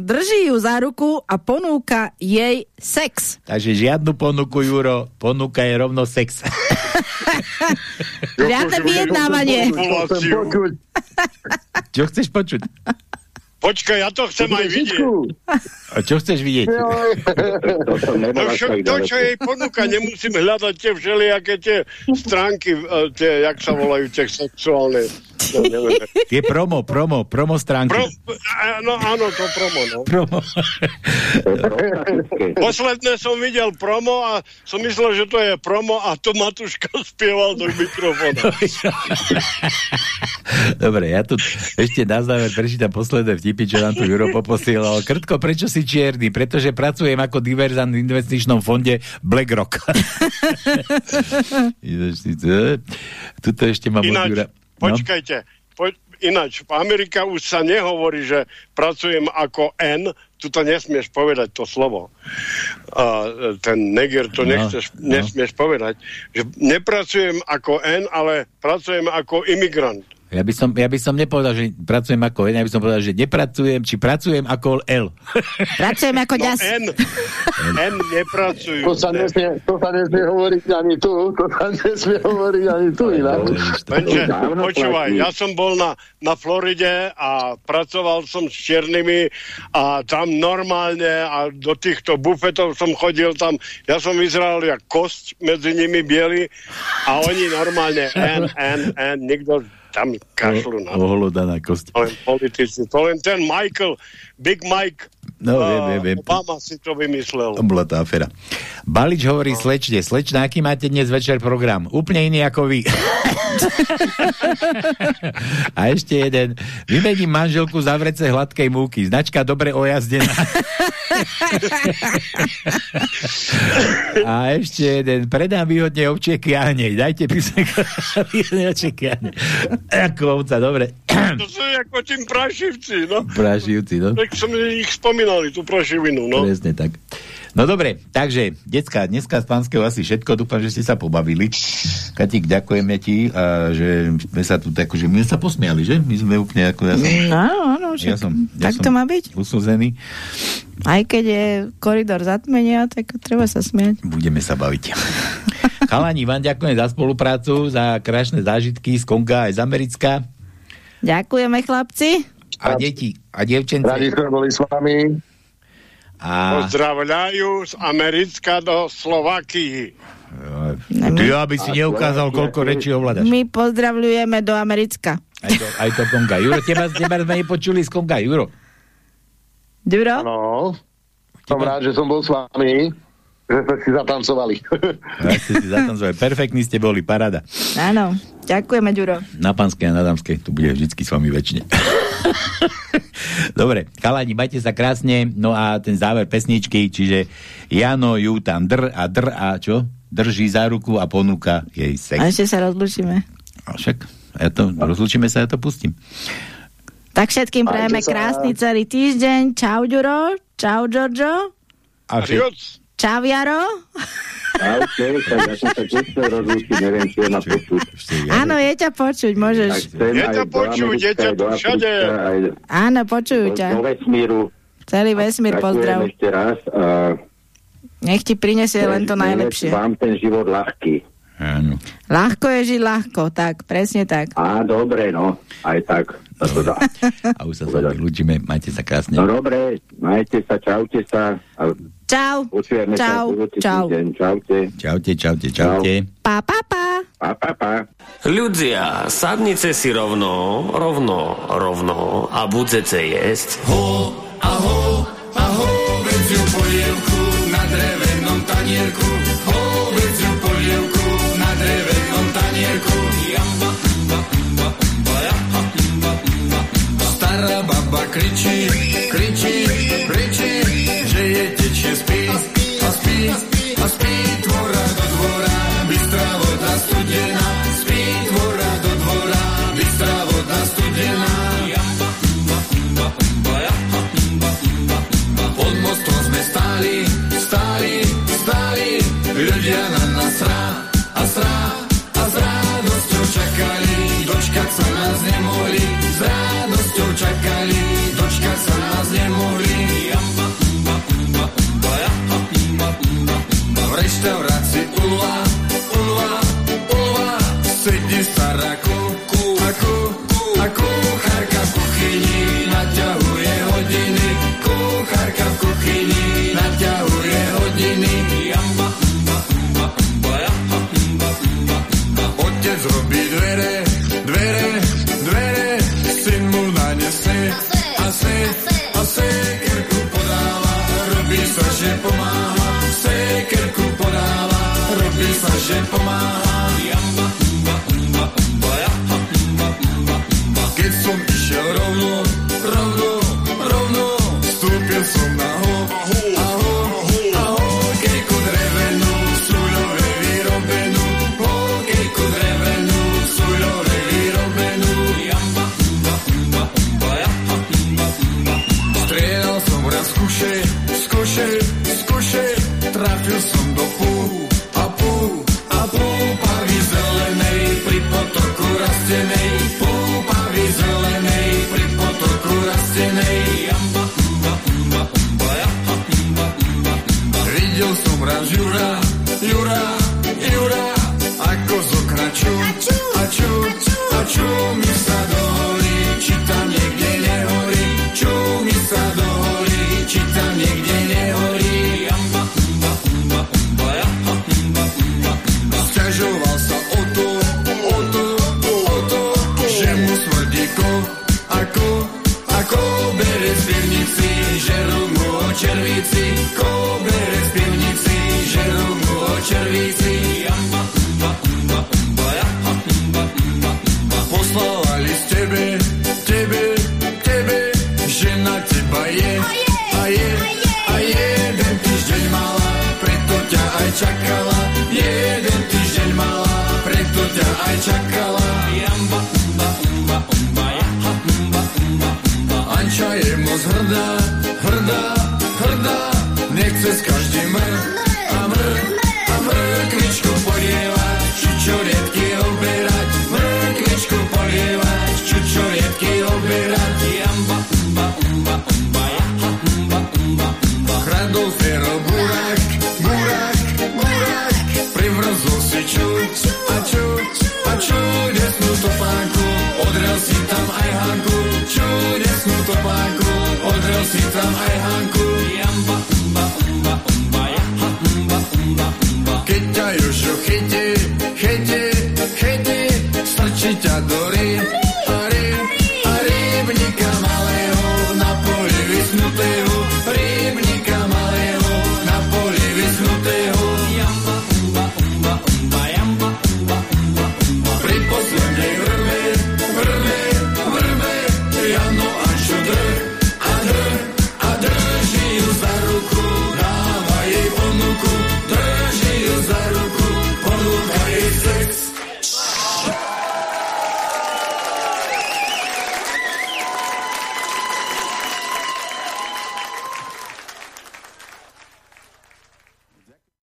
Drží ju za ruku a ponúka jej sex. Takže žiadnu ponuku, Juro, ponúka je rovno sex. Žiadne vyjednávanie. Čo chceš počuť? Počkaj, ja to chcem aj vidieť. A čo chceš vidieť? No však to, čo jej ponúka, nemusím hľadať tie všelijaké tie stránky, e, tie, jak sa volajú, tie sexuálne. No. Tie promo, promo, promo stránky. Pro, áno, áno, to promo, no. Promo. Posledné som videl promo a som myslel, že to je promo a to Matuška spieval do mikrofónu. Dobre, ja tu ešte na záver prečítam posledné vtipy, čo nám tu Juro poposielal. Krtko, prečo si čierny? Pretože pracujem ako diverzant v investičnom fonde BlackRock. Tuto ešte mám Ináč, od Jura. No? počkajte, po, ináč, v Amerika už sa nehovorí, že pracujem ako N, tu to nesmieš povedať to slovo. A ten neger to No, nechceš, no. nesmieš povedať. Že nepracujem ako N, ale pracujem ako imigrant. Ja by, som, ja by som nepovedal, že pracujem ako N, ja by som povedal, že nepracujem, či pracujem ako L. Pracujem ako No ďas. N, N nepracujú. To sa, nesmie, to sa nesmie hovoriť ani tu, to sa nesmie hovoriť ani tu. Lenže, počúvaj, ja som bol na, na Floride a pracoval som s černými a tam normálne a do týchto bufetov som chodil tam, ja som vyzeral jak kosť medzi nimi biely a oni normálne N, N, N, nikto tam kašľú na to. Ohlodaná kosť. To len politici, to len ten Michael, Big Mike, No, a viem, viem, viem. Obama si to vymyslel. To bola tá afera. Balič hovorí No. slečne, slečna, aký máte dnes večer program? Úplne iný ako vy. A ešte jeden. Vymením manželku za vrece hladkej múky. Značka dobre ojazdená. A ešte jeden. Predám výhodne ovčie kiahne. Dajte písek výhodne ovčie kiahne. Ako ovca, dobre. To sú ako tým prašivci, no. Pražijúci, no. Tak som ich spomínali, tú prašivinu, no. Presne tak. No dobre, takže, decka, dneska z pánskeho asi všetko, dúfam, že ste sa pobavili. Katik, ďakujeme ti, a že sme sa tu tak, že my sme sa posmiali, že? My sme úplne ako... Ja som, No, áno, ja som, ja tak som to má byť. Usúzený. Aj keď je koridor zatmenia, tak treba sa smiať. Budeme sa baviť. Chalani, vám ďakujem za spoluprácu, za krásne zážitky z Konga aj z Americka. Ďakujeme, chlapci. A deti, a dievčence. Radi sme boli s vami. A... Pozdravľajú z Americka do Slovakii. Ty, aby si neukázal, koľko rečí ovládaš. My pozdravľujeme do Americka. Aj to, aj to Konga. Juro, teba, teba sme nepočuli z Konga. Juro. Duro? Áno. Som rád, že som bol s vami, že sme si zatancovali. Ja ste si zatancovali. Perfektní ste boli, paráda. Áno. Ďakujeme, Ďuro. Na Panskej a na Dámskej. Tu bude vždycky s vami väčšine. Dobre, chalani, majte sa krásne. No a ten záver pesničky, čiže Jano ju tam dr a dr a čo? Drží za ruku a ponúka jej sex. A ešte sa rozlučíme. A však, ja to, rozlučíme sa, ja to pustím. Tak všetkým prajeme krásny celý týždeň. Čau, Ďuro. Čau, Giorgio. A všet... Čau, Jaro. Čaute, tak ja som sa tiež chcel rozlúčiť, neviem, či je ma počuť. Áno, je ťa počuť, môžeš. Je do počuť, je do tu všade. Áno, počujú ťa. do vesmíru. Celý vesmír pozdrav. ešte raz a Nech ti prinesie len to najlepšie. vám ten život ľahký. Áno. Ľahko je žiť ľahko, tak, presne tak. Á, dobre, no. Aj tak. sa to dá. A už sa s vami ľúčime. Majte sa krásne. No dobre, majte sa, čaute sa. A Čau. počujeme Čau, sa čau. Čaute. Čaute, čaute, čaute. Pa, pa, pa. Pa, pa, pa. Ľudia, sadnite si rovno, rovno, rovno a budete jesť. Ho, aho, aho, vedziu polievku na drevenom tanierku. Ho, vedziu polievku na drevenom tanierku. Jamba, umba, umba, umba, jaha, umba, umba, umba. Stará baba kričí, kričí,